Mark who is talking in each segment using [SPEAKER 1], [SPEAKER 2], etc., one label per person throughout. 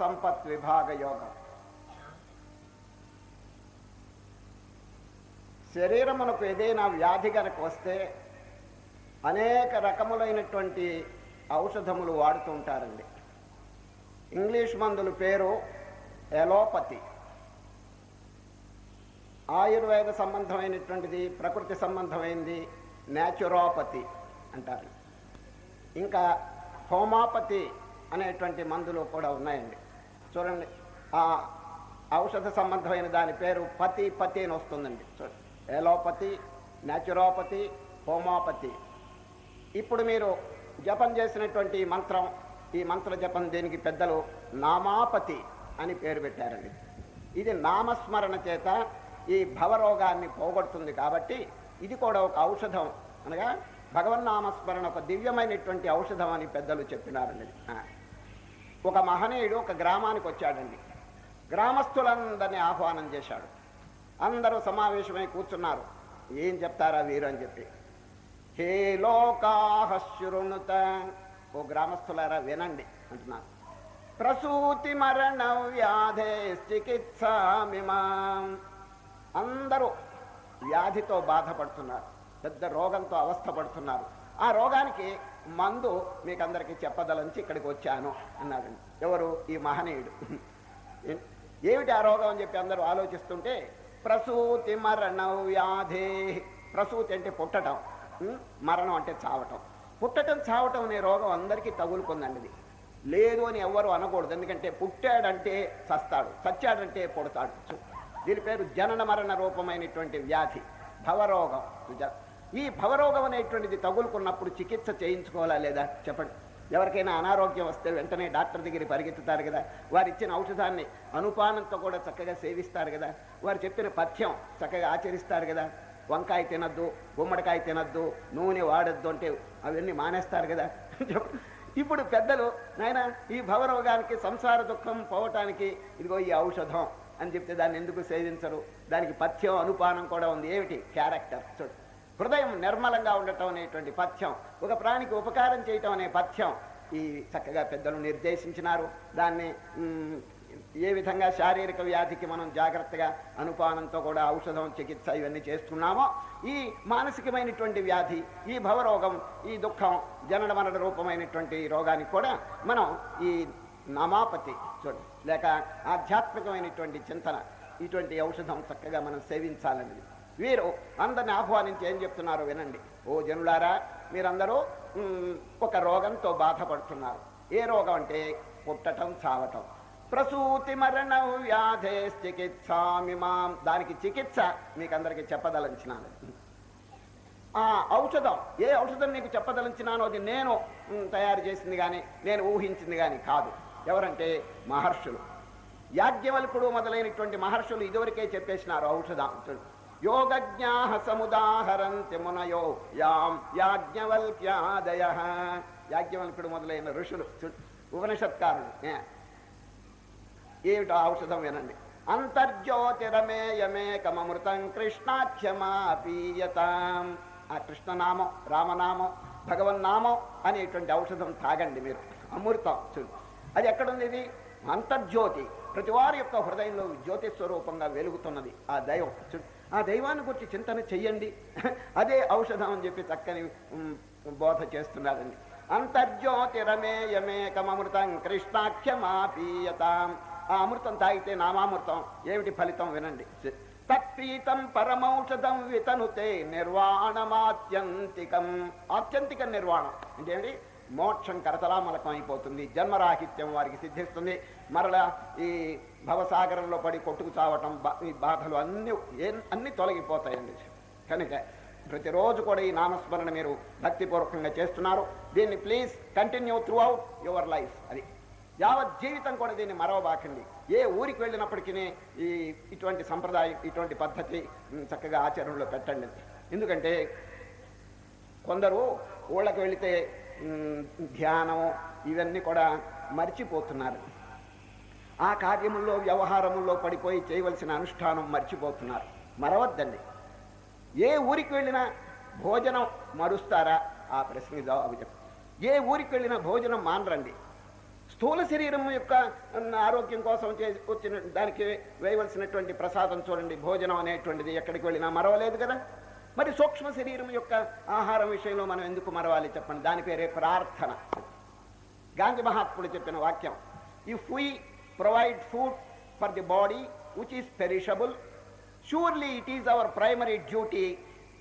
[SPEAKER 1] సంపత్ విభాగ యోగం. శరీరమునకు ఏదైనా వ్యాధి కనుక వస్తే అనేక రకములైనటువంటి ఔషధములు వాడుతూ ఉంటారండి. ఇంగ్లీష్ మందుల పేరు ఎలోపతి. ఆయుర్వేద సంబంధమైనటువంటిది ప్రకృతి సంబంధమైనది న్యాచురోపతి అంటారు. ఇంకా హోమాపతి అనేటువంటి మందులు కూడా ఉన్నాయండి. చూడండి. ఆ ఔషధ సంబంధమైన దాని పేరు పతి పతి అని వస్తుందండి. చూడండి. Allopathy naturopathy homeopathy. ఇప్పుడు మీరు జపం చేసినటువంటి మంత్రం ఈ మంత్ర జపం దీనికి పెద్దలు నామాపతి అని పేరు పెట్టారండి. ఇది నామస్మరణ చేత ఈ భవరోగాన్ని పోగొడుతుంది కాబట్టి ఇది కూడా ఒక ఔషధం. అనగా భగవన్నామస్మరణ ఒక దివ్యమైనటువంటి ఔషధం అని పెద్దలు చెప్పినారండి. ఒక మహనీయుడు ఒక గ్రామానికి వచ్చాడండి. గ్రామస్తులందరినీ ఆహ్వానం చేశాడు. అందరూ సమావేశమై కూర్చున్నారు. ఏం చెప్తారా వీరు అని చెప్పి. హే లోకాహశృణుత. ఓ గ్రామస్తులారా వినండి అంటున్నారు. ప్రసూతి మరణ వ్యాధే చికిత్సామిమాం. అందరూ వ్యాధితో బాధపడుతున్నారు. పెద్ద రోగంతో అవస్థ పడుతున్నారు ఆ రోగానికి మందు మీకు అందరికీ చెప్పదలంచి ఇక్కడికి వచ్చాను అన్నాడండి. ఎవరు? ఈ మహనీయుడు. ఏమిటి ఆ రోగం అని చెప్పి అందరూ ఆలోచిస్తుంటే ప్రసూతి మరణ వ్యాధి. ప్రసూతి అంటే పుట్టడం. మరణం అంటే చావటం. పుట్టటం చావటం అనే రోగం అందరికీ తగులుకుందండి ఇది. లేదు అని ఎవ్వరు అనకూడదు. ఎందుకంటే పుట్టాడంటే చస్తాడు చచ్చాడంటే పుడతాడు. దీని పేరు జనన మరణ రూపమైనటువంటి వ్యాధి భవరోగం ఈ భవరోగం అనేటువంటిది తగులుకున్నప్పుడు చికిత్స చేయించుకోవాలా లేదా? చెప్పండి. ఎవరికైనా అనారోగ్యం వస్తే వెంటనే డాక్టర్ దగ్గర పరిగెత్తుతారు కదా. వారు ఇచ్చిన ఔషధాన్ని అనుపానంతో కూడా చక్కగా సేవిస్తారు కదా. వారు చెప్పిన పథ్యం చక్కగా ఆచరిస్తారు కదా. వంకాయ తినద్దు గుమ్మడికాయ తినద్దు నూనె వాడద్దు అంటే అవన్నీ మానేస్తారు కదా. ఇప్పుడు పెద్దలు నాయన ఈ భవరోగానికి సంసార దుఃఖం పోవటానికి ఇదిగో ఈ ఔషధం అని చెప్తే దాన్ని ఎందుకు సేవించరు? దానికి పథ్యం అనుపానం కూడా ఉంది. ఏమిటి? క్యారెక్టర్. చూడు. హృదయం నిర్మలంగా ఉండటం అనేటువంటి పథ్యం ఒక ప్రాణికి ఉపకారం చేయటం అనే పథ్యం ఈ చక్కగా పెద్దలు నిర్దేశించినారు. దాన్ని ఏ విధంగా శారీరక వ్యాధికి మనం జాగ్రత్తగా అనుపానంతో కూడా ఔషధం చికిత్స ఇవన్నీ చేస్తున్నామో ఈ మానసికమైనటువంటి వ్యాధి ఈ భవరోగం ఈ దుఃఖం జనన మరణ రూపమైనటువంటి రోగానికి కూడా మనం ఈ నమాపతి చూడండి లేక ఆధ్యాత్మికమైనటువంటి చింతన ఇటువంటి ఔషధం చక్కగా మనం సేవించాలని వీరు అందరిని ఆహ్వానించి ఏం చెప్తున్నారు వినండి. ఓ జనులారా మీరందరూ ఒక రోగంతో బాధపడుతున్నారు. ఏ రోగం అంటే పుట్టటం చావటం. ప్రసూతి మరణ వ్యాధే చికిత్సామిమాం దానికి చికిత్స మీకు అందరికీ చెప్పదలంచినాను. ఆ ఔషధం ఏ ఔషధం నీకు చెప్పదలించినానో అది నేను తయారు చేసింది కానీ నేను ఊహించింది కానీ కాదు. ఎవరంటే మహర్షులు. యాజ్ఞవల్కుడు మొదలైనటువంటి మహర్షులు ఇదివరకే చెప్పేసినారు ఔషధం. యోగజ్ఞా సముదాహరంతి మునయో యాం యాజ్ఞవల్క్యాదయ. యాజ్ఞవల్కుడు మొదలైన ఋషులు ఉపనిషత్కారులు ఏమిటో ఔషధం వినండి. అంతర్జ్యోతిరమేయమేకమృతం కృష్ణాఖ్యమాపీయతాం. ఆ కృష్ణనామం రామనామం భగవన్నామం అనేటువంటి ఔషధం తాగండి మీరు. అమృతం అది ఎక్కడుంది ఇది? అంతర్జ్యోతి. ప్రతివారి యొక్క హృదయంలో జ్యోతి స్వరూపంగా వెలుగుతున్నది ఆ దైవం ఆ దైవాన్ని గురించి చింతన చెయ్యండి. అదే ఔషధం అని చెప్పి చక్కని బోధ చేస్తున్నారండి. అంతర్జ్యోతిరమేయమేకమృతం కృష్ణాఖ్యమాపీయతాం. ఆ అమృతం తాగితే నామామృతం ఏమిటి ఫలితం వినండి. తత్పీతం పరమౌషధం వితనుతే నిర్వాణమాత్యంతికం. ఆత్యంతిక నిర్వాణం అంటే మోక్షం కరతలామలకం అయిపోతుంది. జన్మరాహిత్యం వారికి సిద్ధిస్తుంది. మరలా ఈ భవసాగరంలో పడి కొట్టుకు చావటం బా- ఈ బాధలు అన్ని అన్ని తొలగిపోతాయండి. కనుక ప్రతిరోజు కూడా ఈ నామస్మరణ మీరు భక్తిపూర్వకంగా చేస్తున్నారు. దీన్ని please continue throughout your life అది. యావత్ జీవితం కూడా దీన్ని మరవబాకండి ఏ ఊరికి వెళ్ళినప్పటికీ ఈ ఇటువంటి సంప్రదాయం ఇటువంటి పద్ధతి చక్కగా ఆచరణలో పెట్టండి. ఎందుకంటే కొందరు ఊళ్ళకి వెళితే ధ్యానం ఇవన్నీ కూడా మర్చిపోతున్నారు. ఆ కార్యముల్లో వ్యవహారముల్లో పడిపోయి చేయవలసిన అనుష్ఠానం మర్చిపోతున్నారు. మరవద్దండి. ఏ ఊరికి వెళ్ళినా భోజనం మరుస్తారా? ఆ ప్రశ్నకి జవాబు చెప్పు. ఏ ఊరికి వెళ్ళినా భోజనం మానరండి. స్థూల శరీరం యొక్క ఆరోగ్యం కోసం చే- వచ్చిన దానికి వేయవలసినటువంటి ప్రసాదం చూడండి. భోజనం అనేటువంటిది ఎక్కడికి వెళ్ళినా మరవలేదు కదా? మరి సూక్ష్మ శరీరం యొక్క ఆహారం విషయంలో మనం ఎందుకు మరవాలి చెప్పండి? దాని పేరే ప్రార్థన. గాంధీ మహాత్ముడు చెప్పిన వాక్యం if we provide food for the body which is perishable surely it is our primary duty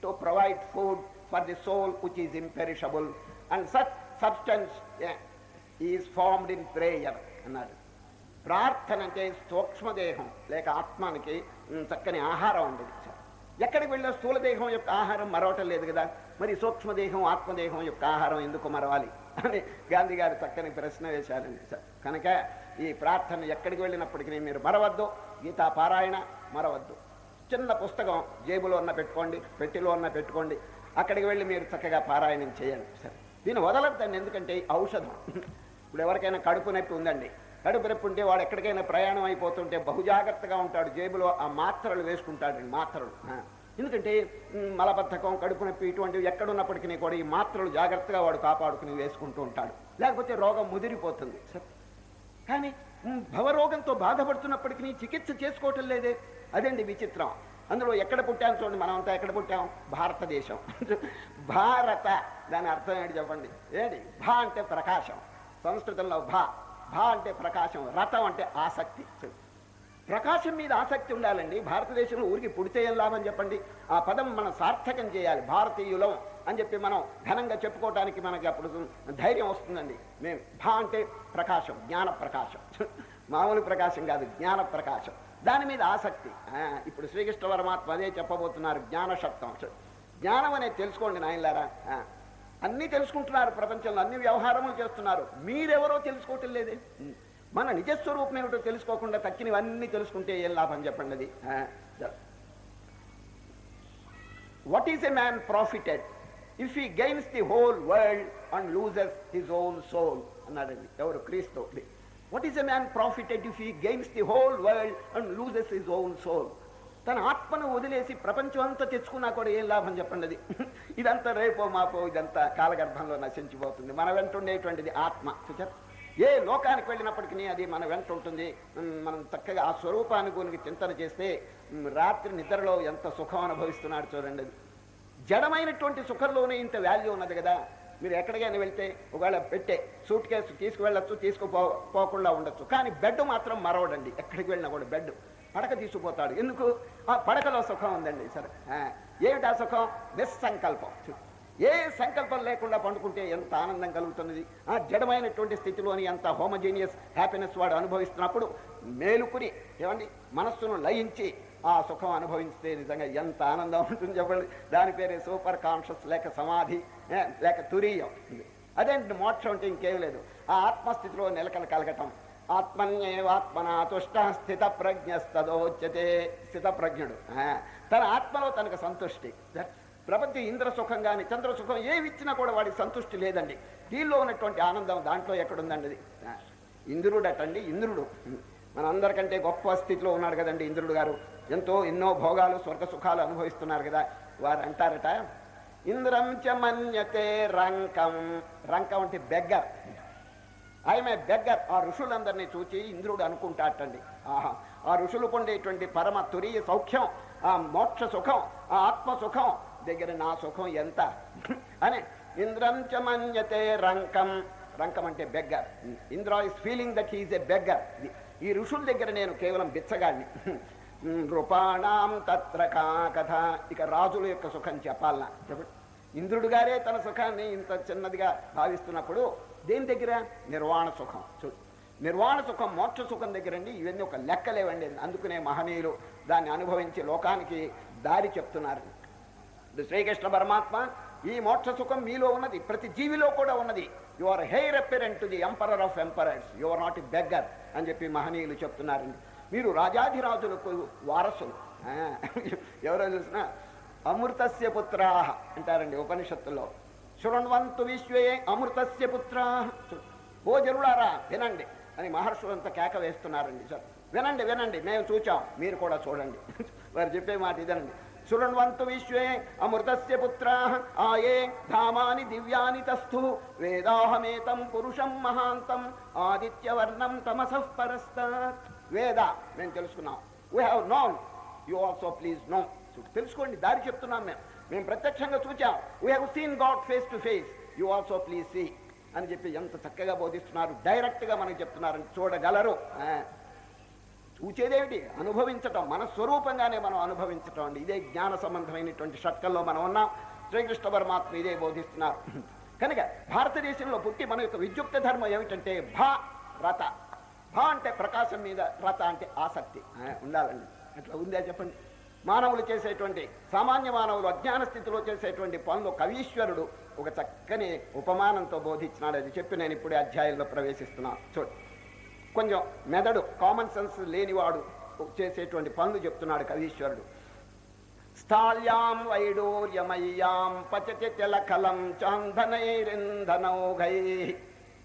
[SPEAKER 1] to provide food for the soul which is imperishable and such substance is formed in prayer అన్నాడు. ప్రార్థన అంటే సూక్ష్మదేహం లేక ఆత్మానికి చక్కని ఆహారం ఉండేది. ఎక్కడికి వెళ్ళిన స్థూలదేహం యొక్క ఆహారం మరవటం లేదు కదా. మరి సూక్ష్మదేహం ఆత్మదేహం యొక్క ఆహారం ఎందుకు మరవాలి? అని గాంధీ గారు చక్కని ప్రశ్న వేశారండి సార్. కనుక ఈ ప్రార్థన ఎక్కడికి వెళ్ళినప్పటికీ మీరు మరవద్దు. గీతా పారాయణ మరవద్దు. చిన్న పుస్తకం జేబులో ఉన్న పెట్టుకోండి పెట్టిలో ఉన్న పెట్టుకోండి. అక్కడికి వెళ్ళి మీరు చక్కగా పారాయణం చేయండి సరే. దీన్ని వదలద్దండి ఎందుకంటే ఔషధం. ఇప్పుడు ఎవరికైనా కడుపు నొప్పి ఉందండి. కడుపు నొప్పి ఉంటే వాడు ఎక్కడికైనా ప్రయాణం అయిపోతుంటే బహుజాగ్రత్తగా ఉంటాడు. జేబులో ఆ మాత్రలు వేసుకుంటాడు మాత్రలు. ఎందుకంటే మలబద్ధకం కడుపు నొప్పి ఇటువంటివి ఎక్కడున్నప్పటికీ కూడా ఈ మాత్రలు జాగ్రత్తగా వాడు కాపాడుకుని వేసుకుంటూ ఉంటాడు. లేకపోతే రోగం ముదిరిపోతుంది. కానీ భవరోగంతో బాధపడుతున్నప్పటికీ చికిత్స చేసుకోవటం లేదే. అదండి విచిత్రం. అందులో ఎక్కడ పుట్టాం చూడండి. మనం ఎక్కడ పుట్టాం? భారతదేశం. భారత. దాని అర్థం ఏంటి చెప్పండి? ఏంటి? భా అంటే ప్రకాశం. సంస్కృతంలో భా. అంటే ప్రకాశం రథం అంటే ఆసక్తి. ప్రకాశం మీద ఆసక్తి ఉండాలండి. భారతదేశంలో ఊరికి పుడితే ఏం లాభం చెప్పండి? ఆ పదం మనం సార్థకం చేయాలి. భారతీయులం అని చెప్పి మనం ఘనంగా చెప్పుకోవడానికి మనకి అప్పుడు ధైర్యం వస్తుందండి. మేము భా అంటే ప్రకాశం జ్ఞాన ప్రకాశం. మామూలు ప్రకాశం కాదు జ్ఞాన ప్రకాశం. దాని మీద ఆసక్తి. ఆ, ఇప్పుడు శ్రీకృష్ణ పరమాత్మ అదే చెప్పబోతున్నారు జ్ఞాన శబ్దం జ్ఞానం అనేది తెలుసుకోండి నాయనలారా. అన్నీ తెలుసుకుంటున్నారు ప్రపంచంలో అన్ని వ్యవహారములు చేస్తున్నారు. మీరెవరో తెలుసుకోవటం లేదే. మన నిజస్వరూపం ఏమిటో తెలుసుకోకుండా తక్కినవన్నీ తెలుసుకుంటే ఏం లాభం చెప్పండి అది what is a man profited if he gains the whole world and loses his own soul అన్నాడండి. ఎవరు? క్రీస్తు. What is a man profited if he gains the whole world and loses his own soul తన ఆత్మను వదిలేసి ప్రపంచం అంతా తెచ్చుకున్నా కూడా ఏం లాభం చెప్పండి అది ఇదంతా రేపో మాపో ఇదంతా కాలగర్భంలో నశించిపోతుంది. మన వెంట ఉండేటువంటిది ఆత్మ చూచారు ఏ లోకానికి వెళ్ళినప్పటికీ అది మన వెంట ఉంటుంది. మనం చక్కగా ఆ స్వరూపాన్ని గురించి చింతన చేస్తే రాత్రి నిద్రలో ఎంత సుఖం అనుభవిస్తున్నాడు చూడండి. జడమైనటువంటి సుఖంలోనే ఇంత వాల్యూ ఉన్నది కదా. మీరు ఎక్కడికైనా వెళ్తే ఒకవేళ పెట్టే సూట్ కేసు తీసుకువెళ్ళచ్చు తీసుకుపో పోకుండా ఉండొచ్చు. కానీ బెడ్ మాత్రం మరవడండి. ఎక్కడికి వెళ్ళినా కూడా బెడ్ పడక తీసుకుపోతాడు. ఎందుకు? ఆ పడకలో సుఖం ఉందండి సరే. ఏమిటి ఆ సుఖం నిస్సంకల్పం. ఏ సంకల్పం లేకుండా పండుకుంటే ఎంత ఆనందం కలుగుతున్నది? ఆ జడమైనటువంటి స్థితిలోని ఎంత హోమజీనియస్ హ్యాపీనెస్ వాడు అనుభవిస్తున్నప్పుడు మేలుకుని ఏమండి మనస్సును లయించి ఆ సుఖం అనుభవిస్తే నిజంగా ఎంత ఆనందం ఉంటుంది చెప్పండి. దాని పేరే సూపర్ కాన్షియస్ లేక సమాధి లేక తురీయం. అదేంటి మోక్షం అంటే ఇంకేం లేదు. ఆ ఆత్మస్థితిలో నిలకలు కలగటం. ఆత్మన్యేవాత్మన తుష్ట స్థిత ప్రజ్ఞస్తదోచ్యతే స్థిత ప్రజ్ఞుడు తన ఆత్మలో తనకు సంతుష్టి. ప్రపంచ ఇంద్ర సుఖం కానీ చంద్ర సుఖం ఏమి ఇచ్చినా కూడా వాడికి సంతుష్టి లేదండి. దీనిలో ఉన్నటువంటి ఆనందం దాంట్లో ఎక్కడుందండి అది? ఇంద్రుడు అటండి ఇంద్రుడు. మనందరికంటే గొప్ప స్థితిలో ఉన్నాడు కదండి ఇంద్రుడు గారు. ఎంతో ఎన్నో భోగాలు స్వర్గ సుఖాలు అనుభవిస్తున్నారు కదా వారు అంటారట ఇంద్రం చమన్యతే రంకం. రంకం అంటే బెగ్గర్. ఆమె బెగ్గర్. ఆ ఋషులందరినీ చూచి ఇంద్రుడు అనుకుంటాటండి. ఆహా ఆ ఋషులు పొందేటువంటి పరమ తురియ సౌఖ్యం. ఆ మోక్ష సుఖం ఆ ఆత్మ సుఖం దగ్గర నా సుఖం ఎంత? అని ఇంద్రం చ మన్యతే రంకం. రంకం అంటే beggar Indra is feeling that he is a beggar ఈ ఋషుల దగ్గర నేను కేవలం బిచ్చగాడిని నృపాణం తత్ర కా కథ. ఇక రాజుల యొక్క సుఖం చెప్పాలనా? ఇంద్రుడు గారే తన సుఖాన్ని ఇంత చిన్నదిగా భావిస్తున్నప్పుడు దేని దగ్గర? నిర్వాణ సుఖం. చూడు. నిర్వాణ సుఖం మోక్ష సుఖం దగ్గరండి ఇవన్నీ ఒక లెక్కలేవండి. అందుకునే మహనీయులు దాన్ని అనుభవించి లోకానికి దారి చెప్తున్నారు. శ్రీకృష్ణ పరమాత్మ ఈ మోక్ష సుఖం మీలో ఉన్నది ప్రతి జీవిలో కూడా ఉన్నది. You are heir apparent to the emperor of emperors you are not a beggar అని చెప్పి మహనీయులు చెప్తున్నారండి. మీరు రాజాధిరాజులకు వారసులు. ఎవరో చూసినా అమృతస్య పుత్రాహ అంటారండి ఉపనిషత్తుల్లో. శృణ్వంతు విశ్వే అమృతస్య పుత్రాహ ఓ జరుడారా వినండి. అని మహర్షులంతా కేక వేస్తున్నారండి సార్. వినండి వినండి మేము చూచాం మీరు కూడా చూడండి. వారు చెప్పే మాట ఇదనండి. శృణ్వంతు విశ్వే అమృతస్య పుత్రా ఆయే ధామాని దివ్యాని తస్థు వేదాహమేతం పురుషం మహాంతం ఆదిత్యవర్ణం తమసః పరస్తాత్ వేద మేము తెలుసుకున్నాం. We have known you also please know తెలుసుకోండి దారి చెప్తున్నాం మేము. మేము ప్రత్యక్షంగా చూచాం. We have seen God face to face you also please see అని చెప్పి ఎంత చక్కగా బోధిస్తున్నారు. డైరెక్ట్గా మనకు చెప్తున్నారు చూడగలరు. ఆ. చూచేదేమిటి? అనుభవించటం మన స్వరూపంగానే మనం అనుభవించటం అండి. ఇదే జ్ఞాన సంబంధమైనటువంటి షట్కల్లో మనం ఉన్నాం. శ్రీకృష్ణ పరమాత్మ ఇదే బోధిస్తున్నారు. కనుక భారతదేశంలో పుట్టి మన యొక్క విద్యుక్త ధర్మం ఏమిటంటే భా రత. భా అంటే ప్రకాశం మీద రత అంటే ఆసక్తి. ఉండాలండి. అట్లా ఉందా చెప్పండి? మానవులు చేసేటువంటి సామాన్య మానవులు అజ్ఞాన స్థితిలో చేసేటువంటి పనులు. కవీశ్వరుడు ఒక చక్కని ఉపమానంతో బోధించినాడు. అది చెప్పి నేను ఇప్పుడే అధ్యాయంలో ప్రవేశిస్తున్నాను చూడు. కొంచెం మెదడు కామన్ సెన్స్ లేనివాడు చేసేటువంటి పనులు చెప్తున్నాడు కవీశ్వరుడు. స్థాళ్యాం వైడూర్యమయ్యాం పచతి తిలకలం చాంధనైరింధనౌఘై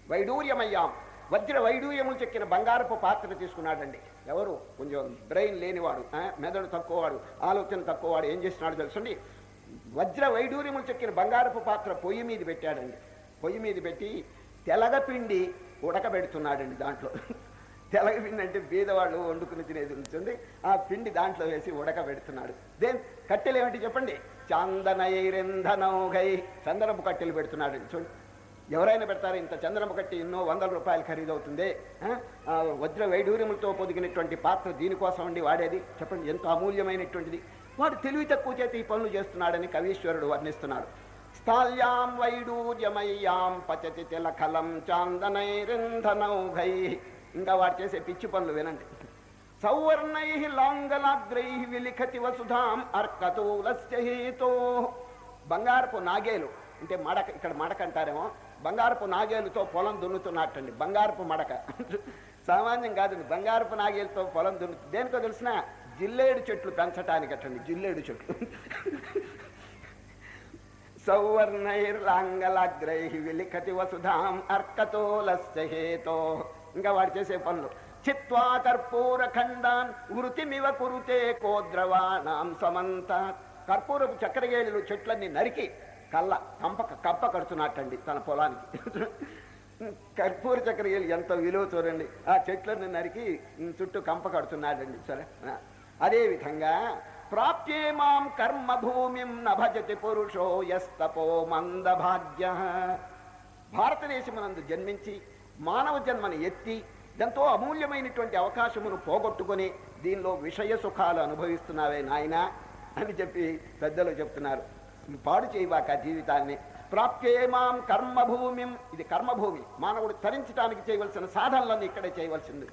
[SPEAKER 1] వైడూర్యమయ్యాం. వజ్ర వైడూర్యములు చెక్కిన బంగారపు పాత్ర తీసుకున్నాడండి. ఎవరు? కొంచెం బ్రెయిన్ లేనివాడు మెదడు తక్కువవాడు ఆలోచన తక్కువవాడు ఏం చేస్తున్నాడు తెలుసండి? వజ్ర వైడూర్యములు చెక్కిన బంగారపు పాత్ర పొయ్యి మీద పెట్టాడండి. పొయ్యి మీద పెట్టి తెలగపిండి ఉడకబెడుతున్నాడండి దాంట్లో. తెలగపిండి అంటే బీదవాళ్ళు వండుకుని తినేది ఉంటుంది. ఆ పిండి దాంట్లో వేసి ఉడకబెడుతున్నాడు. దేని కట్టెలు ఏమిటి చెప్పండి? చాందనైరింధనౌఘై చందనపు కట్టెలు పెడుతున్నాడు చూడండి ఎవరైనా పెడతారు ఇంత చందనం కట్టి ఎన్నో వందల రూపాయలు ఖరీదవుతుంది వజ్ర వైడూర్యములతో పొదిగినటువంటి పాత్ర దీనికోసం అండి వాడేది? చెప్పండి ఎంతో అమూల్యమైనటువంటిది? వాడు తెలివి తక్కువ చేతి ఈ పనులు చేస్తున్నాడని కవీశ్వరుడు వర్ణిస్తున్నాడు. స్థాల్యాం వైడూర్యమయ్యాం పచతి తిలకలం చాందనైరింధనౌఘై ఇంకా వాడు చేసే పిచ్చి పనులు వినండి. సౌవర్ణై లాంగలాగ్రై విలిఖతి వసుధాం అర్కతూలస్య హేతో. బంగారపు నాగేలు అంటే మడక ఇక్కడ మడక అంటారేమో బంగారపు నాగేలుతో పొలం దున్నుతున్నట్టండి. బంగారపు మడక. సామాన్యం కాదండి బంగారపు నాగేలుతో పొలం దున్ను దేనికో తెలిసిన? జిల్లేడు చెట్లు పెంచటానికి అట్టండి జిల్లేడు చెట్లు. సౌవర్ణైర్లాంగలగ్రై విలిఖతి వసుధాం అర్కతోలస్య ఇంకా వాడు చేసే పనులు. చిత్వా కర్పూర ఖండాన్ వృతిమివ కురుతే కోద్రవాణాం సమంత కర్పూరపు చక్రగేళులు చెట్లన్నీ నరికి కళ్ళ కంప కప్ప కడుతున్నట్టండి తన పొలానికి. కర్పూర చక్రియలు ఎంత విలువ చూడండి. ఆ చెట్లను నరికి చుట్టూ కంప కడుతున్నాడండి సరే. అదేవిధంగా అదే ప్రాప్యే మాం కర్మభూమిం నభజతి పురుషో యస్తపో మందభాగ్య. భారతదేశమునందు జన్మించి మానవ జన్మను ఎత్తి ఎంతో అమూల్యమైనటువంటి అవకాశమును పోగొట్టుకొని దీనిలో విషయ సుఖాలు అనుభవిస్తున్నావే నాయనా అని చెప్పి పెద్దలు చెప్తున్నారు. పాడు చేయవాక జీవితాన్ని? ప్రాప్యే మాం కర్మభూమి. ఇది కర్మభూమి. మానవుడు తరించడానికి చేయవలసిన సాధనలన్నీ ఇక్కడే చేయవలసింది.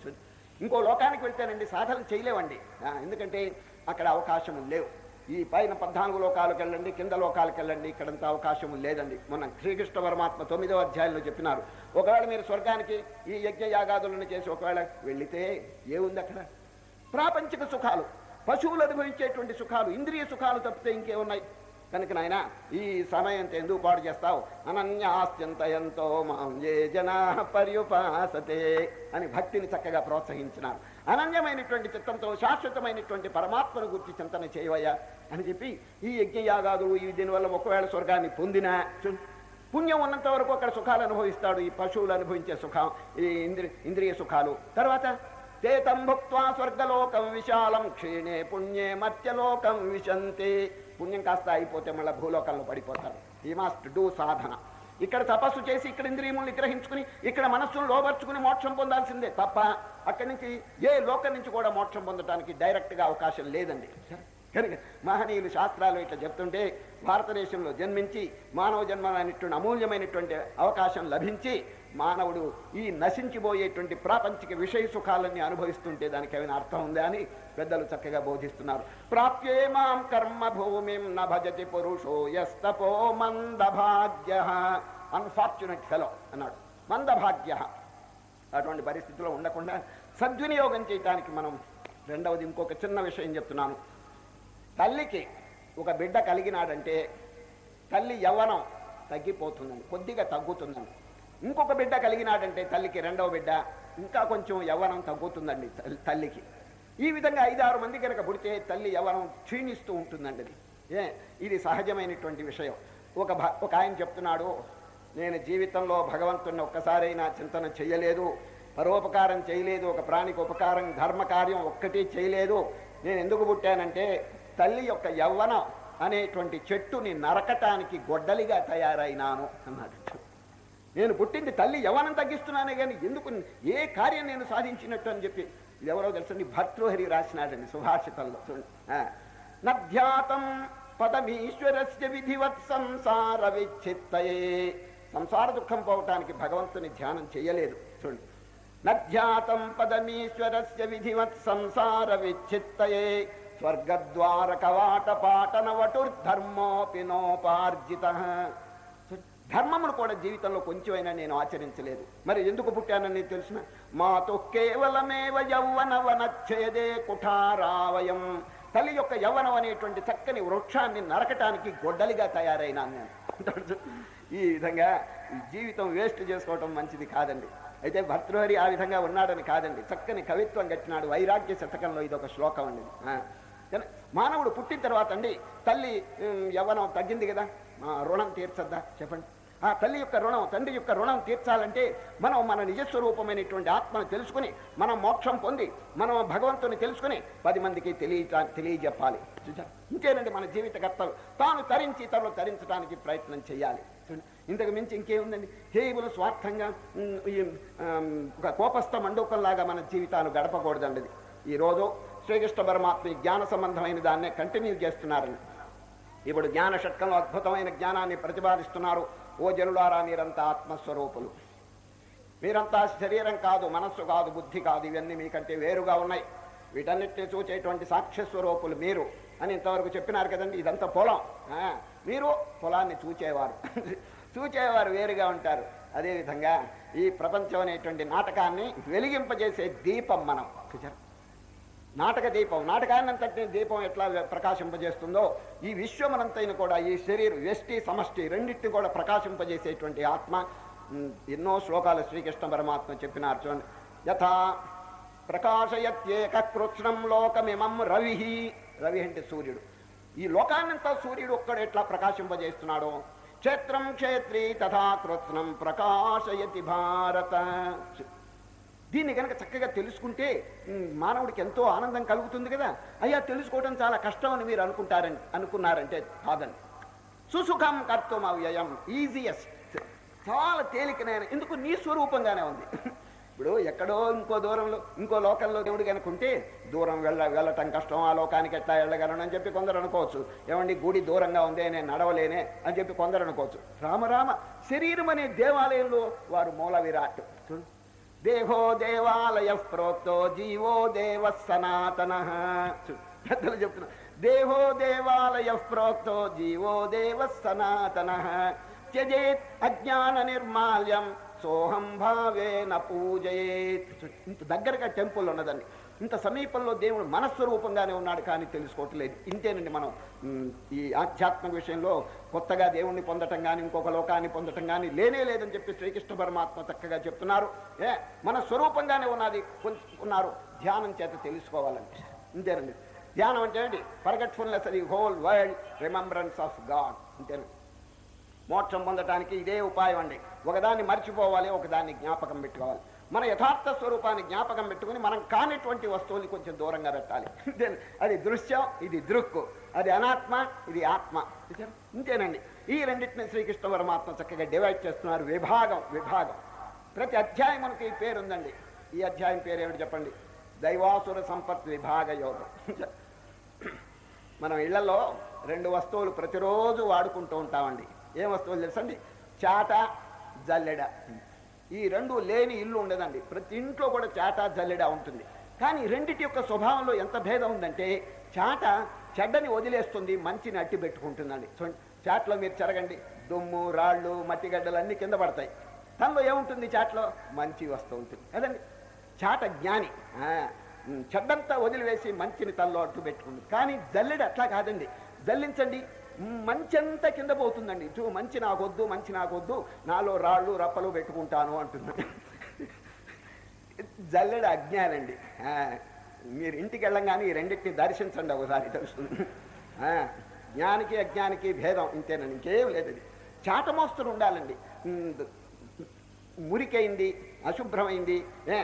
[SPEAKER 1] ఇంకో లోకానికి వెళ్తేనండి సాధన చేయలేవండి. ఎందుకంటే అక్కడ అవకాశం లేవు. ఈ పైన పద్నాలుగు లోకాలకు వెళ్ళండి కింద లోకాలకు వెళ్ళండి ఇక్కడంత అవకాశం లేదండి. మొన్న శ్రీకృష్ణ పరమాత్మ తొమ్మిదవ అధ్యాయంలో చెప్పినారు. ఒకవేళ మీరు స్వర్గానికి ఈ యజ్ఞ యాగాదులను చేసి ఒకవేళ వెళితే ఏముంది అక్కడ? ప్రాపంచిక సుఖాలు. పశువులు అనుభవించేటువంటి సుఖాలు ఇంద్రియ సుఖాలు తప్పితే ఇంకేమున్నాయి? కనుక నాయన ఈ సమయం ఎందుకు పాడు చేస్తావు? అనన్యాస్యంతయంతో మాం ఏ జనా పర్యుపాసతే అని భక్తిని చక్కగా ప్రోత్సహించినారు. అనన్యమైనటువంటి చిత్తంతో శాశ్వతమైనటువంటి పరమాత్మను గుర్తి చింతన చేయవయ్యా అని చెప్పి ఈ యజ్ఞయాగాదులు ఈ దీనివల్ల ఒకవేళ స్వర్గాన్ని పొందినా పుణ్యం ఉన్నంత వరకు అక్కడ సుఖాలు అనుభవిస్తాడు. ఈ పశువులు అనుభవించే సుఖం ఈ ఇంద్రి ఇంద్రియ సుఖాలు. తర్వాత తేతం భుక్వా స్వర్గలోకం విశాలం క్షీణే పుణ్యే మత్యలోకం విశంతే. పుణ్యం కాస్త అయిపోతే మళ్ళీ భూలోకంలో పడిపోతారు. ఈ మాస్ట్ డూ సాధన. ఇక్కడ తపస్సు చేసి ఇక్కడ ఇంద్రియములు నిగ్రహించుకుని ఇక్కడ మనస్సును లోపరుచుకుని మోక్షం పొందాల్సిందే తప్ప అక్కడి నుంచి ఏ లోకం నుంచి కూడా మోక్షం పొందడానికి డైరెక్ట్గా అవకాశం లేదండి. కనుక మహనీయులు శాస్త్రాలు ఇట్లా చెప్తుంటే భారతదేశంలో జన్మించి మానవ జన్మ అనేటువంటి అమూల్యమైనటువంటి అవకాశం లభించి మానవుడు ఈ నశించిపోయేటువంటి ప్రాపంచిక విషయ సుఖాలన్నీ అనుభవిస్తుంటే దానికి ఏమైనా అర్థం ఉందా అని పెద్దలు చక్కగా బోధిస్తున్నారు. ప్రాప్యే మాం కర్మ భూమిం న పురుషో యస్తపో మందభాగ్య. అన్ఫార్చునేట్ ఫెలో అన్నాడు. మందభాగ్య. అటువంటి పరిస్థితిలో ఉండకుండా సద్వినియోగం చేయటానికి మనం రెండవది ఇంకొక చిన్న విషయం చెప్తున్నాను. తల్లికి ఒక బిడ్డ కలిగినాడంటే తల్లి యవ్వనం తగ్గిపోతుందండి కొద్దిగా తగ్గుతుందండి. ఇంకొక బిడ్డ కలిగినాడంటే తల్లికి రెండవ బిడ్డ ఇంకా కొంచెం యవ్వనం తగ్గుతుందండి తల్లికి. ఈ విధంగా ఐదారు మంది కనుక పుడితే తల్లి యవ్వనం క్షీణిస్తూ ఉంటుందండి ఏ ఇది సహజమైనటువంటి విషయం. ఒక ఒక ఆయన చెప్తున్నాడు నేను జీవితంలో భగవంతుని ఒక్కసారైనా చింతన చేయలేదు పరోపకారం చేయలేదు ఒక ప్రాణికి ఉపకారం ధర్మకార్యం ఒక్కటి చేయలేదు నేను ఎందుకు పుట్టానంటే తల్లి యొక్క యవ్వనం అనేటువంటి చెట్టుని నరకటానికి గొడ్డలిగా తయారైనాను అన్నాడు. నేను పుట్టింది తల్లి యవనం తగ్గిస్తున్నానే కానీ ఎందుకు ఏ కార్యం నేను సాధించినట్టు అని చెప్పి ఇది ఎవరో తెలుసండి భర్తృహరి రాసినాడండి సుభాషితంలో నధ్యాతం పదమీశ్వరస్య విధివత్ సంసార విచ్చిత్తయే. సంసార దుఃఖం పోవటానికి భగవంతుని ధ్యానం చేయలేదు. చూడండి నధ్యాతం పదమీశ్వరస్య విధివత్ సంసార విచ్చిత్తయే. స్వర్గద్వార కవాట పాటన వటుర్ధర్మోపి నోపార్జిత. ధర్మమును కూడా జీవితంలో కొంచెమైనా నేను ఆచరించలేదు. మరి ఎందుకు పుట్టానని తెలిసిన? మాతో కేవలమేవ యౌవనవనచ్చేదే కుఠారావయం. తల్లి యొక్క యవ్వనం అనేటువంటి చక్కని వృక్షాన్ని నరకటానికి గొడ్డలిగా తయారైనాను నేను. ఈ విధంగా జీవితం వేస్ట్ చేసుకోవటం మంచిది కాదండి. అయితే భర్తృహరి ఆ విధంగా ఉన్నాడని కాదండి. చక్కని కవిత్వం గట్టినాడు. వైరాగ్య శతకంలో ఇది ఒక శ్లోకం అండి. మానవుడు పుట్టిన తర్వాత అండి తల్లి ఉమ్, యవ్వనం తగ్గింది కదా? ఆ, రుణం తీర్చద్దా? చెప్పండి. ఆ తల్లి యొక్క రుణం తండ్రి యొక్క రుణం తీర్చాలంటే మనం మన నిజస్వరూపమైనటువంటి ఆత్మను తెలుసుకుని మనం మోక్షం పొంది మనం భగవంతుని తెలుసుకుని పది మందికి తెలియ తెలియజెప్పాలి. ఇంకేనండి మన జీవిత కర్తలు తాను తరించి ఇతరులు తరించడానికి ప్రయత్నం చేయాలి. ఇంతకు మించి ఇంకేముందండి? కేవలం స్వార్థంగా ఈ, ఒక కోపస్థ మండూకంలాగా మన జీవితాలు గడపకూడదండి. ఈరోజు శ్రీకృష్ణ పరమాత్మ జ్ఞాన సంబంధమైన దాన్నే కంటిన్యూ చేస్తున్నారండి. ఇప్పుడు జ్ఞాన షట్కంలో అద్భుతమైన జ్ఞానాన్ని ప్రతిపాదిస్తున్నారు. ఓ జనులారా మీరంతా ఆత్మస్వరూపులు. మీరంతా శరీరం కాదు మనస్సు కాదు బుద్ధి కాదు ఇవన్నీ మీకంటే వేరుగా ఉన్నాయి. వీటన్నిటిని చూచేటువంటి సాక్ష్యస్వరూపులు మీరు అని ఇంతవరకు చెప్పినారు కదండి ఇదంతా పొలం. మీరు పొలాన్ని చూచేవారు. చూచేవారు వేరుగా ఉంటారు. అదేవిధంగా ఈ ప్రపంచం అనేటువంటి నాటకాన్ని వెలిగింపజేసే దీపం మనం. చూచారు నాటక దీపం నాటకాన్నంతటి దీపం ఎట్లా ప్రకాశింపజేస్తుందో ఈ విశ్వమనంతైన కూడా ఈ శరీరం వ్యష్టి సమష్టి రెండింటిని కూడా ప్రకాశింపజేసేటువంటి ఆత్మ ఎన్నో శ్లోకాలు శ్రీకృష్ణ పరమాత్మ చెప్పినారు చూడండి యథా ప్రకాశయత్యేక కృత్స్నం లోకమిమం రవి. రవి అంటే సూర్యుడు. ఈ లోకాన్నంతా సూర్యుడు ఒక్కడు ఎట్లా ప్రకాశింపజేస్తున్నాడు? క్షేత్రం క్షేత్రి తథా కృత్స్నం ప్రకాశయతి భారత. దీన్ని కనుక చక్కగా తెలుసుకుంటే మానవుడికి ఎంతో ఆనందం కలుగుతుంది కదా. అయ్యా తెలుసుకోవడం చాలా కష్టం అని మీరు అనుకుంటారని అనుకున్నారంటే కాదండి. సుసుఖం కర్తం అవ్యయం ఈజియెస్ట్ చాలా తేలికనైన ఎందుకు నీ స్వరూపంగానే ఉంది. ఇప్పుడు ఎక్కడో ఇంకో దూరంలో ఇంకో లోకంలో దేవుడు కనుకుంటే దూరం వెళ్ళ వెళ్ళటం కష్టం ఆ లోకానికి ఎట్లా వెళ్ళగలను అని చెప్పి కొందరు అనుకోవచ్చు. ఏమండి గుడి దూరంగా ఉంది నేను నడవలేనే అని చెప్పి కొందరు అనుకోవచ్చు. రామరామ శరీరం అనే దేవాలయంలో వారు మూల విరాట్ చూడు దేహో దేవాలయ ప్రోక్తో జీవో దేవ సనాతన పెద్దలు చెప్తున్నా. దేహో దేవాలయ ప్రోక్తో జీవో దేవ సనాతన త్యజేత్ అజ్ఞాన నిర్మాల్యం సోహం భావేన పూజయేత్. ఇంత దగ్గరగా టెంపుల్ ఉన్నదండి. ఇంత సమీపంలో దేవుడు మనస్వరూపంగానే ఉన్నాడు కానీ తెలుసుకోవట్లేదు. ఇంతేనండి మనం ఈ ఆధ్యాత్మిక విషయంలో కొత్తగా దేవుణ్ణి పొందటం కానీ ఇంకొక లోకాన్ని పొందటం కానీ లేనే లేదని చెప్పి శ్రీకృష్ణ పరమాత్మ చక్కగా చెప్తున్నారు. ఏ మన స్వరూపంగానే ఉన్నది కొంచెం ఉన్నారు. ధ్యానం చేత తెలుసుకోవాలండి. ఇంతేనండి. ధ్యానం అంటే ఏంటి? ఫర్గట్ఫుల్నెస్ అది whole world remembrance of God. అంతేనండి మోక్షం పొందటానికి ఇదే ఉపాయం అండి. ఒకదాన్ని మర్చిపోవాలి ఒకదాన్ని జ్ఞాపకం పెట్టుకోవాలి. మన యథార్థ స్వరూపాన్ని జ్ఞాపకం పెట్టుకుని మనం కానిటువంటి వస్తువుని కొంచెం దూరంగా పెట్టాలి. అది దృశ్యం ఇది దృక్కు. అది అనాత్మ ఇది ఆత్మ. ఇంతేనండి. ఈ రెండింటిని శ్రీకృష్ణ పరమాత్మ చక్కగా డివైడ్ చేస్తున్నారు. విభాగం విభాగం. ప్రతి అధ్యాయం మనకి ఈ పేరు ఉందండి ఈ అధ్యాయం పేరు ఏమిటి చెప్పండి? దైవాసుర సంపత్ విభాగ యోగం. మనం ఇళ్ళలో రెండు వస్తువులు ప్రతిరోజు వాడుకుంటూ ఉంటామండి. ఏం వస్తువులు తెలుసండి? చాట జల్లెడ. ఈ రెండు లేని ఇల్లు ఉండదండి. ప్రతి ఇంట్లో కూడా చాట జల్లెడ ఉంటుంది. కానీ రెండిటి యొక్క స్వభావంలో ఎంత భేదం ఉందంటే చాట చెడ్డని వదిలేస్తుంది మంచిని అట్టి పెట్టుకుంటుందండి. చూడండి చాట్లో మీరు చెరగండి. దుమ్ము రాళ్ళు మట్టిగడ్డలు అన్నీ కింద పడతాయి. తనలో ఏముంటుంది చాట్లో? మంచి వస్తూ ఉంటుంది. కదండి చాట జ్ఞాని. ఆ, చెడ్డంతా వదిలివేసి మంచిని తనలో అట్టు పెట్టుకుంది కానీ జల్లెడ అట్లా కాదండి. జల్లించండి. ఉమ్, మంచి అంతా కింద పోతుందండి. చూ మంచి నాకొద్దు మంచి నాకొద్దు నాలో రాళ్ళు రప్పలు పెట్టుకుంటాను అంటున్నాడు జల్లెడ అజ్ఞానండి. మీరు ఇంటికి వెళ్ళంగానే ఈ రెండింటిని దర్శించండి ఒకసారి తెలుస్తుంది. జ్ఞానికి అజ్ఞానికి భేదం ఇంతేనండి. ఇంకేం లేదు అది చాటమోస్తులు ఉండాలండి మురికైంది అశుభ్రమైంది ఏ,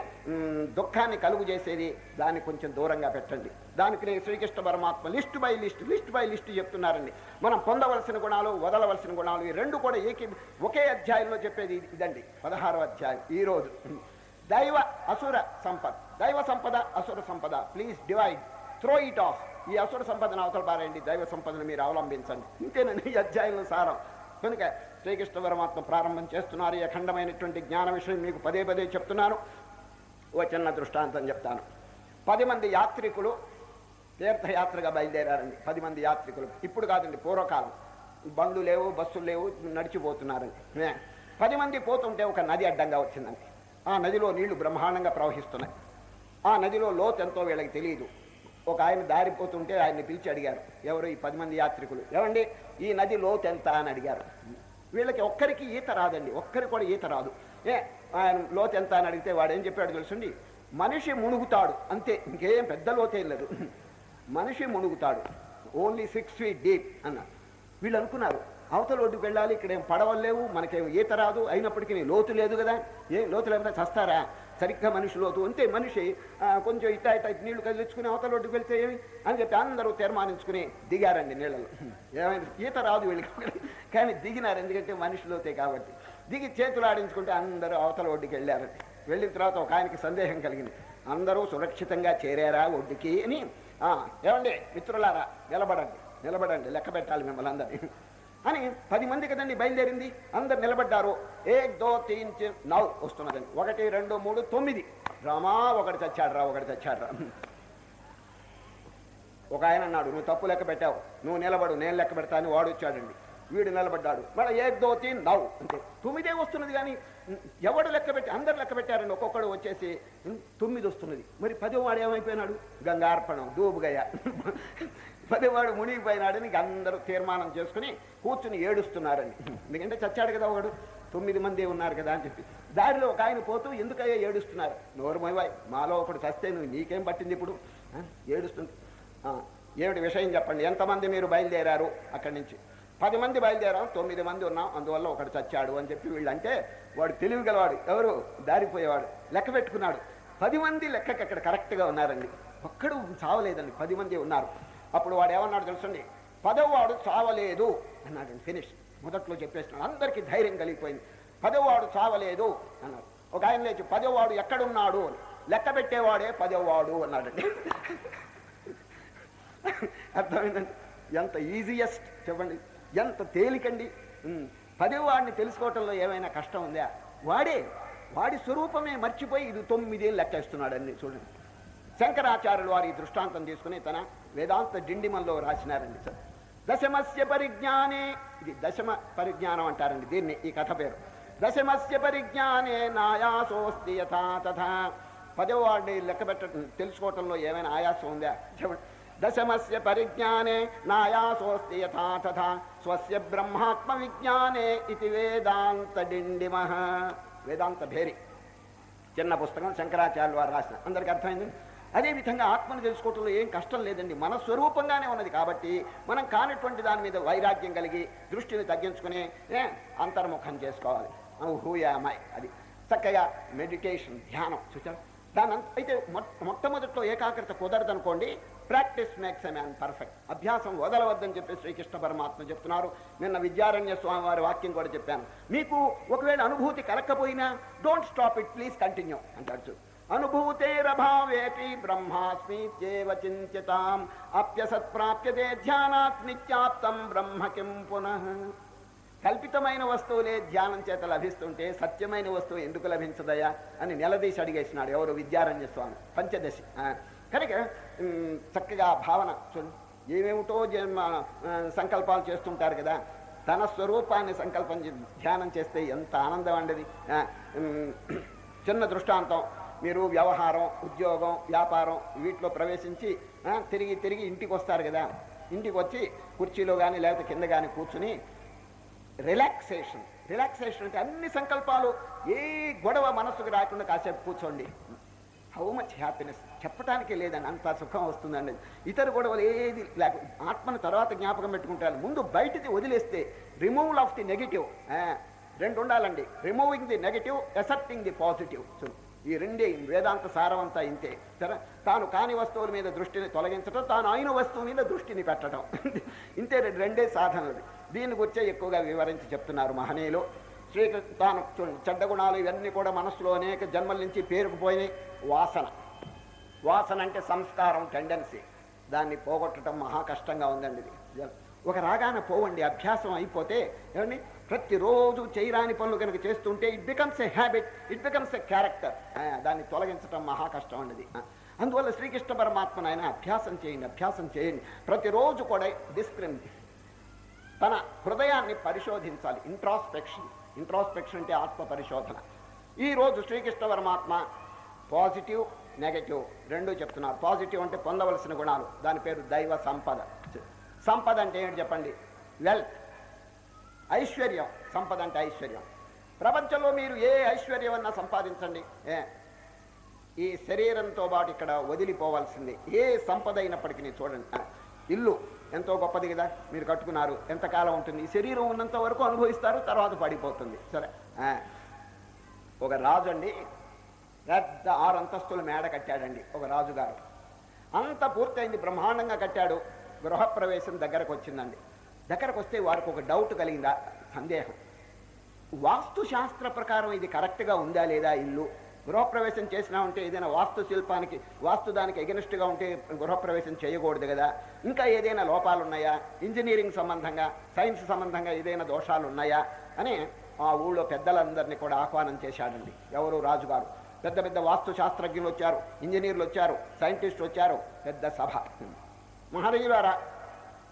[SPEAKER 1] దుఃఖాన్ని కలుగు చేసేది దాన్ని కొంచెం దూరంగా పెట్టండి. దానికి నేను శ్రీకృష్ణ పరమాత్మ list by list list by list చెప్తున్నారండి. మనం పొందవలసిన గుణాలు వదలవలసిన గుణాలు ఈ రెండు కూడా ఏకీ ఒకే అధ్యాయంలో చెప్పేది ఇది- ఇదండి. పదహారో అధ్యాయం. ఈ రోజు దైవ అసుర సంపద. దైవ సంపద అసుర సంపద. Please divide throw it off ఈ అసుర సంపదను అవతల పారేయండి. దైవ సంపదను మీరు అవలంబించండి. ఇంతేనండి ఈ అధ్యాయంలో సారం. కనుక శ్రీకృష్ణ పరమాత్మ ప్రారంభం చేస్తున్నారు. ఈ అఖండమైనటువంటి జ్ఞాన విషయం మీకు పదే పదే చెప్తున్నాను. ఓ చిన్న దృష్టాంతం చెప్తాను. పది మంది యాత్రికులు తీర్థయాత్రగా బయలుదేరారండి. పది మంది యాత్రికులు. ఇప్పుడు కాదండి పూర్వకాలం. బండ్లు లేవు బస్సులు లేవు నడిచిపోతున్నారండి. పది మంది పోతుంటే ఒక నది అడ్డంగా వచ్చిందండి. ఆ నదిలో నీళ్ళు బ్రహ్మాండంగా ప్రవహిస్తున్నాయి. ఆ నదిలో లోతు ఎంతో వీళ్ళకి తెలియదు ఒక ఆయన దారిపోతుంటే ఆయన్ని పిలిచి అడిగారు ఎవరు ఈ పది మంది యాత్రికులు? ఏమండి ఈ నది లోతు ఎంత? అని అడిగారు. వీళ్ళకి ఒక్కరికి ఈత రాదండి ఒక్కరికి కూడా ఈత రాదు. ఏ ఆయన లోతు ఎంత అని అడిగితే వాడు ఏం చెప్పాడు తెలుసండి? మనిషి మునుగుతాడు అంతే ఇంకేం పెద్ద లోతేం లేదు. మనిషి మునుగుతాడు. ఓన్లీ సిక్స్ ఫీట్ డీప్ అన్నారు. వీళ్ళు అనుకున్నారు అవతల ఒడ్డుకు వెళ్ళాలి ఇక్కడ ఏం పడవలేవు లేవు మనకేం ఈత రాదు అయినప్పటికీ నీ లోతు లేదు కదా? ఏం లోతు లేకపోతే చస్తారా? సరిగ్గా మనిషి లోతు అంతే మనిషి కొంచెం ఇట్ట ఇట్ట నీళ్ళు కదిలించుకుని అవతల ఒడ్డుకు వెళ్తే ఏమి? అని చెప్పి అందరూ తీర్మానించుకుని దిగారండి నీళ్ళలో. ఏమైనా ఈత రాదు వీళ్ళకి. కానీ దిగినారు ఎందుకంటే మనిషి లోతే కాబట్టి. దిగి చేతులు ఆడించుకుంటే అందరూ అవతల ఒడ్డుకి వెళ్ళారండి. వెళ్ళిన తర్వాత ఒక ఆయనకి సందేహం కలిగింది. అందరూ సురక్షితంగా చేరారా ఒడ్డుకి అని ఏమండి మిత్రులారా నిలబడండి నిలబడండి లెక్క పెట్టాలి మిమ్మల్ని అందరినీ. అని పది మంది కదండి బయలుదేరింది అందరు నిలబడ్డారు. ఏక్ దో తీన్ నవ్ వస్తున్నదండి. ఒకటి రెండు మూడు తొమ్మిది. రామా ఒకటి చచ్చాడు రా ఒకటి చచ్చాడు రా. ఒక ఆయన అన్నాడు నువ్వు తప్పు లెక్క పెట్టావు. నువ్వు నిలబడు నేను లెక్క పెడతా అని వాడు వచ్చాడండి. వీడు నిలబడ్డాడు. మళ్ళీ దో తీయిం నవ్వు అంటే తొమ్మిదే వస్తున్నది కానీ ఎవడు లెక్క పెట్టి అందరు లెక్క పెట్టారండి ఒక్కొక్కడు వచ్చేసి తొమ్మిది వస్తున్నది. మరి పదివాడు ఏమైపోయినాడు? గంగార్పణం దూబుగయ్య. పదివాడు మునిగిపోయినాడని అందరూ తీర్మానం చేసుకుని కూర్చుని ఏడుస్తున్నారని ఎందుకంటే చచ్చాడు కదా ఒకడు తొమ్మిది మంది ఉన్నారు కదా అని చెప్పి. దారిలో ఒక ఆయన పోతూ ఎందుకయ్యా ఏడుస్తున్నారు? నోరు మొయ్వాయ్ మాలో ఒకడు చస్తే నువ్వు నీకేం పట్టింది ఇప్పుడు? ఏడుస్తుంది. ఆ, ఏమిటి విషయం చెప్పండి? ఎంతమంది మీరు బయలుదేరారు అక్కడి నుంచి? పది మంది బయలుదేరాం తొమ్మిది మంది ఉన్నాం అందువల్ల ఒకడు చచ్చాడు అని చెప్పి వీళ్ళంటే వాడు తెలివి గలవాడు ఎవరు? దారిపోయేవాడు లెక్క పెట్టుకున్నాడు. పది మంది లెక్కకి అక్కడ కరెక్ట్గా ఉన్నారండి. ఒక్కడు చావలేదండి పది మంది ఉన్నారు. అప్పుడు వాడు ఏమన్నాడు తెలుసండి? పదవవాడు చావలేదు. అన్నాడండి ఫినిష్. మొదట్లో చెప్పేస్తున్నాడు అందరికీ ధైర్యం కలిగిపోయింది. పదవవాడు చావలేదు అన్నాడు. ఒక ఆయన లేచి పదవవాడు ఎక్కడున్నాడు? అని. లెక్క పెట్టేవాడే పదవవాడు అన్నాడండి. అర్థమైందండి? ఎంత ఈజియెస్ట్ చెప్పండి? ఎంత తేలికండి? పదివాడిని తెలుసుకోవటంలో ఏమైనా కష్టం ఉందా? వాడే వాడి స్వరూపమే మర్చిపోయి ఇది తొమ్మిదేళ్ళు లెక్కేస్తున్నాడని చూడండి. శంకరాచార్యులు వారి దృష్టాంతం తీసుకుని తన వేదాంత డిండిమల్లో రాసినారండి సార్. దశమస్య పరిజ్ఞానే ఇది దశమ పరిజ్ఞానం అంటారండి దీన్ని ఈ కథ పేరు. దశమస్య పరిజ్ఞానే నాయాసోస్తి యథా తథా. పదవవాడిని లెక్క పెట్ట తెలుసుకోవటంలో ఏమైనా ఆయాసం ఉందా? చెప్పండి. దశమస్య పరిజ్ఞానే నాయాసోస్తి యథా తథా స్వస్య బ్రహ్మాత్మ విజ్ఞానే ఇది వేదాంత డిండిమ వేదాంత భేరి చిన్న పుస్తకం శంకరాచార్యులు వారు రాసిన. అందరికి అర్థమైంది? అదేవిధంగా ఆత్మను తెలుసుకోవటంలో ఏం కష్టం లేదండి. మన స్వరూపంగానే ఉన్నది కాబట్టి మనం కానటువంటి దాని మీద వైరాగ్యం కలిగి దృష్టిని తగ్గించుకుని అంతర్ముఖం చేసుకోవాలి. హూయామాయ్ అది. చక్కగా మెడిటేషన్ ధ్యానం. చూచారు దాని. అంత- అయితే మొట్టమొదట్లో ఏకాగ్రత కుదరదనుకోండి practice makes a man perfect. అభ్యాసం వదలవద్దని చెప్పి శ్రీకృష్ణ పరమాత్మ చెప్తున్నారు. నిన్న విద్యారణ్య స్వామి వారి వాక్యం కూడా చెప్పాను. మీకు ఒకవేళ అనుభూతి కలక్కపోయినా don't stop it please continue అంటాడు చూడు. అనుభూతేరభావేపి బ్రహ్మాస్మిత్యేవ చింత్యతాం అప్యసత్ప్రాప్యతే ధ్యానాత్ నిత్యాప్తం బ్రహ్మ కిం పునః. కల్పితమైన వస్తువులే ధ్యానం చేత లభిస్తుంటే సత్యమైన వస్తువు ఎందుకు లభించదయా అని నిలదీసి అడిగేసినాడు ఎవరు? విద్యారణ్య స్వామి పంచదశి. కనుక చక్కగా భావన చూడండి ఏమేమిటో జన్మ సంకల్పాలు చేస్తుంటారు కదా. తన స్వరూపాన్ని సంకల్పం చే- ధ్యానం చేస్తే ఎంత ఆనందం అండది. చిన్న దృష్టాంతం. మీరు వ్యవహారం ఉద్యోగం వ్యాపారం వీటిలో ప్రవేశించి తిరిగి తిరిగి ఇంటికి వస్తారు కదా. ఇంటికి వచ్చి కుర్చీలో కానీ లేకపోతే కింద కానీ కూర్చుని రిలాక్సేషన్. రిలాక్సేషన్ అంటే అన్ని సంకల్పాలు ఏ గొడవ మనసుకు రాకుండా కాసేపు కూర్చోండి. హౌ మచ్ హ్యాపీనెస్ చెప్పటానికే లేదండి అంత సుఖం వస్తుందండి. ఇతర గొడవలు ఏది లేక ఆత్మను తర్వాత జ్ఞాపకం పెట్టుకుంటారు. ముందు బయటిది వదిలేస్తే రిమూవల్ ఆఫ్ ది నెగిటివ్ రెండు ఉండాలండి. Removing the negative accepting the positive ఈ రెండే వేదాంత సారవంతా ఇంతే. సరే తాను కాని వస్తువుల మీద దృష్టిని తొలగించడం తాను అయిన వస్తువు మీద దృష్టిని పెట్టడం ఇంతే రెండే సాధనలు. దీని గురించే ఎక్కువగా వివరించి చెప్తున్నారు మహనీయులు. శ్రీకృష్ణ తాను చెడ్డ గుణాలు ఇవన్నీ కూడా మనసులో అనేక జన్మల నుంచి పేరుకుపోయినాయి. వాసన. వాసన అంటే సంస్కారం టెండెన్సీ దాన్ని పోగొట్టడం మహా కష్టంగా ఉందండి ఇది. ఒక రాగాన పోవండి అభ్యాసం అయిపోతే ఏమండి? ప్రతిరోజు చేయరాని పనులు కనుక చేస్తుంటే it becomes a habit it becomes a character దాన్ని తొలగించడం మహా కష్టం అండి అందువల్ల శ్రీకృష్ణ పరమాత్మను ఆయన అభ్యాసం చేయండి అభ్యాసం చేయండి. ప్రతిరోజు కూడా డిస్క్రిమ్ తన హృదయాన్ని పరిశోధించాలి. ఇంట్రాస్పెక్షన్ ఇంట్రాస్పెక్షన్ అంటే ఆత్మ పరిశోధన ఈరోజు శ్రీకృష్ణ పరమాత్మ పాజిటివ్ నెగటివ్ రెండు చెప్తున్నారు. పాజిటివ్ అంటే పొందవలసిన గుణాలు. దాని పేరు దైవ సంపద. సంపద అంటే ఏంటి చెప్పండి? వెల్త్ ఐశ్వర్యం. సంపద అంటే ఐశ్వర్యం. ప్రపంచంలో మీరు ఏ ఐశ్వర్యం అన్నా సంపాదించండి. ఏ? ఈ శరీరంతో పాటు ఇక్కడ వదిలిపోవాల్సింది. ఏ సంపద అయినప్పటికీ చూడండి. ఇల్లు. ఎంతో గొప్పది కదా మీరు కట్టుకున్నారు. ఎంతకాలం ఉంటుంది? శరీరం ఉన్నంత వరకు అనుభవిస్తారు తర్వాత పడిపోతుంది. సరే. ఒక రాజు అండి పెద్ద ఆరు అంతస్తుల మేడ కట్టాడండి ఒక రాజుగారు. అంత పూర్తయింది బ్రహ్మాండంగా కట్టాడు. గృహప్రవేశం దగ్గరకు వచ్చిందండి దగ్గరకు వస్తే వారికి ఒక డౌట్ కలిగిందా? సందేహం. వాస్తు శాస్త్ర ప్రకారం ఇది కరెక్ట్గా ఉందా లేదా ఇల్లు? గృహప్రవేశం చేసినా ఉంటే ఏదైనా వాస్తు శిల్పానికి వాస్తు దానికి ఎగనిస్ట్గా ఉంటే గృహప్రవేశం చేయకూడదు కదా. ఇంకా ఏదైనా లోపాలు ఉన్నాయా ఇంజనీరింగ్ సంబంధంగా సైన్స్ సంబంధంగా ఏదైనా దోషాలు ఉన్నాయా అని ఆ ఊళ్ళో పెద్దలందరినీ కూడా ఆహ్వానం చేశాడండి. ఎవరు? రాజుగారు. పెద్ద పెద్ద వాస్తు శాస్త్రజ్ఞులు వచ్చారు ఇంజనీర్లు వచ్చారు సైంటిస్టులు వచ్చారు పెద్ద సభ. మహారాజులారా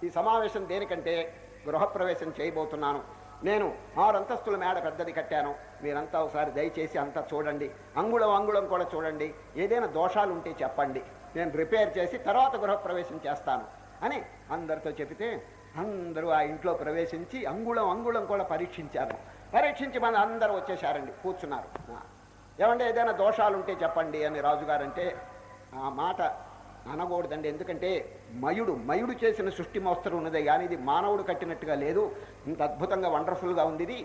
[SPEAKER 1] ఈ సమావేశం దేనికంటే గృహప్రవేశం చేయబోతున్నాను. నేను ఆరు అంతస్తుల మేడ పెద్దది కట్టాను. మీరంతా ఒకసారి దయచేసి అంతా చూడండి. అంగుళం అంగుళం కూడా చూడండి. ఏదైనా దోషాలు ఉంటే చెప్పండి. నేను రిపేర్ చేసి తర్వాత గృహప్రవేశం చేస్తాను అని అందరితో చెబితే అందరూ ఆ ఇంట్లో ప్రవేశించి అంగుళం అంగుళం కూడా పరీక్షించారు. పరీక్షించి మన అందరూ వచ్చేసారండి కూర్చున్నారు. ఏమంటే ఏదైనా దోషాలు ఉంటే చెప్పండి అని రాజుగారంటే ఆ మాట అనకూడదండి ఎందుకంటే మయుడు మయుడు చేసిన సృష్టి మోస్తరు ఉన్నదే కానీ ఇది మానవుడు కట్టినట్టుగా లేదు. ఇంత అద్భుతంగా వండర్ఫుల్గా ఉంది ఇది.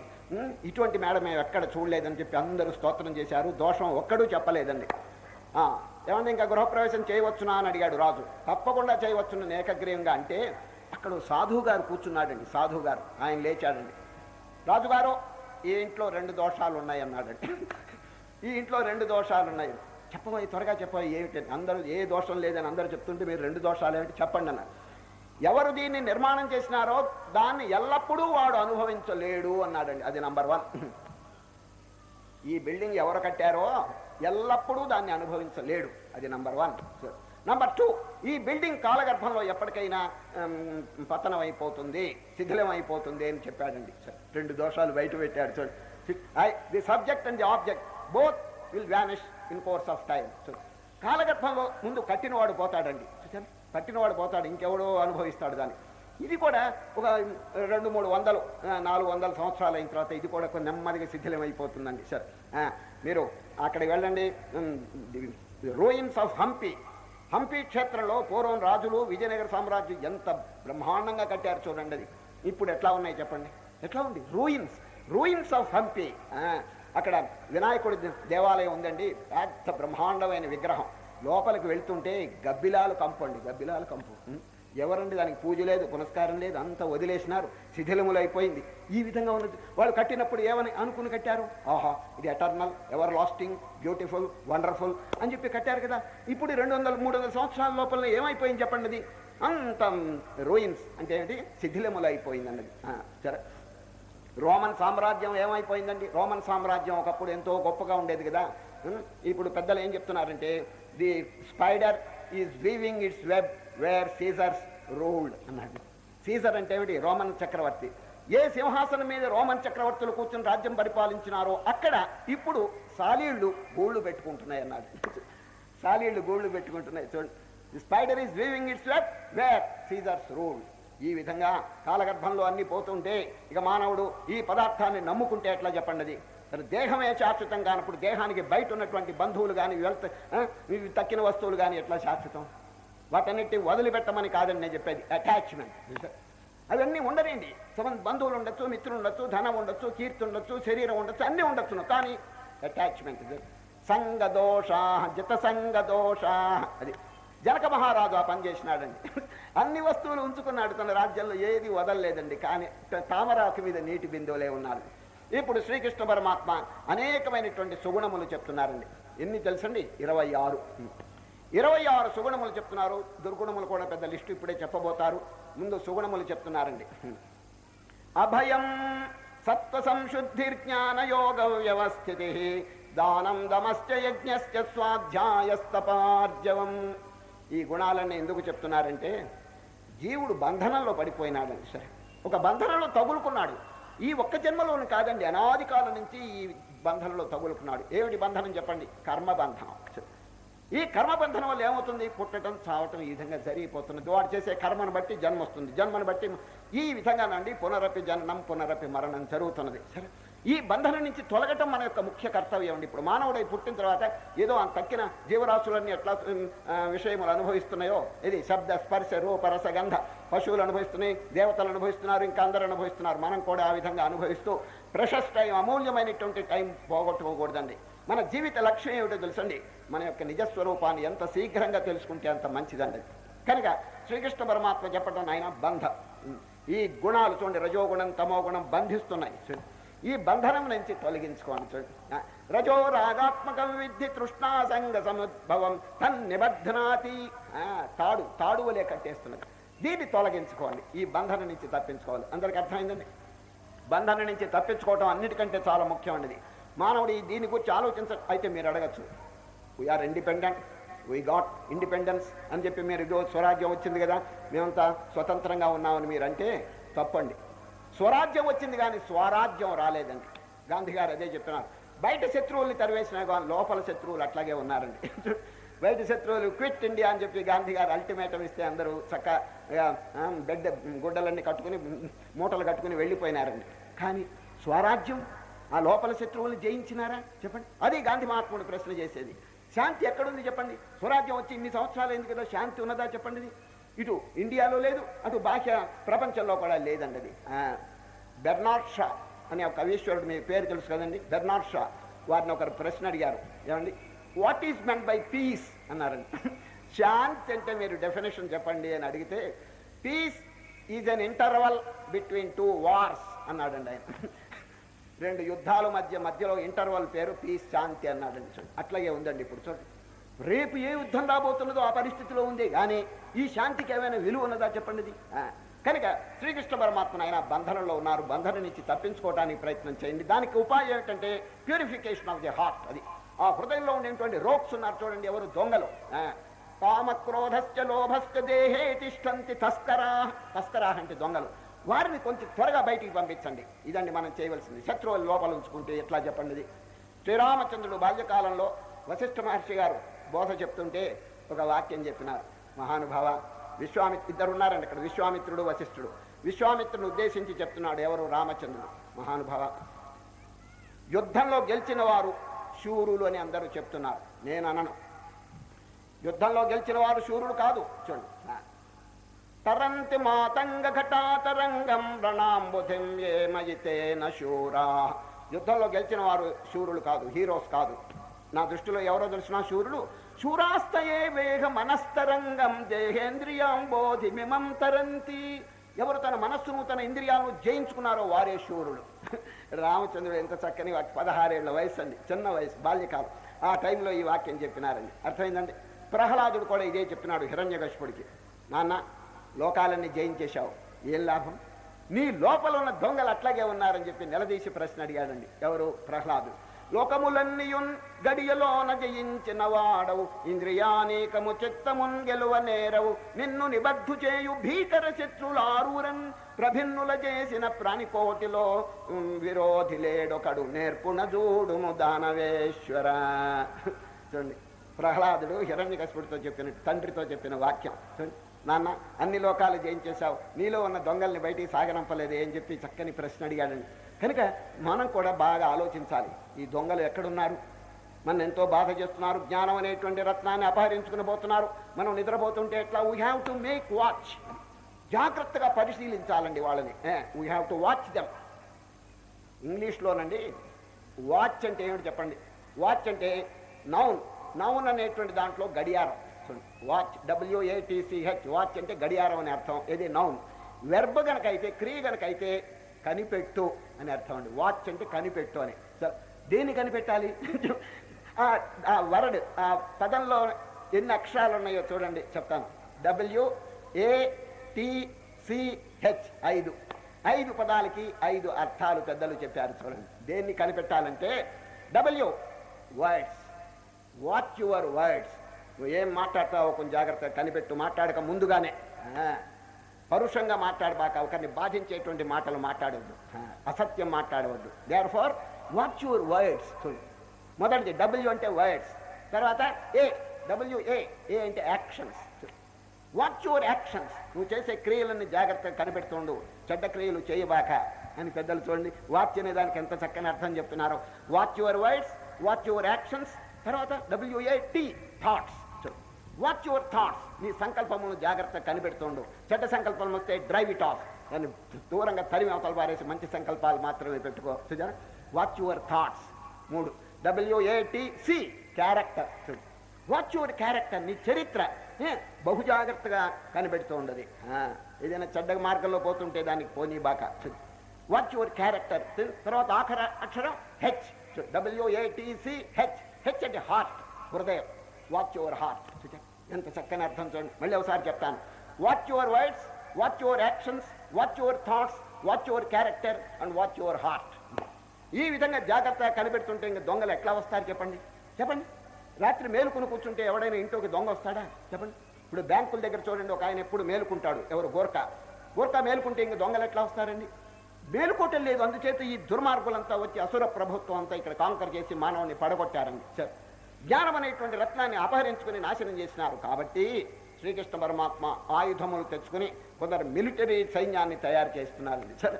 [SPEAKER 1] ఇటువంటి మేడ మేము ఎక్కడ చూడలేదని చెప్పి అందరూ స్తోత్రం చేశారు. దోషం ఒక్కడూ చెప్పలేదండి. ఏమంటే ఇంకా గృహప్రవేశం చేయవచ్చునా అని అడిగాడు రాజు. తప్పకుండా చేయవచ్చును ఏకగ్రీయంగా అంటే అక్కడ సాధువు గారు కూర్చున్నాడండి సాధువు గారు. ఆయన లేచాడండి. రాజుగారు ఈ ఇంట్లో రెండు దోషాలు ఉన్నాయన్నాడండి ఈ ఇంట్లో రెండు దోషాలు ఉన్నాయి చెప్పబోయి త్వరగా చెప్పబోయి ఏమిటి? అందరూ ఏ దోషం లేదని అందరూ చెప్తుంటే మీరు రెండు దోషాలు ఏమిటి? చెప్పండి అన్నారు ఎవరు దీన్ని నిర్మాణం చేసినారో దాన్ని ఎల్లప్పుడూ వాడు అనుభవించలేడు అన్నాడండి. అది నంబర్ వన్. ఈ బిల్డింగ్ ఎవరు కట్టారో ఎల్లప్పుడూ దాన్ని అనుభవించలేడు. అది నంబర్ వన్. నంబర్ టూ ఈ బిల్డింగ్ కాలగర్భంలో ఎప్పటికైనా పతనం అయిపోతుంది శిథిలం అయిపోతుంది అని చెప్పాడండి. రెండు దోషాలు బయట పెట్టాడు. Sir the subject and the object both will vanish in course of time కాలగర్భంలో ముందు కట్టినవాడు పోతాడండి. చూసాను కట్టినవాడు పోతాడు ఇంకెవడో అనుభవిస్తాడు దాన్ని. ఇది కూడా ఒక రెండు మూడు వందలు నాలుగు వందల సంవత్సరాలు అయిన తర్వాత ఇది కూడా కొంచెం నెమ్మదిగా శిథిలమైపోతుందండి సార్. మీరు అక్కడికి వెళ్ళండి. Ruins of Hampi. హంపి క్షేత్రంలో పూర్వం రాజులు విజయనగర సామ్రాజ్యం ఎంత బ్రహ్మాండంగా కట్టారు చూడండి అది. ఇప్పుడు ఎట్లా ఉన్నాయి చెప్పండి? ఎట్లా ఉంది? రూయిన్స్. Ruins of Hampi. అక్కడ వినాయకుడి దేవాలయం ఉందండి. పెద్ద బ్రహ్మాండమైన విగ్రహం. లోపలికి వెళ్తుంటే గబ్బిలాలు కంపు అండి గబ్బిలాలు కంపు. ఎవరండి దానికి పూజ లేదు పునస్కారం లేదు అంతా వదిలేసినారు శిథిలములు అయిపోయింది ఈ విధంగా ఉన్నది వాళ్ళు కట్టినప్పుడు ఏమని అనుకుని కట్టారు? ఆహా ఇది eternal everlasting beautiful wonderful అని చెప్పి కట్టారు కదా. ఇప్పుడు రెండు వందల మూడు వందల సంవత్సరాల లోపల ఏమైపోయింది చెప్పండి అది? అంత రోయిన్స్ అంటే ఏంటి శిథిలములు అయిపోయింది అన్నది సరే. రోమన్ సామ్రాజ్యం ఏమైపోయిందండి? రోమన్ సామ్రాజ్యం ఒకప్పుడు ఎంతో గొప్పగా ఉండేది కదా. ఇప్పుడు పెద్దలు ఏం చెప్తున్నారంటే the spider is weaving its web where Caesars ruled అన్నాడు. సీజర్ అంటే ఏమిటి? రోమన్ చక్రవర్తి. ఏ సింహాసనం మీద రోమన్ చక్రవర్తులు కూర్చుని రాజ్యం పరిపాలించినారో అక్కడ ఇప్పుడు సాలీళ్ళు గూళ్ళు పెట్టుకుంటున్నాయి అన్నాడు. సాలీళ్ళు గూళ్ళు పెట్టుకుంటున్నాయి. చూడండి spider is weaving its web where Caesars ruled ఈ విధంగా కాలగర్భంలో అన్ని పోతుంటే ఇక మానవుడు ఈ పదార్థాన్ని నమ్ముకుంటే ఎట్లా చెప్పండి దేహమే శాశ్వతం కానప్పుడు దేహానికి బయట ఉన్నటువంటి బంధువులు కానీ వెళ్త ఇవి తక్కిన వస్తువులు కానీ ఎట్లా శాశ్వతం? వాటన్నిటి వదిలిపెట్టమని కాదని నేను చెప్పేది. అటాచ్మెంట్ అవన్నీ ఉండరండి సమంది బంధువులు ఉండొచ్చు మిత్రులు ఉండొచ్చు ధనం ఉండొచ్చు కీర్తి ఉండొచ్చు శరీరం ఉండొచ్చు అన్నీ ఉండొచ్చును. కానీ అటాచ్మెంట్ సంగ దోష జత సంగ దోష అది జనక మహారాజు ఆ పని చేసినాడండి అన్ని వస్తువులు ఉంచుకున్నాడు. తన రాజ్యంలో ఏది వదలలేదండి. కానీ తామరాకు మీద నీటి బిందువులే ఉన్నారు. ఇప్పుడు శ్రీకృష్ణ పరమాత్మ అనేకమైనటువంటి సుగుణములు చెప్తున్నారండి. ఎన్ని తెలుసండి? ఇరవై ఆరు. ఇరవై ఆరు సుగుణములు చెప్తున్నారు. దుర్గుణములు కూడా పెద్ద లిస్టు ఇప్పుడే చెప్పబోతారు. ముందు సుగుణములు చెప్తున్నారండి. అభయం సత్వ సంశుద్ధిర్జ్ఞాన యోగ వ్యవస్థితి. దానం దమశ్చ యజ్ఞ స్వాధ్యాయస్తపార్జవం. ఈ గుణాలన్నీ ఎందుకు చెప్తున్నారంటే జీవుడు బంధనంలో పడిపోయినాడండి సరే. ఒక బంధనంలో తగులుకున్నాడు. ఈ ఒక్క జన్మలోని కాదండి అనాది కాలం నుంచి ఈ బంధనంలో తగులుకున్నాడు. ఏమిటి బంధనం చెప్పండి? కర్మబంధనం ఈ కర్మబంధనం వల్ల ఏమవుతుంది? పుట్టడం చావటం ఈ విధంగా జరిగిపోతున్నది వాడు చేసే కర్మను బట్టి జన్మ వస్తుంది. జన్మను బట్టి ఈ విధంగానండి పునరపి జననం పునరపి మరణం జరుగుతున్నది. సరే? ఈ బంధన నుంచి తొలగటం మన యొక్క ముఖ్య కర్తవ్యం అండి. ఇప్పుడు మానవుడై పుట్టిన తర్వాత ఏదో ఆ తక్కిన జీవరాశులన్నీ ఎట్లా విషయములు అనుభవిస్తున్నాయో ఇది శబ్ద స్పర్శ రూపరస గంధ పశువులు అనుభవిస్తున్నాయి దేవతలు అనుభవిస్తున్నారు ఇంకా అందరూ అనుభవిస్తున్నారు. మనం కూడా ఆ విధంగా అనుభవిస్తూ ప్రెషస్ టైం అమూల్యమైనటువంటి టైం పోగొట్టుకోకూడదండి. మన జీవిత లక్ష్యం ఏమిటో తెలుసండి? మన యొక్క నిజస్వరూపాన్ని ఎంత శీఘ్రంగా తెలుసుకుంటే అంత మంచిదండి. కనుక శ్రీకృష్ణ పరమాత్మ చెప్పడం ఆయన బంధ. ఈ గుణాలు చూడండి రజోగుణం తమోగుణం బంధిస్తున్నాయి. ఈ బంధనం నుంచి తొలగించుకోండి. చూడండి రజో రాగాత్మకం విద్ధి తృష్ణాసంగ సముద్భవం తన్ నిబద్ధనాతి. ఆ, తాడు తాడు వలే కట్టేస్తున్నది. దీన్ని తొలగించుకోండి. ఈ బంధనం నుంచి తప్పించుకోవాలి. అందరికి అర్థమైందండి? బంధనం నుంచి తప్పించుకోవటం అన్నిటికంటే చాలా ముఖ్యమైనది. మానవుడు దీని గురించి ఆలోచించ అయితే మీరు అడగచ్చు. We are independent we got independence అని చెప్పి మీరు ఇదో స్వరాజ్యం వచ్చింది కదా. మేమంతా స్వతంత్రంగా ఉన్నామని మీరు అంటే తప్పండి. స్వరాజ్యం వచ్చింది కానీ స్వరాజ్యం రాలేదండి. గాంధీ గారు అదే చెప్తున్నారు. బయట శత్రువుల్ని తరివేసిన కానీ లోపల శత్రువులు అట్లాగే ఉన్నారండి. బయట శత్రువులు క్విట్ ఇండియా అని చెప్పి గాంధీ గారు అల్టిమేటం ఇస్తే అందరూ చక్క బెడ్ గుడ్డలన్నీ కట్టుకుని మూటలు కట్టుకుని వెళ్ళిపోయినారండి. కానీ స్వరాజ్యం ఆ లోపల శత్రువులు జయించినారా? చెప్పండి. అది గాంధీ మహాత్ముడు ప్రశ్న చేసేది. శాంతి ఎక్కడుంది చెప్పండి. స్వరాజ్యం వచ్చి ఇన్ని సంవత్సరాలు ఎందుకు కదా శాంతి ఉన్నదా చెప్పండి ఇది? ఇటు ఇండియాలో లేదు అటు బాహ్య ప్రపంచంలో కూడా లేదండి అది బెర్నాడ్ షా అనే ఒక కవీశ్వరుడు మీ పేరు తెలుసు కదండి బెర్నాడ్ షా. వారిని ఒకరు ప్రశ్న అడిగారు. ఏమండి? What is meant by peace అన్నారండి. శాంతి అంటే మీరు డెఫినేషన్ చెప్పండి అని అడిగితే peace is an interval between two wars అన్నాడండి ఆయన. రెండు యుద్ధాల మధ్య మధ్యలో ఇంటర్వల్ పేరు పీస్ శాంతి అన్నాడండి. అట్లాగే ఉందండి ఇప్పుడు చూడండి. రేపు ఏ యుద్ధం రాబోతున్నదో ఆ పరిస్థితిలో ఉంది. కానీ ఈ శాంతికి ఏమైనా విలువ ఉన్నదా చెప్పండి ఇది? కనుక శ్రీకృష్ణ పరమాత్మను ఆయన బంధనంలో ఉన్నారు. బంధన నుంచి తప్పించుకోవడానికి ప్రయత్నం చేయండి. దానికి ఉపాయం ఏంటంటే ప్యూరిఫికేషన్ ఆఫ్ ది హార్ట్ అది ఆ హృదయంలో ఉండేటువంటి రోక్స్ ఉన్నారు చూడండి ఎవరు? దొంగలు. ఆ, కామక్రోధశ్చ లోభశ్చ దేహే తిష్టంతి తస్కరా. తస్కరా అంటే దొంగలు. వారిని కొంచెం త్వరగా బయటికి పంపించండి. ఇదండి మనం చేయవలసింది. శత్రువులు లోపల ఉంచుకుంటే ఎట్లా చెప్పండి శ్రీరామచంద్రుడు బాల్యకాలంలో వశిష్ఠ మహర్షి గారు బోధ చెప్తుంటే ఒక వాక్యం చెప్పినారు మహానుభావ విశ్వామిత్ర ఇద్దరు ఉన్నారండి ఇక్కడ విశ్వామిత్రుడు వశిష్ఠుడు. విశ్వామిత్రుని ఉద్దేశించి చెప్తున్నాడు ఎవరు? రామచంద్రుడు. మహానుభావ యుద్ధంలో గెలిచిన వారు శూరులు అని అందరూ చెప్తున్నారు. నేను అనను యుద్ధంలో గెలిచిన వారు శూరుడు కాదు. చూడండి. తరంతి మాతంగ ఘటాతరంగం రణాంబుధిం ఏమయితే శూరా. యుద్ధంలో గెలిచిన వారు శూరులు కాదు హీరోస్ కాదు. నా దృష్టిలో ఎవరో తెలిసిన శూరుడు శూరాస్తయే వేగ మనస్తరంగం బోధి మిమం తరంతి. ఎవరు తన మనస్సును తన ఇంద్రియాలను జయించుకున్నారో వారే శూరుడు. రామచంద్రుడు ఎంత చక్కని వాకి పదహారేళ్ళ వయసు అండి చిన్న వయసు బాల్యకాలం. ఆ టైంలో ఈ వాక్యం చెప్పినారండి. అర్థమైందండి? ప్రహ్లాదుడు కూడా ఇదే చెప్పినాడు హిరణ్యకశిపుడికి. నాన్న లోకాలన్నీ జయించేశావు. ఏం లాభం? నీ లోపల ఉన్న దొంగలు అట్లాగే ఉన్నారని చెప్పి నిలదీసి ప్రశ్న అడిగాడండి. ఎవరు? ప్రహ్లాదు. లోకములన్నీయున్ గడియలోన జయించిన వాడవు ఇంద్రియానేకము చిత్తమున్ గెలువ నేరవు. నిన్ను నిబద్ధు చేయు భీకర శత్రులారూరన్ ప్రభిన్నుల చేసిన ప్రాణికోటిలో ఉమ్, విరోధి లేడొకడు నేర్పున చూడుము దానవేశ్వర. చూడండి ప్రహ్లాదుడు హిరణ్యకశిపుడితో చెప్పిన తండ్రితో చెప్పిన వాక్యం. చూడండి నాన్న అన్ని లోకాలు జయించేశావు. నీలో ఉన్న దొంగల్ని బయటికి సాగనంపలేదు. ఏం చెప్పి చక్కని ప్రశ్న అడిగాడండి. కనుక మనం కూడా బాగా ఆలోచించాలి. ఈ దొంగలు ఎక్కడున్నారు? మన ఎంతో బాధ చేస్తున్నారు. జ్ఞానం అనేటువంటి రత్నాన్ని అపహరించుకుని పోతున్నారు. మనం నిద్రపోతుంటే ఎట్లా? We have to make watch జాగ్రత్తగా పరిశీలించాలండి వాళ్ళని. We have to watch them ఇంగ్లీష్లోనండి watch అంటే ఏమిటి చెప్పండి? వాచ్ అంటే నౌన్ నౌన్ అనేటువంటి దాంట్లో గడియారం. వాచ్ డబ్ల్యూఏటీసీహెచ్ వాచ్ అంటే గడియారం అని అర్థం. ఇది నౌన్ వెర్బ్ గనకైతే క్రియ గనకైతే కనిపెట్టు అని అర్థం అండి. వాచ్ అంటే కనిపెట్టు అని. దేన్ని కనిపెట్టాలి? ఆ- ఆ వర్డ్ ఆ పదంలో ఎన్ని అక్షరాలు ఉన్నాయో చూడండి చెప్తాను. డబ్ల్యూ ఏ టిసిహెచ్ ఐదు. ఐదు పదాలకి ఐదు అర్థాలు పెద్దలు చెప్పారు చూడండి. దేన్ని కనిపెట్టాలంటే W words watch your words నువ్వు ఏం మాట్లాడతావో కొంచెం జాగ్రత్తగా కనిపెట్టు మాట్లాడక ముందుగానే. పరుషంగా మాట్లాడబాక ఒకరిని బాధించేటువంటి మాటలు మాట్లాడవద్దు. అసత్యం మాట్లాడవద్దు. Therefore what your words మొదటిది డబ్ల్యూ అంటే వర్డ్స్ తర్వాత ఏ డబ్ల్యూఏ ఏ అంటే యాక్షన్స్ వాట్ యువర్ యాక్షన్స్ నువ్వు చేసే క్రియలన్నీ జాగ్రత్తగా కనిపెడుతుండు. చెడ్డ క్రియలు చేయబాక. అని పెద్దలు చూడండి. వాచ్ అనే దానికి ఎంత చక్కని అర్థం చెప్తున్నారో. Watch your words watch your actions తర్వాత W A T thoughts what your thoughts నీ సంకల్పమును జాగ్రత్తగా కనిపెడుతుండు. చెడ్డ సంకల్పం వస్తే డ్రైవ్ ఇట్ ఆఫ్ దాన్ని దూరంగా తరిమి అవతల పారేసి మంచి సంకల్పాలు మాత్రమే పెట్టుకో. సుజన వాట్ యువర్ థాట్స్ మూడు. W A T C character what your character నీ చరిత్ర. ఏ, బహు జాగ్రత్తగా కనిపెడుతూ ఉండదు ఏదైనా చెడ్డ మార్గంలో పోతుంటే దానికి పోనీ బాక. వాట్ యువర్ క్యారెక్టర్ తర్వాత ఆఖర అక్షరం H W A T C H H అంటే హార్ట్ హృదయం. వాచ్ యువర్ హార్ట్ ఎంత చక్కని అర్థం చూడండి. మళ్ళీ ఒకసారి చెప్తాను. What your words watch your actions watch your thoughts watch your character and watch your heart ఈ విధంగా జాగ్రత్తగా కనిపెడుతుంటే ఇంక దొంగలు ఎట్లా వస్తారు చెప్పండి. చెప్పండి. రాత్రి మేలుకుని కూర్చుంటే ఎవడైనా ఇంట్లోకి దొంగ వస్తాడా? చెప్పండి. ఇప్పుడు బ్యాంకుల దగ్గర చూడండి ఒక ఆయన ఎప్పుడు మేలుకుంటాడు. ఎవరు? గోర్ఖా. గోర్ఖా మేలుకుంటే ఇంక దొంగలు ఎట్లా వస్తారండి? మేలుకోవటం లేదు. అందుచేత ఈ దుర్మార్గులంతా వచ్చి అసుర ప్రభుత్వం అంతా ఇక్కడ కాంకర్ చేసి మానవుని పడగొట్టారండి. జ్ఞానం అనేటువంటి రత్నాన్ని అపహరించుకుని నాశనం చేసినారు. కాబట్టి శ్రీకృష్ణ పరమాత్మ ఆయుధములు తెచ్చుకుని కొందరు మిలిటరీ సైన్యాన్ని తయారు చేస్తున్నారండి సరే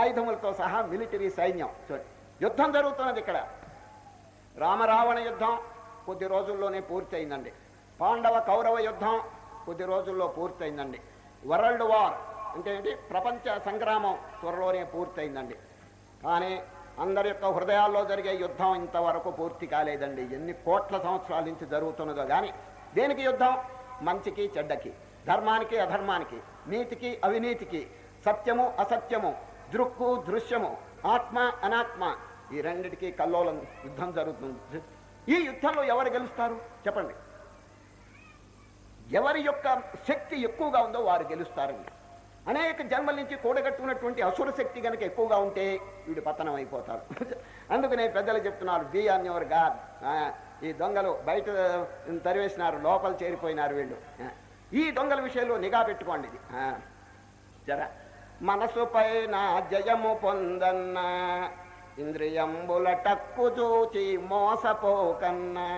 [SPEAKER 1] ఆయుధములతో సహా మిలిటరీ సైన్యం. చూడండి యుద్ధం జరుగుతున్నది ఇక్కడ. రామరావణ యుద్ధం కొద్ది రోజుల్లోనే పూర్తయిందండి. పాండవ కౌరవ యుద్ధం కొద్ది రోజుల్లో పూర్తయిందండి. వరల్డ్ వార్ అంటే ఏంటి? ప్రపంచ సంగ్రామం త్వరలోనే పూర్తయిందండి. కానీ అందరి యొక్క హృదయాల్లో జరిగే యుద్ధం ఇంతవరకు పూర్తి కాలేదండి. ఎన్ని కోట్ల సంవత్సరాల నుంచి జరుగుతున్నదో కానీ దేనికి యుద్ధం? మంచికి చెడ్డకి. ధర్మానికి అధర్మానికి. నీతికి అవినీతికి. సత్యము అసత్యము. దృక్కు దృశ్యము. ఆత్మ అనాత్మ. ఈ రెండిటికి కల్లోలం యుద్ధం జరుగుతుంది. ఈ యుద్ధంలో ఎవరు గెలుస్తారు? చెప్పండి. ఎవరి యొక్క శక్తి ఎక్కువగా ఉందో వారు గెలుస్తారండి. అనేక జన్మల నుంచి కూడగట్టుకున్నటువంటి అసుర శక్తి కనుక ఎక్కువగా ఉంటే వీడు పతనం అయిపోతాడు అందుకనే పెద్దలు చెప్తున్నారు బి అన్ యువర్ గాడ్ ఈ దొంగలు బయట తరివేసినారు లోపల చేరిపోయినారు వీళ్ళు. ఈ దొంగల విషయంలో నిఘా పెట్టుకోండి ఇది. జరా జర మనసుపై నా జయము పొందన్న ఇంద్రియంబుల టక్కు చూచి మోసపోకన్నా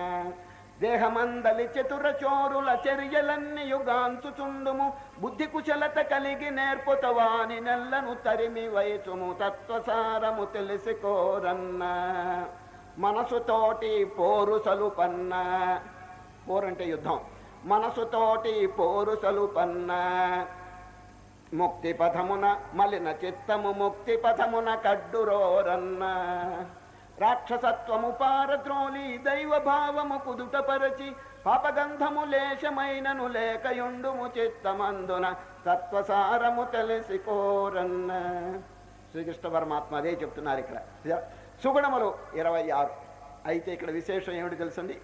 [SPEAKER 1] దేహమందలి చతుర చోరుల చర్యలన్ని యుగాంచుచుండుము బుద్ధి కుశలత కలిగి నేర్పుతవాని నెల్లను తరిమి వయసుము తత్వసారము తెలుసుకోరన్న మనసుతోటి పోరు సలుపన్న. పోరంటే యుద్ధం. మనసుతోటి పోరు సలుపన్న. ముక్తి పథమున మలిన చిత్తము ముక్తి పథమున కడ్డురోరన్న. రాక్షసత్వము పారద్రోలి దైవ భావము కుదుటపరచి పాపగంధము లేశమైనను లేకయుండుము చిత్తమందున తత్వసారము తెలిసి కోరన్న శ్రీకృష్ణ పరమాత్మ అదే చెప్తున్నారు ఇక్కడ. సుగుణములు ఇరవై ఆరు. అయితే ఇక్కడ విశేషం ఏమిటి తెలుసండి?